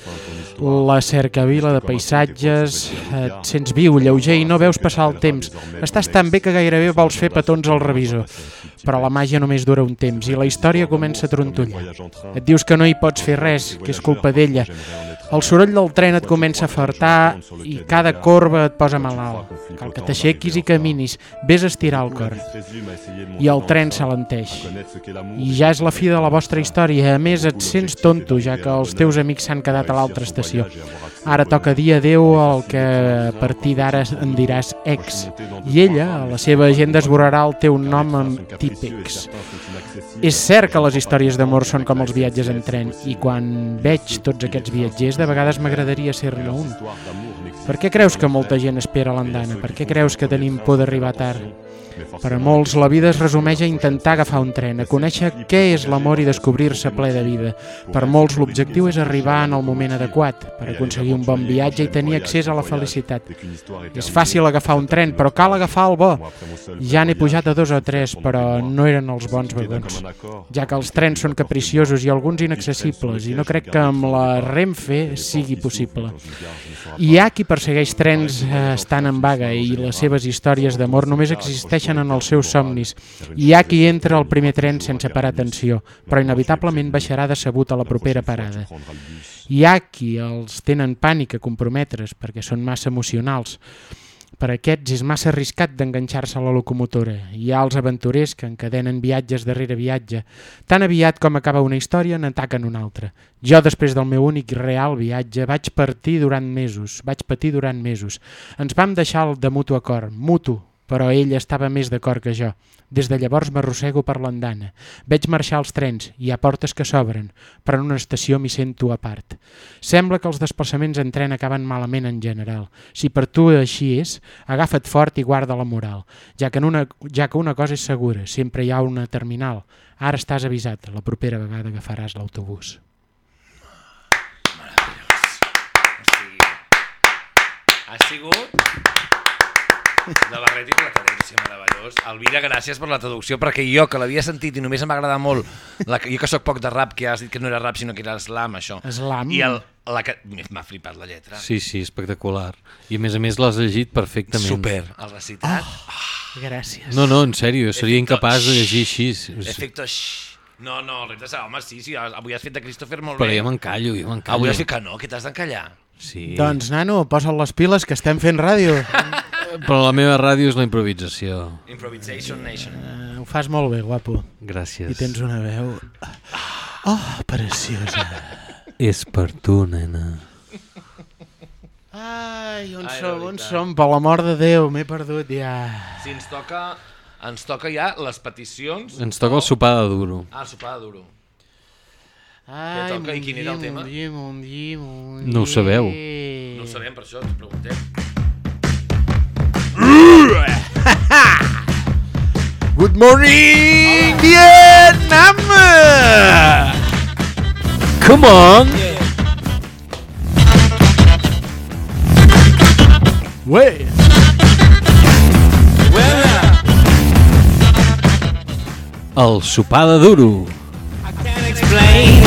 S5: La cercavila de paisatges, et sents viu, lleuger i no veus passar el temps. Estàs tan bé que gairebé vols fer petons al revisor. Però la màgia només dura un temps i la història comença a trontollar. Et dius que no hi pots fer res, que és culpa d'ella. El soroll del tren et comença a fartar i cada corba et posa malalt. Cal que t'aixequis i caminis, vés a estirar el cor. I el tren s'alenteix. I ja és la fi de la vostra història. A més, et sents tonto, ja que els teus amics s'han quedat a l'altra estació. Ara toca dir adeu al que a partir d'ara en diràs ex. I ella, a la seva agenda, esborrarà el teu nom amb típex. És cert que les històries d'amor són com els viatges en tren i quan veig tots aquests viatgers de vegades m'agradaria ser-ne un. Per què creus que molta gent espera l'andana? Per què creus que tenim por d'arribar tard? Per a molts, la vida es resumeix a intentar agafar un tren, a conèixer què és l'amor i descobrir-se ple de vida. Per molts, l'objectiu és arribar en el moment adequat per aconseguir un bon viatge i tenir accés a la felicitat. És fàcil agafar un tren, però cal agafar el bo. Ja n'he pujat a dos o tres, però no eren els bons vagons, ja que els trens són capriciosos i alguns inaccessibles, i no crec que amb la Renfe sigui possible. Hi ha qui persegueix trens eh, estant en vaga i les seves històries d'amor només existeixen en els seus somnis. Hi ha qui entra al primer tren sense parar atenció, però inevitablement baixarà decebut a la propera parada. Hi ha qui els tenen pànic a comprometre's perquè són massa emocionals. Per aquests és massa arriscat d'enganxar-se a la locomotora. Hi ha els aventurers que encadenen viatges darrere viatge. Tan aviat com acaba una història, n'ataquen una altra. Jo, després del meu únic real viatge, vaig partir durant mesos, vaig patir durant mesos. Ens vam deixar el de mutu acord, mutu, però ell estava més d'acord que jo. Des de llavors m'arrossego per l'andana. Veig marxar els trens, hi ha portes que s'obren, però en una estació m'hi sento a part. Sembla que els desplaçaments en tren acaben malament en general. Si per tu així és, agafa't fort i guarda la moral, ja que, en una, ja que una cosa és segura, sempre hi ha una terminal. Ara estàs avisat, la propera vegada agafaràs l'autobús.
S1: Ha sigut de barret i platadència, meravellós. Elvira, gràcies per la traducció, perquè jo, que l'havia sentit i només em va agradar molt, la, jo que sóc poc de rap, que has dit que no era rap, sinó que era slam, això.
S5: Slam?
S1: I el, la que... M'ha flipat la lletra.
S3: Sí, sí, espectacular. I a més a més l'has llegit perfectament.
S1: Super. El recitat.
S5: Oh, gràcies.
S3: No, no, en sèrio, seria
S1: Efecto
S3: incapaç de
S1: shh.
S3: llegir així.
S1: Efecte xx. No, no, el repte serà, home, sí, sí, avui has fet de Christopher molt
S3: Però
S1: bé.
S3: jo m'encallo, jo m'encallo.
S1: Avui has fet que no, que t'has d'encallar.
S3: Sí.
S5: Doncs, nano, posa't les piles que estem fent ràdio.
S3: Però la meva ràdio és la improvisació.
S1: Improvisation Nation.
S5: Uh, ho fas molt bé, guapo.
S3: Gràcies.
S5: I tens una veu... Oh, preciosa.
S3: És per tu, nena.
S5: Ai, on
S1: Ai,
S5: som, on som? Per l'amor de Déu, m'he perdut ja.
S1: Si ens toca, ens toca ja les peticions.
S3: Ens toca el sopar de duro.
S1: Ah, el sopar de duro.
S5: Ai,
S1: Què toca i quin era el tema?
S5: llim, un
S3: No ho sabeu.
S1: No ho sabem, per això ens preguntem.
S5: Good morning, Vietnam!
S3: Come on!
S5: Ué!
S3: El sopar de duro.
S20: can't explain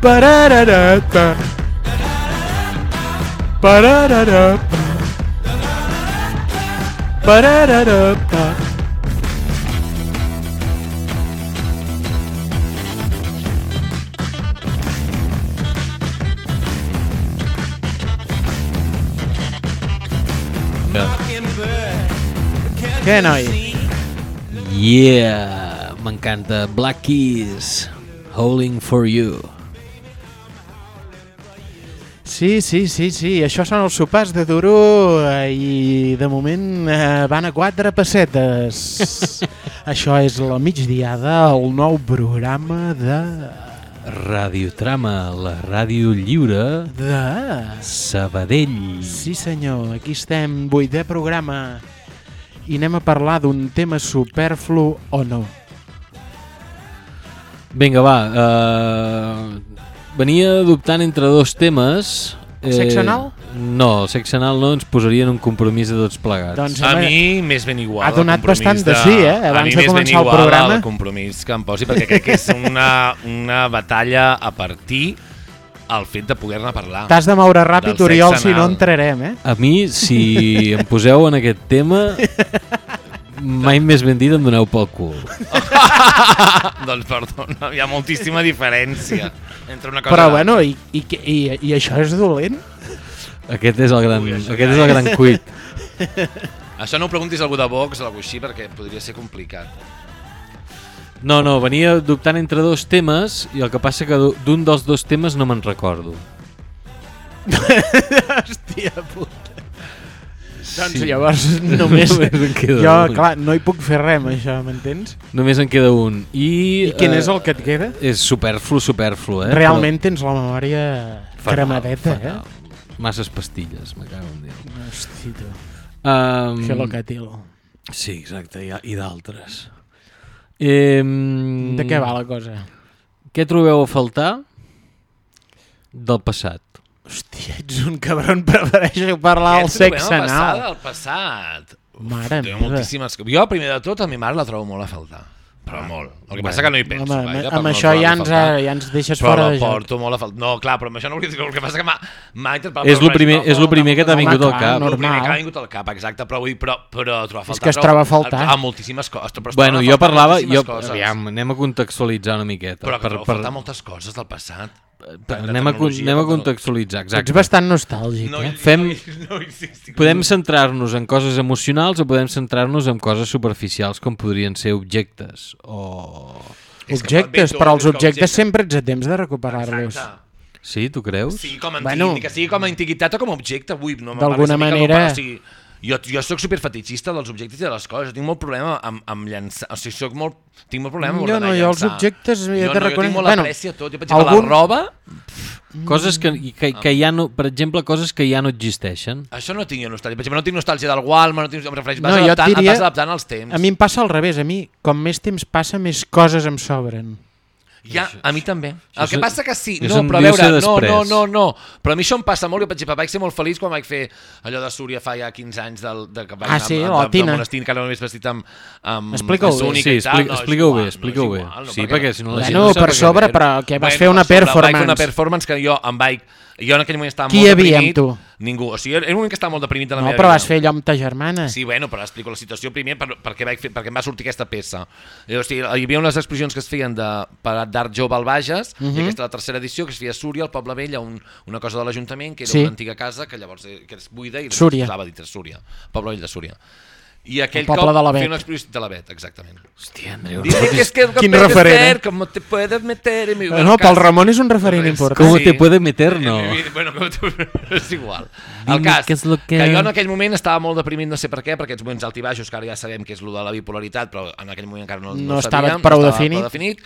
S5: Parararata. Parararata. Parararata. Què, noi?
S3: Yeah! M'encanta. Black Keys. Howling for you.
S5: Sí, sí, sí, sí, això són els sopars de Duro eh, i de moment eh, van a quatre pessetes. això és la migdiada, el nou programa de...
S3: Radiotrama, la ràdio lliure
S5: de...
S3: Sabadell.
S5: Sí senyor, aquí estem, vuitè programa i anem a parlar d'un tema superflu o no.
S3: Vinga, va. Uh, venia dubtant entre dos temes.
S5: Sexe anal?
S3: No, el sexe anal no ens posaria en un compromís de tots plegats.
S5: Doncs
S1: A
S5: home,
S1: mi més ben igual.
S5: ha donat bastant de sí, eh,
S1: a
S5: abans
S1: mi
S5: de
S1: més ben
S5: començar el
S1: igual
S5: programa.
S1: El compromís que em posi, perquè crec que és una, una batalla a partir el fet de poder-ne parlar.
S5: T'has de moure ràpid, Oriol, si no entrarem, eh?
S3: A mi, si em poseu en aquest tema, mai més ben dit em doneu pel cul.
S1: doncs perdona, hi ha moltíssima diferència entre una cosa
S5: Però
S1: i
S5: bueno, i, i, i, i això és dolent?
S3: Aquest és el gran, aquest és el gran cuit.
S1: Això no ho preguntis a algú de Vox o alguna així perquè podria ser complicat.
S3: No, no, venia dubtant entre dos temes i el que passa que d'un dels dos temes no me'n recordo.
S5: Hòstia puta. Doncs
S3: Sí.
S5: llavors només...
S3: Només en queda
S5: jo,
S3: un.
S5: clar, no hi puc fer res amb això, m'entens?
S3: Només en queda un. I,
S5: I quin
S3: eh,
S5: és el que et queda?
S3: És superflu, superflu, eh?
S5: Realment tens la memòria
S3: Fatal,
S5: cremadeta, eh?
S3: fatal. Masses pastilles, me cago en Déu.
S5: Hosti, tu.
S3: Um,
S5: Gelocatil.
S3: Sí, exacte, i, i d'altres. Eh,
S5: De què va la cosa?
S3: Què trobeu a faltar del passat?
S5: Hòstia, ets un cabron, prefereixo parlar del sexe
S1: al passat,
S5: anal.
S1: al passat?
S5: Mare meva.
S1: moltíssimes... Jo, primer de tot, a mi mare la trobo molt a faltar. Però molt. El que passa que no hi penso.
S5: Home,
S1: gaire,
S5: amb
S1: però no
S5: això
S1: la
S5: ja ens,
S1: faltar.
S5: ja ens deixes
S1: però
S5: fora de joc.
S1: porto molt a faltar. No, clar, però amb això no volia dir el que passa que m'ha.
S3: És lo
S1: però
S3: primer-
S1: no,
S3: és lo
S1: no,
S3: primer que t'ha
S1: no,
S3: vingut al cap.
S1: Lo primer
S5: Normal.
S1: que m'ha vingut al cap, exacte, però vull dir, però, però trobo a faltar.
S5: que es troba a faltar.
S1: A, moltíssimes coses. Però
S3: Bueno, jo parlava... Jo, aviam, anem a contextualitzar una miqueta.
S1: Però que trobo a faltar moltes coses del passat.
S3: Anem, a, anem a contextualitzar, exacte.
S5: Ets bastant nostàlgic,
S1: No,
S5: eh?
S3: Fem,
S1: no, no, sí, sí.
S3: podem centrar-nos en coses emocionals o podem centrar-nos en coses superficials com podrien ser objectes o...
S5: Objectes, però els objectes
S1: objecte-
S5: sempre ets a temps de recuperar-los.
S3: Sí, tu creus?
S1: Sí, com a,
S5: Bueno.
S1: que sigui com a antiguitat o com a objecte, vull, no me
S5: D'alguna manera-
S1: No, o sigui, jo, jo sóc superfetichista dels objectes i de les coses, tinc molt problema amb, amb llançar, o sigui, soc molt, tinc molt problema amb
S5: Jo no, jo els objectes
S1: jo, no, jo
S5: reconèixer-
S1: tinc molt
S5: bueno,
S1: a tot, jo per exemple
S5: algun-
S1: la roba,
S3: Coses que, que, que ja no, per exemple, coses que ja no existeixen.
S1: això no tinc jo nostàlgia, per exemple no tinc nostàlgia del Walmart, no tinc, em refereixo, vas,
S5: No, jo
S1: adaptant,
S5: diria-
S1: vas adaptant als temps.
S5: A mi em passa al revés, a mi, com més temps passa, més coses em sobren.
S1: Ja, a mi també.
S3: això
S1: El que passa que sí, no, però a veure, no, no, no, no, però a mi això em passa molt, jo per exemple vaig ser molt feliç quan vaig fer allò de Súria fa ja 15 anys del, de, que vaig
S5: Ah,
S1: anar
S5: sí,
S1: amb,
S5: la
S1: amb, amb,
S5: Tina.
S1: monestir, que ara només vestit amb, amb
S5: Explica-ho bé.
S3: Sí,
S1: i tal,
S3: expli-
S1: no,
S3: explica-ho bé,
S1: no
S3: explica-ho bé.
S1: igual, no,
S3: Sí,
S1: perquè
S3: perquè
S1: no-
S3: si no la gent no
S5: per sobre, però que vas
S1: Bueno,
S5: fer una
S1: per sobre, Vaig fer
S5: performance.
S1: una performance que jo em vaig... Jo en aquell moment estava
S5: Qui
S1: molt
S5: hi havia
S1: deprimit.
S5: amb tu?
S1: Ningú. O sigui, era un moment que estava molt deprimit de la
S5: No,
S1: meva
S5: però
S1: vida.
S5: vas fer allò amb ta germana.
S1: Sí, bueno, però explico la situació primer per, perquè, vaig fer, perquè em va sortir aquesta peça. I, o sigui, hi havia unes exposicions que es feien de parat d'art jove al Bages, uh
S5: Mhm.
S1: -huh. i aquesta és la tercera edició, que es feia a Súria, al Poble Vell, a un, una cosa de l'Ajuntament, que era
S5: Sí.
S1: una antiga casa que llavors eh, que és buida i es posava dintre Súria, Poble Vell de Súria. I aquell
S5: El
S1: cop
S5: de la
S1: una exposició de la Bet, exactament.
S3: Hòstia, Andreu.
S1: Dice que es que
S5: Quin
S1: puedes
S5: referent, eh?
S1: cómo te puedes meter en mi
S5: Eh, no, pel Ramon és un referent important.
S3: ¿Cómo te puede meter, no?
S1: Bueno, com te... és igual.
S3: Dime
S1: El cas,
S3: es lo que-
S1: que jo en aquell moment estava molt deprimit, no sé per què, perquè aquests moments altibaixos, que ara ja sabem que és el de la bipolaritat, però en aquell moment encara no,
S5: No
S1: ho
S5: estava
S1: sabíem,
S5: prou
S1: no estava
S5: definit.
S1: prou definit.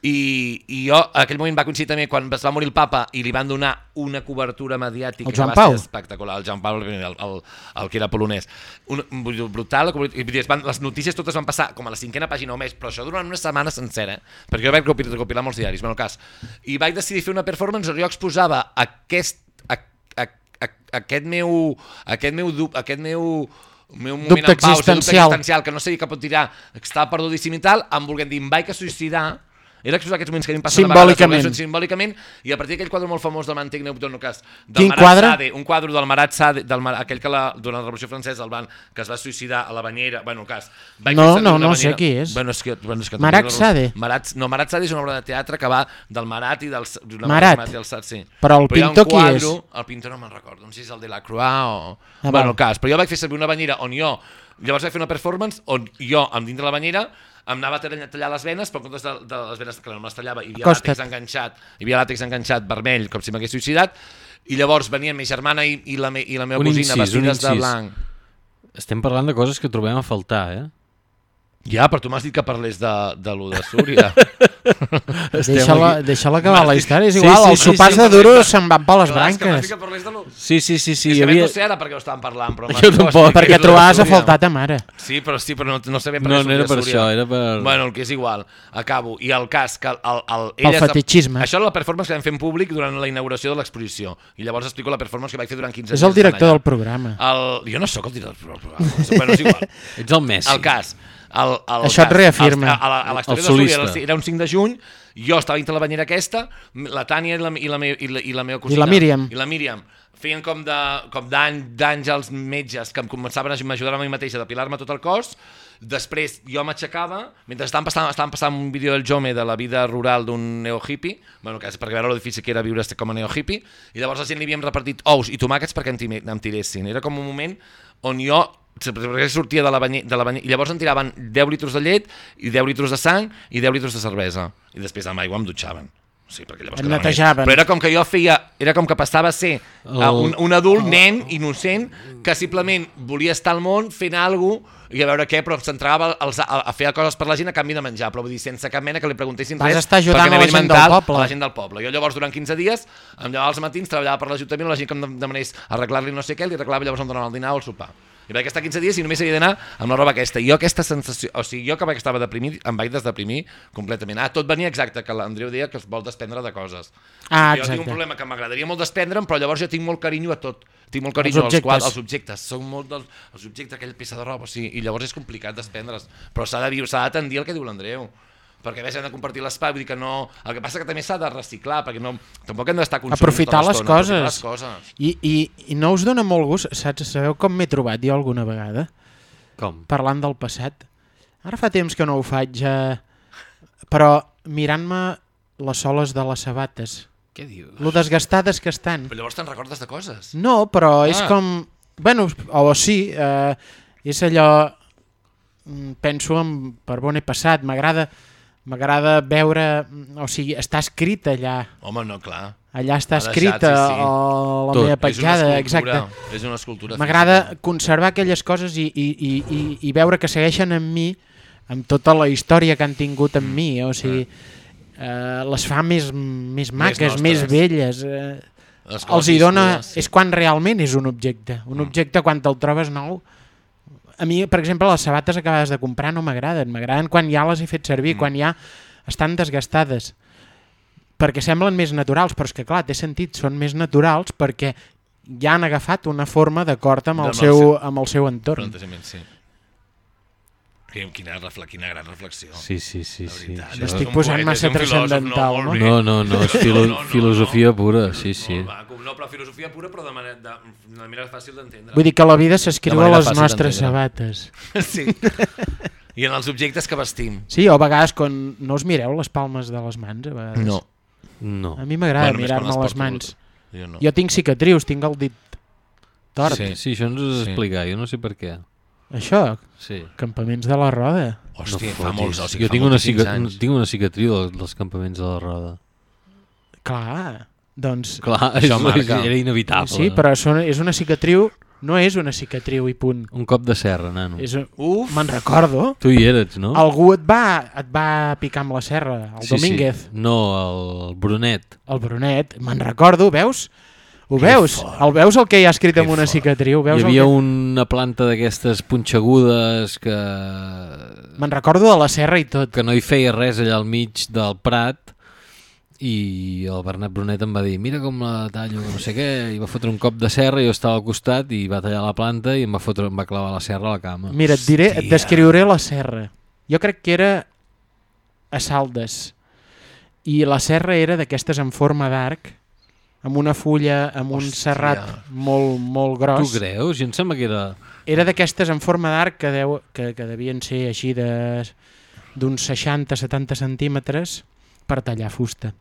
S1: I, I jo, en aquell moment va coincidir també quan es va morir el papa i li van donar una cobertura mediàtica
S5: El
S1: que va
S5: Pau.
S1: ser espectacular, el Joan Pau, el, el, el, que era polonès. Un, brutal, i vull dir, es van, les notícies totes van passar com a la cinquena pàgina o més, però això durant una setmana sencera, perquè jo vaig recopilar, recopilar molts diaris, bueno, el cas. I vaig decidir fer una performance on jo exposava aquest, a, a, a, aquest meu, aquest meu, dub, aquest meu, meu moment
S5: Dubte
S1: en pausa,
S5: existencial.
S1: dubte existencial, que no sabia cap on tirar, que estava perdudíssim i tal, em volguem dir, em vaig a suïcidar, era exposar aquests moments que em passen
S5: Simbòlicament.
S1: vegades, simbòlicament, i a partir d'aquell quadre molt famós del Mantic Neoptono, cas, del
S5: Quin
S1: Marat
S5: quadre?
S1: Sade, un quadre del Marat Sade, del Mar, aquell que la, durant la Revolució Francesa el van, que es va suïcidar a la banyera, bueno, cas. vaig
S5: No, no, no sé qui és.
S1: Bueno, és que, bueno, és que
S5: Marat Sade.
S1: Marat, no, Marat Sade és una obra de teatre que va del Marat i del...
S5: Marat.
S1: Marat i del Sade, sí.
S5: Però el
S1: un
S5: pintor qui és?
S1: quadre, El pintor no me'n recordo, no sé si és el de la Croix o...
S5: Ah,
S1: bueno,
S5: val.
S1: cas. Però jo vaig fer servir una banyera on jo... Llavors vaig fer una performance on jo, amb dintre la banyera, em anava a tallar, les venes, però en comptes de, de les venes que no me les tallava, hi havia làtex enganxat, hi havia làtex enganxat vermell, com si m'hagués suïcidat, i llavors venien ma germana i, i, la, me, i la meva
S3: Un
S1: cosina
S3: incís,
S1: vestides de blanc.
S3: Estem parlant de coses que trobem a faltar, eh?
S1: Ja, però tu m'has dit que parlés de, de lo de Súria.
S5: Deixa-la deixa acabar la història, és
S3: Sí,
S5: igual,
S3: sí,
S5: els
S3: sí,
S5: sopars
S3: sí,
S5: de
S3: sí.
S5: duro se'n van per les
S1: Clar, és
S5: branques.
S1: que de lo...
S3: Sí, sí, sí, sí.
S1: és
S3: hi
S1: que
S3: havia...
S1: no sé ara per què ho estàvem parlant, però
S3: Jo tampoc.
S5: Perquè trobaves a faltar ta mare.
S1: Sí, però sí, però no, no sabem per
S3: No,
S1: què
S3: no era per
S1: Súria.
S3: això, era per-
S1: Bueno, el que és igual, acabo. I el cas que el, el,
S5: Pel
S1: ella-
S5: fetichisme.
S1: Això és la performance que vam fer en públic durant la inauguració de l'exposició. I llavors explico la performance que vaig fer durant 15
S5: És
S1: dies.
S5: el director del programa.
S1: El... Jo no sóc el director del programa. bueno, és igual.
S3: Ets el Messi.
S1: El cas. El, el
S5: Això et reafirma.
S1: El, a, la- a
S3: El
S1: l'exterior de
S3: solista.
S1: Súria era un 5 de juny, jo estava dintre la banyera aquesta, la Tània i la, i la, me, i la, i la meva cosina...
S5: la Míriam.
S1: I la Míriam feien com de com d'àn- d'àngels metges que em començaven a m'ajudar a mi mateixa a depilar-me tot el cos Després jo m'aixecava, mentre estaven passant, estaven passant un vídeo del Jome de la vida rural d'un neo-hippie, bueno, que és perquè veure lo difícil que era viure com a neo-hippie, i llavors la gent li havíem repartit ous i tomàquets perquè em, em tiressin. Era com un moment on jo perquè sortia de la, banye, de la banye, i llavors em tiraven 10 litres de llet i 10 litres de sang i 10 litres de cervesa. I després amb aigua em dutxaven Sí, perquè llavors
S5: Et netejaven.
S1: Però era com que jo feia, era com que passava a ser
S3: El-
S1: uh, un, un adult, nen, innocent, que simplement volia estar al món fent alguna cosa i a veure què, però s'entregava als- a, a fer coses per la gent a canvi de menjar, però vull dir, sense cap mena que li preguntessin
S5: Vas
S1: res.
S5: estar ajudant a la gent del
S1: mental,
S5: poble.
S1: A la gent del poble. Jo llavors durant 15 dies em llevava als matins, treballava per l'Ajuntament, la gent que em demanés arreglar-li no sé què, li arreglava llavors em donava el dinar o el sopar. I vaig estar 15 dies i només havia d'anar amb la roba aquesta. I jo aquesta sensació, o sigui, jo que vaig estava deprimit, em vaig desdeprimir completament. Ah, tot venia exacte, que l'Andreu deia que es vol desprendre de coses.
S5: Ah,
S1: jo tinc
S5: exacte.
S1: un problema que m'agradaria molt desprendre'm, però llavors jo tinc molt carinyo a tot. Tinc molt carinyo als, quadres, als objectes. Són molt dels els objectes, aquella peça de roba, o sigui, i llavors és complicat desprendre's. Però s'ha de, viure- s'ha de tendir el que diu l'Andreu perquè a més hem de compartir l'espai, vull dir que no... El que passa que també s'ha de reciclar, perquè no, tampoc hem d'estar consumint
S5: aprofitar
S1: tota
S5: les coses.
S1: aprofitar les coses.
S5: I, i, I no us dona molt gust, saps? Sabeu com m'he trobat jo alguna vegada?
S3: Com?
S5: Parlant del passat. Ara fa temps que no ho faig, eh, però mirant-me les soles de les sabates.
S1: Què dius?
S5: Lo desgastades que estan.
S1: Però llavors te'n recordes de coses?
S5: No, però és
S1: Ah.
S5: com... Bueno, o sí, eh, és allò... mm, Penso en per on he passat, m'agrada m'agrada veure... mm, O sigui, està escrit allà.
S1: Home, no, clar.
S5: Allà està
S1: deixat,
S5: escrita
S1: sí, sí.
S5: o la
S1: Tot.
S5: meva
S1: És una
S5: petjada,
S1: escultura,
S5: exacte.
S1: és una escultura
S5: M'agrada conservar aquelles coses i, i, i, i, i veure que segueixen amb mi, amb tota la història que han tingut amb mi, o sigui, eh, les fa més, més maques, més,
S1: nostres.
S5: velles. Eh, els hi dona...
S1: sí.
S5: És quan realment és un objecte. Un objecte, quan te'l trobes nou... A mi, per exemple, les sabates acabades de comprar no m'agraden. M'agraden quan ja les he fet servir, quan ja estan desgastades. Perquè semblen més naturals, però és que, clar, té sentit, són més naturals perquè ja han agafat una forma d'acord amb, el seu, amb el seu entorn.
S1: Sí. Quina, refle quina gran reflexió.
S3: Sí, sí, sí.
S1: De
S3: sí.
S5: M'estic
S1: un
S5: posant
S1: poeta,
S5: massa transcendental, no?
S3: No, no, no, és filo filosofia pura, sí, sí.
S1: Molt maco. No, però filosofia pura, però de manera, de, de manera fàcil d'entendre.
S5: Vull dir que la vida s'escriu a les nostres sabates.
S1: Sí. I en els objectes que vestim.
S5: Sí, o a vegades quan no us mireu les palmes de les mans, a vegades.
S1: No.
S3: No.
S5: A mi m'agrada
S1: Bueno,
S5: mirar-me
S1: les
S5: les mans.
S1: Jo no.
S5: jo tinc cicatrius, tinc el dit tort.
S3: Sí, sí, això ens ho has
S1: Sí.
S3: jo no sé per què.
S5: Això,
S3: Sí.
S5: campaments de la roda.
S1: Hòstia, fa
S3: fotis.
S1: molts, o sigui,
S3: jo
S1: fa
S3: tinc una, cica
S1: anys.
S3: tinc una cicatriu dels, dels campaments de la roda.
S5: Clar, doncs...
S3: Clar,
S1: Això
S3: és,
S1: marca.
S3: era inevitable.
S5: Sí, però és una, és una cicatriu, no és una cicatriu i punt.
S3: Un cop de serra, nano.
S5: És, Uf. Me'n recordo.
S3: Tu hi eres, no?
S5: Algú et va, et va picar amb la serra, el
S3: Sí,
S5: Domínguez.
S3: Sí. No, el Brunet.
S5: El Brunet, me'n recordo, veus? Ho veus? El veus el que hi ha escrit amb una cicatriu? Veus
S3: Hi havia
S5: que...
S3: una planta d'aquestes punxegudes que...
S5: Me'n recordo de la serra i tot.
S3: Que no hi feia res allà al mig del Prat i el Bernat Brunet em va dir mira com la tallo, no sé què, i va fotre un cop de serra i jo estava al costat i va tallar la planta i em va, fotre, em va clavar la serra a la cama.
S5: Mira, et diré, et descriuré la serra. Jo crec que era a Saldes. I la serra era d'aquestes en forma d'arc, amb una fulla, amb un serrat molt, molt gros.
S3: Tu creus? Jo em sembla que era...
S5: Era d'aquestes en forma d'arc que, deu, que, que devien ser així de d'uns 60-70 centímetres per tallar fusta.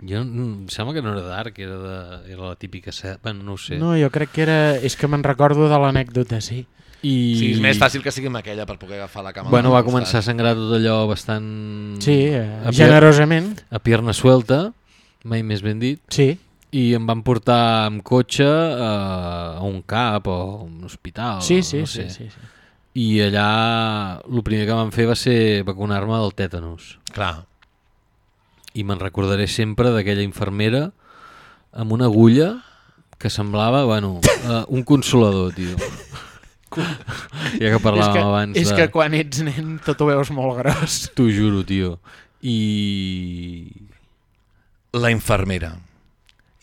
S3: Jo, em sembla que no era d'arc, era, de, era la típica. Bueno, no sé.
S5: No, jo crec que era... És que me'n recordo de l'anècdota, sí.
S3: I...
S1: Sí, és més fàcil que sigui amb aquella per poder agafar la cama.
S3: Bueno, va començar a sangrar tot allò bastant...
S5: Sí, eh,
S3: a pier-
S5: generosament.
S3: A pierna suelta, mai més ben dit.
S5: Sí.
S3: I em van portar amb cotxe a, a un CAP o a un hospital.
S5: Sí, sí,
S3: no
S5: sí,
S3: sé.
S5: sí, sí.
S3: I allà el primer que van fer va ser vacunar-me del tètanus.
S1: Clar.
S3: I me'n recordaré sempre d'aquella infermera amb una agulla que semblava, bueno, uh, un consolador, tio. ja que parlàvem
S5: és que,
S3: abans
S5: És
S3: de...
S5: que quan ets nen tot ho veus molt gros.
S3: T'ho juro, tio. I...
S1: La infermera.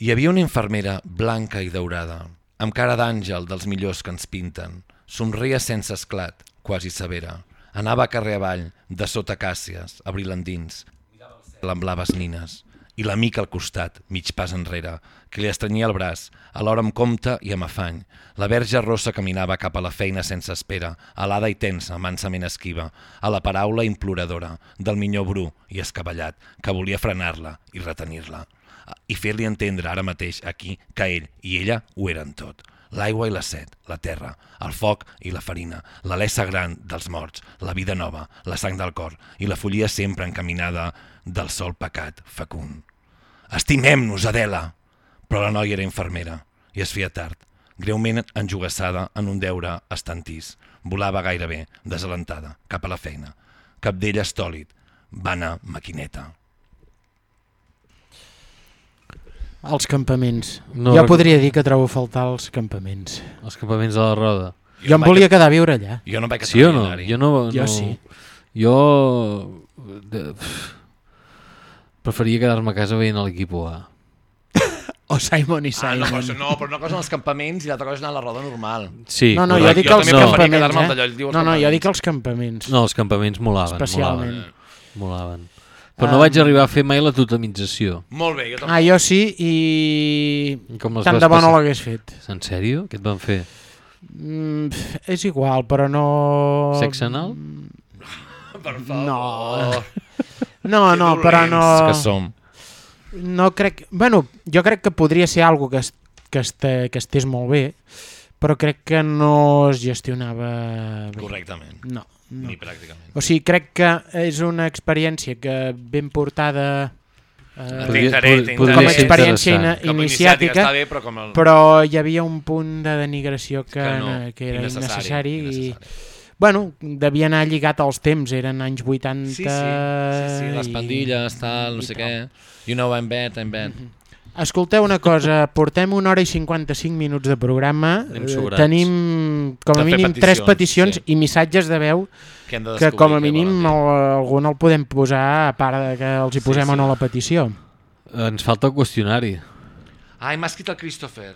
S1: Hi havia una infermera blanca i daurada, amb cara d'àngel dels millors que ens pinten. Somria sense esclat, quasi severa. Anava carrer avall, de sota càssies, abrilant dins, amb blaves nines, i l'amic al costat, mig pas enrere, que li estrenyia el braç, alhora amb compte i amb afany. La verge rossa caminava cap a la feina sense espera, alada i tensa, mansament esquiva, a la paraula imploradora del minyó bru i escavallat, que volia frenar-la i retenir-la i fer-li entendre ara mateix aquí que ell i ella ho eren tot. L'aigua i la set, la terra, el foc i la farina, l'alessa gran dels morts, la vida nova, la sang del cor i la follia sempre encaminada del sol pecat fecund. Estimem-nos, Adela! Però la noia era infermera i es feia tard, greument enjugassada en un deure estantís. Volava gairebé, desalentada, cap a la feina. Cap d'ella estòlid, vana maquineta.
S5: Els campaments.
S3: No
S5: jo podria dir que trobo a faltar els campaments.
S3: Els campaments de la Roda.
S5: Jo, em volia quedar a viure allà.
S1: Jo no vaig
S3: Sí o no? Jo no...
S5: Jo
S3: no...
S5: sí.
S3: Jo... De... Preferia quedar-me a casa veient l'equip A.
S5: O Simon i
S1: Ah, no,
S5: Simon.
S1: això no, però una cosa són els campaments i l'altra cosa és anar a la roda normal.
S3: Sí,
S5: no, no, jo dic
S3: Jo
S5: els
S3: també preferia
S5: campaments, eh?
S1: diu els
S5: No, no, jo dic els campaments.
S3: No, els campaments molaven.
S5: Especialment.
S3: Molaven. molaven. Però no
S5: Um,
S3: vaig arribar a fer mai la totemització.
S1: Molt bé, jo
S5: Ah, jo sí, i
S3: Com
S5: tant de bo no l'hagués fet.
S3: En sèrio? Què et van fer?
S5: Mm, és igual, però no...
S3: Sexe anal?
S1: Per
S5: No. No, no,
S1: Que
S5: però no...
S1: dolents que som.
S5: No crec... Bueno, jo crec que podria ser algo que, es, que, este, que estés molt bé, però crec que no es gestionava bé.
S1: Correctament.
S5: No, no.
S1: Ni pràcticament.
S5: O sigui, crec que és una experiència que ben portada eh,
S1: Podria-
S5: com a experiència
S1: Com a
S5: iniciàtica,
S1: està bé, però com el-
S5: però hi havia un punt de denigració que,
S1: Que no,
S5: no, que era
S1: innecessari,
S5: innecessari, i bueno, devia anar lligat als temps, eren anys 80
S1: Sí, sí, sí, sí les
S5: i-
S1: pandilles, tal, no
S5: i
S1: sé
S5: tal.
S1: què. You know I'm bad, I'm bad.
S5: Escolteu una cosa, portem una hora i 55 minuts de programa, tenim com a
S1: De
S5: mínim tres
S1: peticions,
S5: peticions
S1: sí.
S5: i missatges de veu
S1: Que de
S5: que com a mínim el, algun el podem posar a part de que els hi
S1: Sí,
S5: posem
S1: sí.
S5: o no la petició.
S3: Ens falta el qüestionari.
S1: Ai, m'ha escrit el Christopher.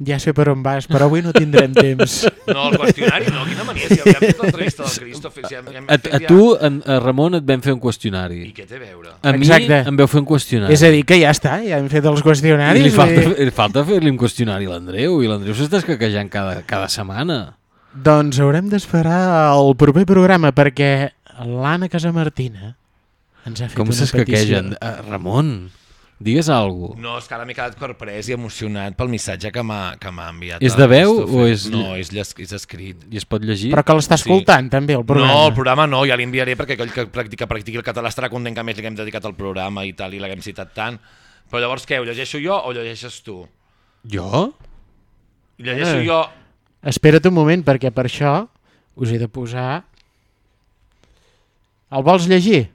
S5: Ja sé per on vas, però avui no tindrem temps.
S1: No, el qüestionari no, quina mania, si ja hem fet l'entrevista del Christopher. Si ja, hem, hem
S3: A,
S1: fet
S3: a
S1: ja...
S3: tu, en, a Ramon, et vam fer un qüestionari.
S1: I què té a veure?
S3: A mi
S5: Exacte.
S3: em vau fer un qüestionari.
S5: És a dir, que ja està, ja hem fet els
S3: I
S5: qüestionaris.
S3: li falta,
S5: i-
S3: li falta fer-li un qüestionari a l'Andreu, i l'Andreu s'està escaquejant cada, cada setmana.
S5: Doncs haurem d'esperar el proper programa perquè l'Anna Casamartina ens ha fet
S3: Com
S5: una petició.
S3: Uh, Ramon, digues alguna cosa.
S1: No, és que ara m'he quedat corprès i emocionat pel missatge que m'ha que m'ha enviat.
S3: És de veu o és-
S1: No, és, és escrit.
S3: I es pot llegir?
S5: Però que l'està escoltant també, el programa.
S1: No, el programa no, ja l'enviaré perquè aquell que practica, practiqui el català estarà content que més li hem dedicat al programa i tal, i l'haguem citat tant. Però llavors què, ho llegeixo jo o ho llegeixes tu?
S3: Jo?
S1: Llegeixo
S5: Eh.
S1: jo...
S5: Espera't un moment, perquè per això us he de posar... El vols llegir?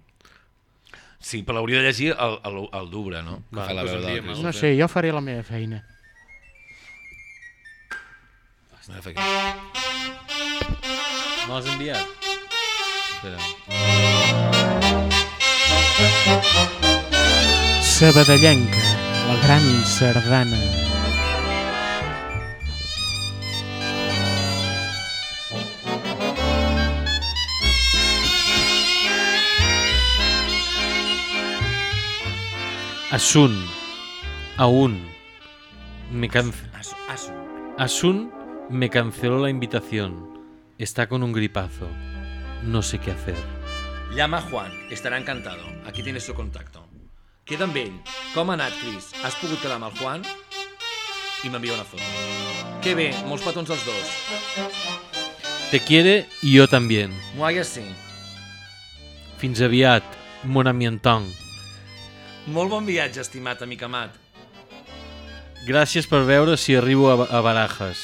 S1: Sí, però l'hauria de llegir el, el, el Dubra, no? Que
S3: Va,
S1: fa la veu del.
S5: No sé, jo faré la meva feina.
S1: M'ha de fer aquí.
S3: Me l'has enviat?
S1: Espera.
S5: Sabadellenca, la gran sardana.
S3: Asun. Aún. Me can... Asun me canceló la invitación. Está con un gripazo. No sé qué hacer.
S1: Llama a Juan, estarà encantado. Aquí tienes su contacto. Queda amb ell. Com ha anat, Cris? Has pogut quedar amb el Juan? I m'envia una foto. Que bé, molts petons els dos.
S3: Te quiere y yo también.
S1: Moi sí.
S3: Fins aviat, mon ami Anton.
S1: Molt bon viatge, estimat amic amat.
S3: Gracias por veure si arribo a, a Barajas.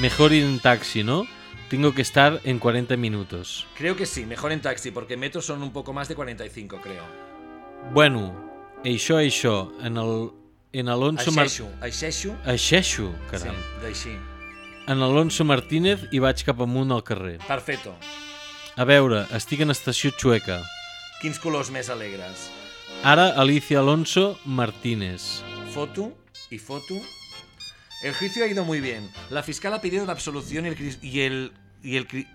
S3: Mejor ir en taxi, ¿no? Tengo que estar en 40 minutos.
S1: Creo que sí, mejor en taxi, porque en metro son un poco más de 45, creo.
S3: Bueno, això, això, en el... En Alonso Mar-
S1: Aixeixo, aixeixo.
S3: Aixeixo, caram.
S1: Sí, d'així.
S3: En Alonso Martínez i vaig cap amunt al carrer.
S1: Perfecto.
S3: A veure, estic en estació Chueca.
S1: Quins colors més alegres.
S3: Ara Alicia Alonso Martínez.
S1: Foto y foto. El juicio ha ido muy bien. La fiscal ha pedido la absolución y el y el y el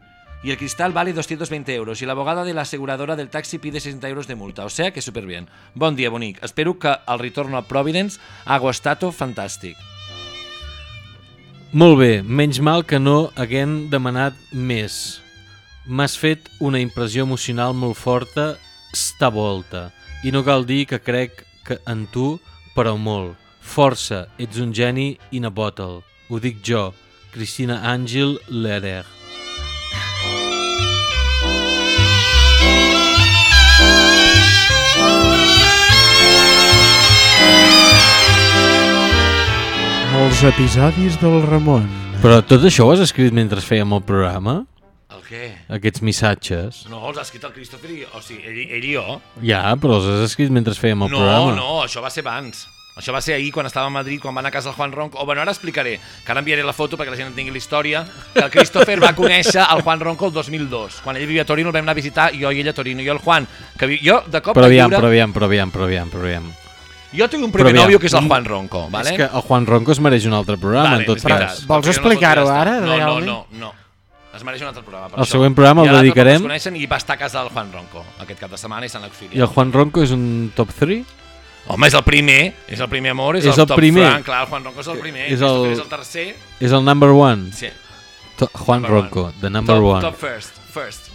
S1: y el cristal vale 220 euros y la abogada de la aseguradora del taxi pide 60 euros de multa. O sea que súper bien. Bon dia, bonic. Espero que el retorno a Providence hago estato fantàstic.
S3: Molt bé, menys mal que no haguem demanat més. M'has fet una impressió emocional molt forta sta volta. I no cal dir que crec que en tu, però molt. Força, ets un geni in a bottle. Ho dic jo, Cristina Àngel Lederer.
S5: Els episodis del Ramon.
S3: Però tot això ho has escrit mentre fèiem el programa?
S1: Què?
S3: Aquests missatges?
S1: No, els ha escrit el Christopher i... O sigui, ell, ell i jo.
S3: Ja, però els has escrit mentre fèiem el
S1: no,
S3: programa.
S1: no, això va ser abans. Això va ser ahir quan estava a Madrid, quan va anar a casa el Juan Ronco. O bueno, ara explicaré, que ara enviaré la foto perquè la gent entengui la història, que el Christopher va conèixer el Juan Ronco el 2002. Quan ell vivia a Torino el vam anar a visitar, jo i ell a Torino. I el Juan, que vi... jo de cop
S3: Però aviam,
S1: viure...
S3: però aviam, però aviam, però aviam, però aviam.
S1: Jo tinc un primer nòvio que és el Juan Ronco, vale?
S3: És que el Juan Ronco es mereix un altre programa,
S1: Vale,
S3: en tot cas.
S5: Vols
S1: jo no
S5: explicar-ho ara.
S1: No, no, no, no. Es mereix un altre programa. Per
S3: El
S1: això.
S3: següent programa el dedicarem-
S1: Es coneixen i va estar a casa del Juan Ronco aquest cap de setmana i s'han exiliat.
S3: I el Juan Ronco és un top 3?
S1: Home, és el primer, és el primer amor, és,
S3: És el
S1: top
S3: primer.
S1: Frank, clar, el Juan Ronco és el primer,
S3: És el-
S1: és el tercer.
S3: És el number one?
S1: Sí.
S3: To Juan
S1: Number
S3: Ronco,
S1: one.
S3: the number
S1: top,
S3: one.
S1: Top first, first.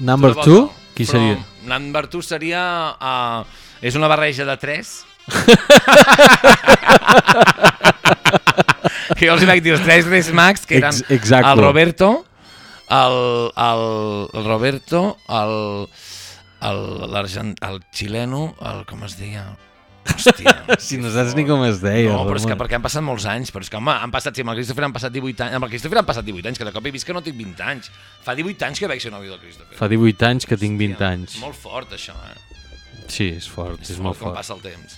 S3: Number
S1: the
S3: two? Qui
S1: From-
S3: seria?
S1: Number two seria... Uh, és una barreja de tres. que jo els vaig dir els tres Reis Max, que eren
S3: Ex- exacto.
S1: el Roberto, el, el, el Roberto, el, el, l'argent- el xileno, el, com es deia? Hòstia.
S3: Si no saps ni com es deia,
S1: No, però és que perquè han passat molts anys, però és que, home, han passat, si amb el Christopher han passat 18 anys, amb el Christopher han passat 18 anys, que de cop he vist que no tinc 20 anys. Fa 18 anys que veig ser nòvio del Christopher.
S3: Fa 18 anys que tinc 20 anys.
S1: És molt fort, això, eh?
S3: Sí, és fort, és, molt
S1: com
S3: fort.
S1: passa el temps.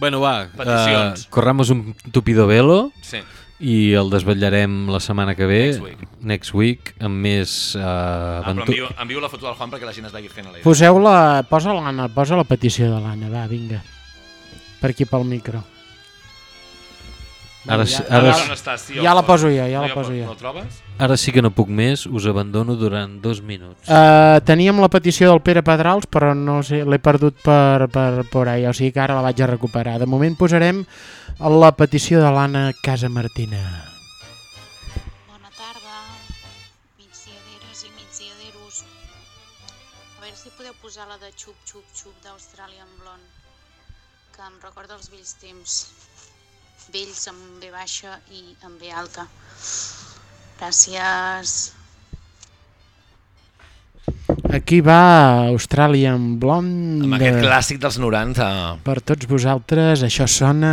S3: Bueno, va,
S1: Peticions.
S3: uh, corramos un tupido velo
S1: Sí.
S3: I el desvetllarem la setmana que ve,
S1: Next week.
S3: next week amb més uh,
S1: Ah, però
S3: aventu-
S1: envio, envio la foto del Juan perquè la gent es vagi fent a la idea.
S5: Poseu la... Posa l'Anna, posa la petició de l'Anna, va, vinga. Per aquí pel micro.
S3: Ara,
S5: ja,
S3: ara,
S1: on estàs, tio?
S5: ja la poso jo, ja
S1: No
S5: la poso jo.
S1: no trobes?
S3: ara sí que no puc més, us abandono durant dos minuts.
S5: Uh, teníem la petició del Pere Pedrals, però no sé, l'he perdut per, per, per ahí, o sigui que ara la vaig a recuperar. De moment posarem la petició de l'Anna Casa Martina.
S21: Bona tarda, migdiaderes i migdiaderos. A veure si podeu posar la de xup, xup, xup d'Australian Blonde, que em recorda els vells temps. Vells amb B baixa i amb B alta. Gràcies.
S5: Aquí va Australian Blonde.
S1: Amb aquest clàssic dels 90.
S5: Per tots vosaltres, això sona...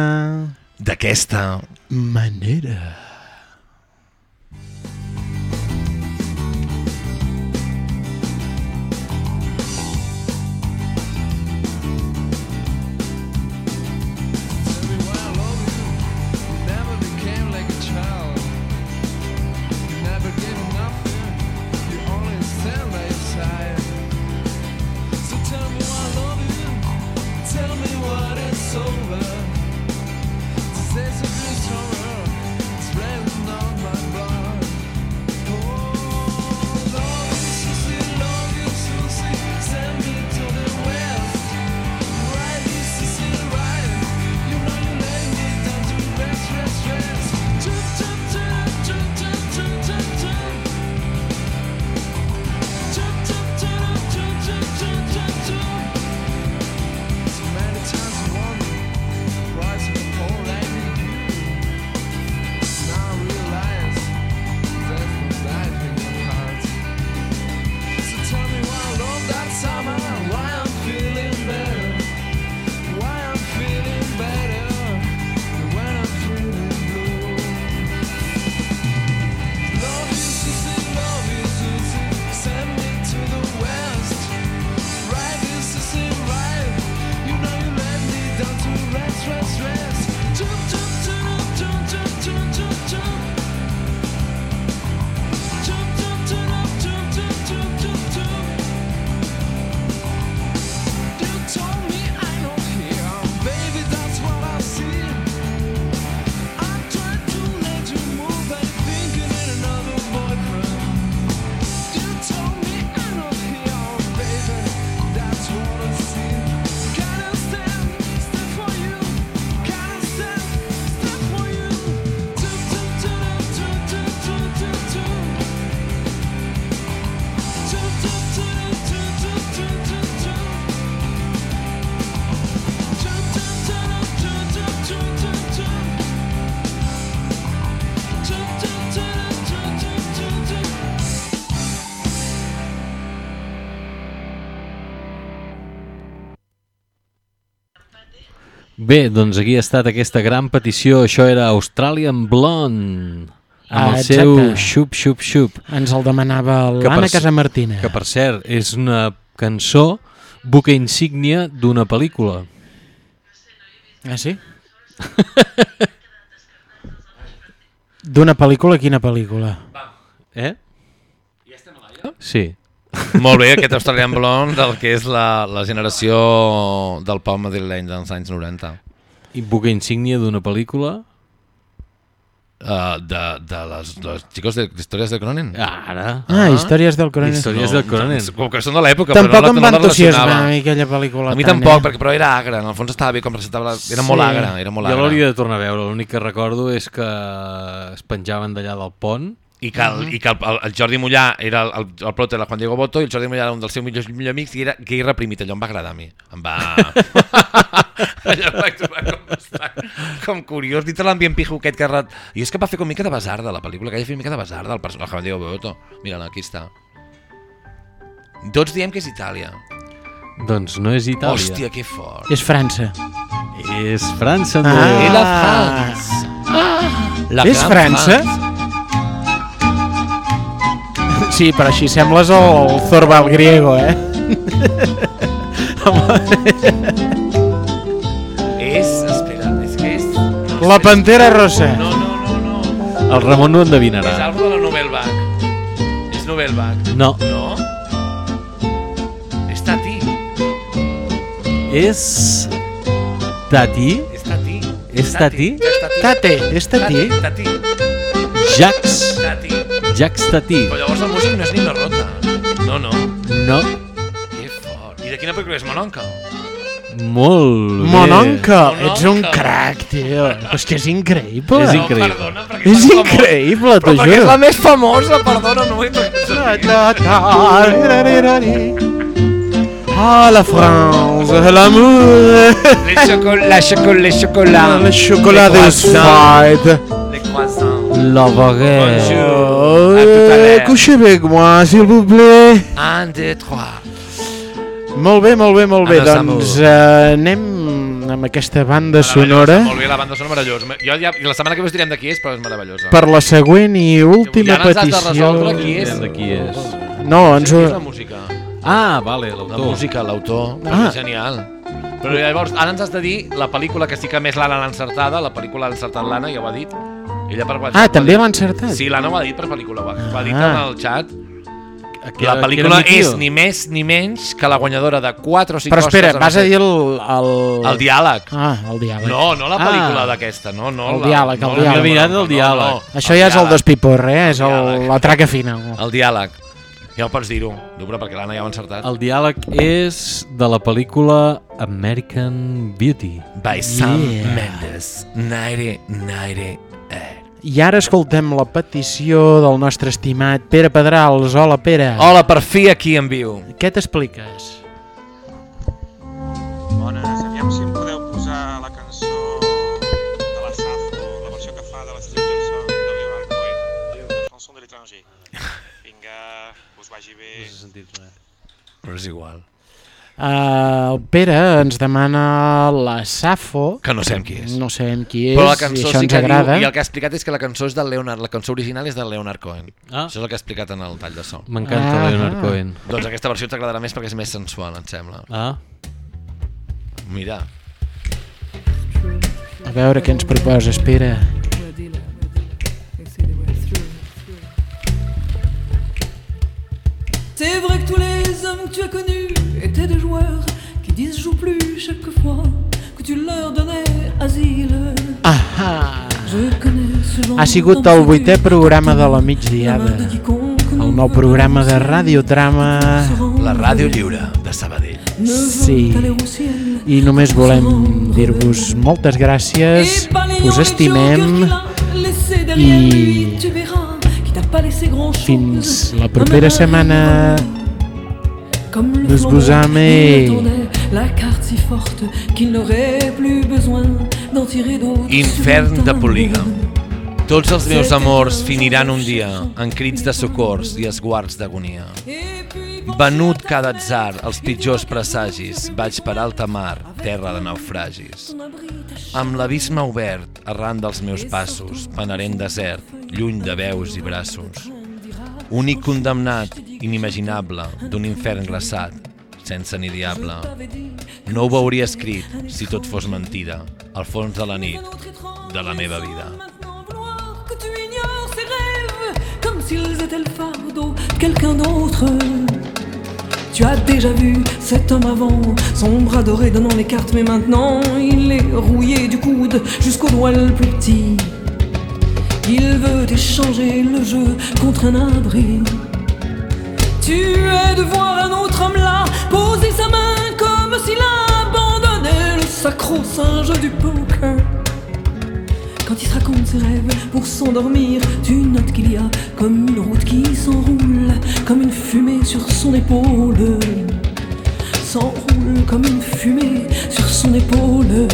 S1: D'aquesta
S5: manera.
S3: Bé, doncs aquí ha estat aquesta gran petició. Això era Australian Blonde, amb
S5: Ah,
S3: el seu xup, xup, xup.
S5: Ens el demanava l'Anna
S3: per-
S5: Casamartina.
S3: Que, per cert, és una cançó buque insígnia d'una pel·lícula.
S5: Ah, sí? D'una pel·lícula, quina pel·lícula?
S3: Eh? Sí.
S1: Molt bé, aquest Australian Blonde del que és la, la generació del pop madrileny dels anys 90.
S3: I buque insígnia d'una pel·lícula?
S1: Uh, de, de les, les xicos de històries de Cronen.
S3: Ara.
S5: Ah, Històries del Cronen.
S3: Històries del Cronen.
S1: Com que són de l'època,
S5: Tampoc
S1: però
S5: em
S1: no,
S5: va
S1: no la
S5: entusiasmar
S1: relacionava.
S5: a mi aquella pel·lícula
S1: A mi
S5: tant,
S1: tampoc,
S5: eh?
S1: perquè, però era agra, en el fons estava bé com presentava, la... era
S5: Sí.
S1: molt agra, era molt
S3: Jo
S1: agra.
S3: l'hauria de tornar a veure, l'únic que recordo és que es penjaven d'allà del pont
S1: I que, el, i que el, el, el Jordi Mollà era el, el, el prota era Juan Diego Boto i el Jordi Mollà era un dels seus millors, millors amics i era gay reprimit, allò em va agradar a mi. Em va... allò em vaig trobar com, com curiós, dintre l'ambient pijo aquest que... Rat... I és que va fer com mica de basarda, la pel·lícula, que ella feia mica de basarda, el personatge Juan Diego Boto. Mira, aquí està. Tots diem que és Itàlia.
S3: Doncs no és Itàlia.
S1: Hòstia, que fort.
S5: És França.
S3: És França,
S5: Ah.
S3: Andreu.
S1: I la France. La
S5: és França?
S1: France.
S5: Sí, però així sembles el, el Zorbal griego, eh?
S1: És... Espera, és que és...
S5: La Pantera Rosa.
S1: No, no, no, no.
S3: El Ramon no
S1: És
S3: endevinarà.
S1: algo de la Vague. És Vague.
S3: No.
S1: No? És Tati.
S3: És... Tati?
S1: És Tati.
S3: És Tati?
S5: Tate, és Tati?
S1: Tati.
S3: Jax.
S1: Tati.
S3: Jax Tati.
S1: Però llavors el músic no és Nino Rota. No, no.
S3: No.
S1: Que fort. I de quina pel·lícula és Mononca?
S3: Molt bé.
S5: Mononca,
S1: Mononca.
S5: ets un crac, tio. És que és increïble.
S3: És increïble.
S1: Perdona, perquè
S5: És
S1: és
S5: increïble, t'ho
S1: Però perquè és
S5: juro.
S1: la més famosa, perdona, no ho he
S5: Ah, la France, l'amour.
S1: Les chocolats, la chocolat, les chocolats.
S5: Chocolat
S1: Les
S5: des
S1: croissants.
S5: fight.
S1: Les croissants.
S3: La baguette.
S1: Bonjour. À tout à l'heure.
S5: Couchez avec moi, s'il vous plaît.
S1: Un, deux, trois.
S5: Molt bé, molt bé, molt bé.
S1: Anna
S5: Doncs
S1: Samu.
S5: eh, anem amb aquesta banda sonora
S1: Molt bé, la banda sonora meravellosa. Jo ja, la setmana que ve us direm de qui és, però és meravellosa.
S5: per la següent i última
S1: Ja ens has de
S5: petició.
S1: resoldre qui és.
S3: De qui és?
S5: No, ens
S1: Qui
S5: ho...
S1: és la música?
S3: Ah, vale,
S1: La
S3: l'autor.
S1: música, l'autor.
S5: Ah.
S1: Ah. Genial. Però llavors, ara ens has de dir la pel·lícula que sí que més l'Anna l'ha encertada, la pel·lícula l'ha encertat l'Anna, ja ho ha dit. Ella per WhatsApp.
S5: Ah, també l'ha encertat?
S1: Sí, l'Anna ho ha dit per pel·lícula, ho ha, ho ha dit
S5: Ah.
S1: en el xat.
S3: Que
S1: la pel·lícula
S3: que
S1: és ni més ni menys que la guanyadora de 4 o 5
S5: Però espera,
S1: Oscars
S5: vas
S1: no
S5: a dir el... El,
S1: El diàleg.
S5: Ah, el diàleg.
S1: No, no la pel·lícula
S3: Ah.
S1: d'aquesta, no, no.
S5: El
S1: la-
S5: diàleg,
S1: no,
S5: el
S1: la-
S5: diàleg.
S1: no,
S3: Mirat
S1: no,
S3: el diàleg.
S1: no,
S5: Això ja és el
S1: diàleg.
S5: despiporre, eh? és el, la traca final.
S1: El diàleg. Ja ho pots dir-ho, Dubra, perquè l'Anna ja ho ha encertat.
S3: El diàleg és de la pel·lícula American Beauty.
S1: By Sam
S5: Yeah.
S1: Mendes. Naire, naire, eh.
S5: I ara escoltem la petició del nostre estimat Pere Pedrals. Hola, Pere.
S1: Hola, per fi aquí en viu.
S5: Què t'expliques?
S17: Bones, aviam si em podeu posar la cançó de la Safo, la versió que fa de la Stranger Song de Leonard Cohen, la chanson de l'étranger. Vinga, us vagi bé.
S1: Però és igual.
S5: Uh, el Pere ens demana la Safo.
S1: Que no sabem qui és.
S5: No sabem qui és,
S1: Però la
S5: i
S1: cançó
S5: això
S1: sí
S5: ens
S1: que
S5: agrada.
S1: diu, i el que ha explicat és que la cançó és del Leonard, la cançó original és del Leonard Cohen.
S3: Ah.
S1: Això és el que ha explicat en el tall de so.
S3: M'encanta
S5: Ah.
S3: Leonard Cohen.
S1: Doncs aquesta versió t'agradarà més perquè és més sensual, em sembla.
S3: Ah,
S1: Mira.
S5: A veure què ens proposes, Pere.
S7: C'est vrai que tous les hommes que tu as connus étaient des joueurs qui disent joue plus chaque fois que tu leur donnais asile.
S5: Ah,
S7: Je connais ce genre
S5: ha sigut el vuitè programa de la migdiada. El nou programa de radiotrama.
S1: La ràdio lliure de Sabadell.
S5: Sí. I només volem dir-vos moltes gràcies, us estimem i fins la propera setmana.
S7: Comme le
S5: vous
S7: qui
S5: aimez.
S7: attendait la carte si forte qu'il n'aurait plus besoin d'en tirer d'autres.
S1: Infern de polígam. Tots els meus amors finiran un dia en crits de socors i esguards d'agonia. Venut cada atzar, els pitjors presagis, vaig per alta mar, terra de naufragis. Amb l'abisme obert, arran dels meus passos, penarent desert, lluny de veus i braços. Únic condemnat, inimaginable, d'un infern glaçat, sense ni diable. No ho hauria escrit si tot fos mentida, al fons de la nit de la meva vida.
S7: s'ils étaient le fardeau de quelqu'un d'autre. Tu as déjà vu cet homme avant, son bras doré donnant les cartes, mais maintenant il est rouillé du coude jusqu'au doigt le plus petit. Il veut échanger le jeu contre un abri. Tu es de voir un autre homme là poser sa main comme s'il abandonnait le sacro-saint du poker. Quand il se raconte ses rêves pour s'endormir, tu notes qu'il y a comme une route qui s'enroule, comme une fumée sur son épaule. S'enroule comme une fumée sur son épaule.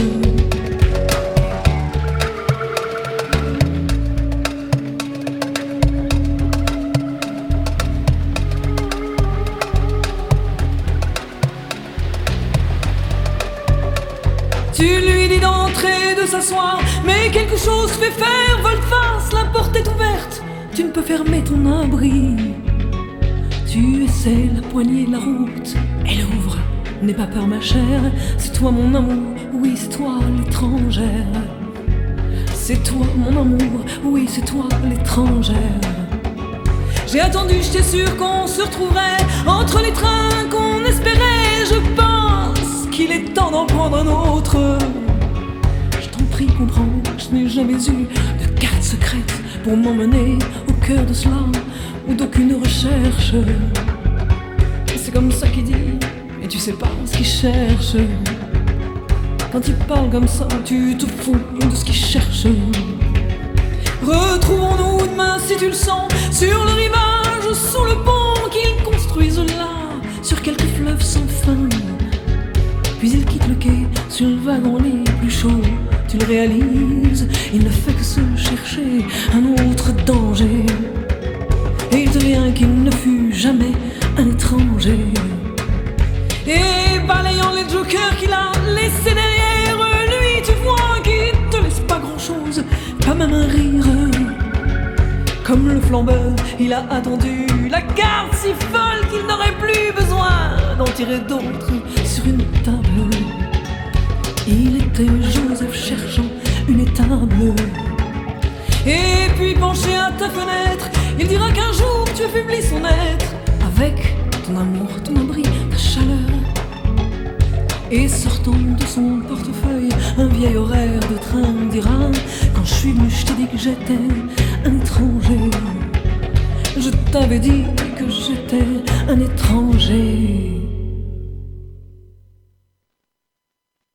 S7: Mais quelque chose fait faire volte-face, la porte est ouverte, tu ne peux fermer ton abri. Tu essaies la poignée de la route, elle ouvre, n'aie pas peur ma chère, c'est toi mon amour, oui c'est toi l'étrangère. C'est toi mon amour, oui c'est toi l'étrangère. J'ai attendu, j'étais sûr qu'on se retrouverait entre les trains qu'on espérait. Je pense qu'il est temps d'en prendre un autre. Je n'ai jamais eu de carte secrète pour m'emmener au cœur de cela ou d'aucune recherche. C'est comme ça qu'il dit, et tu sais pas ce qu'il cherche. Quand il parle comme ça, tu te fous de ce qu'il cherche. Retrouvons-nous demain si tu le sens sur le rivage, sous le pont qu'ils construisent là, sur quelques fleuves sans fin. Puis il quitte le quai sur le wagon les plus chauds. Tu le il ne fait que se chercher un autre danger. Et il devient qu'il ne fut jamais un étranger. Et balayant les jokers qu'il a laissés derrière lui, tu vois qu'il te laisse pas grand chose, pas même un rire. Comme le flambeur, il a attendu la carte si folle qu'il n'aurait plus besoin d'en tirer d'autres sur une. Joseph cherchant une étable. Et puis penché à ta fenêtre, il dira qu'un jour tu affaiblis son être avec ton amour, ton abri, ta chaleur. Et sortant de son portefeuille, un vieil horaire de train dira Quand je suis venu, je t'ai dit que j'étais un étranger. Je t'avais dit que j'étais un étranger.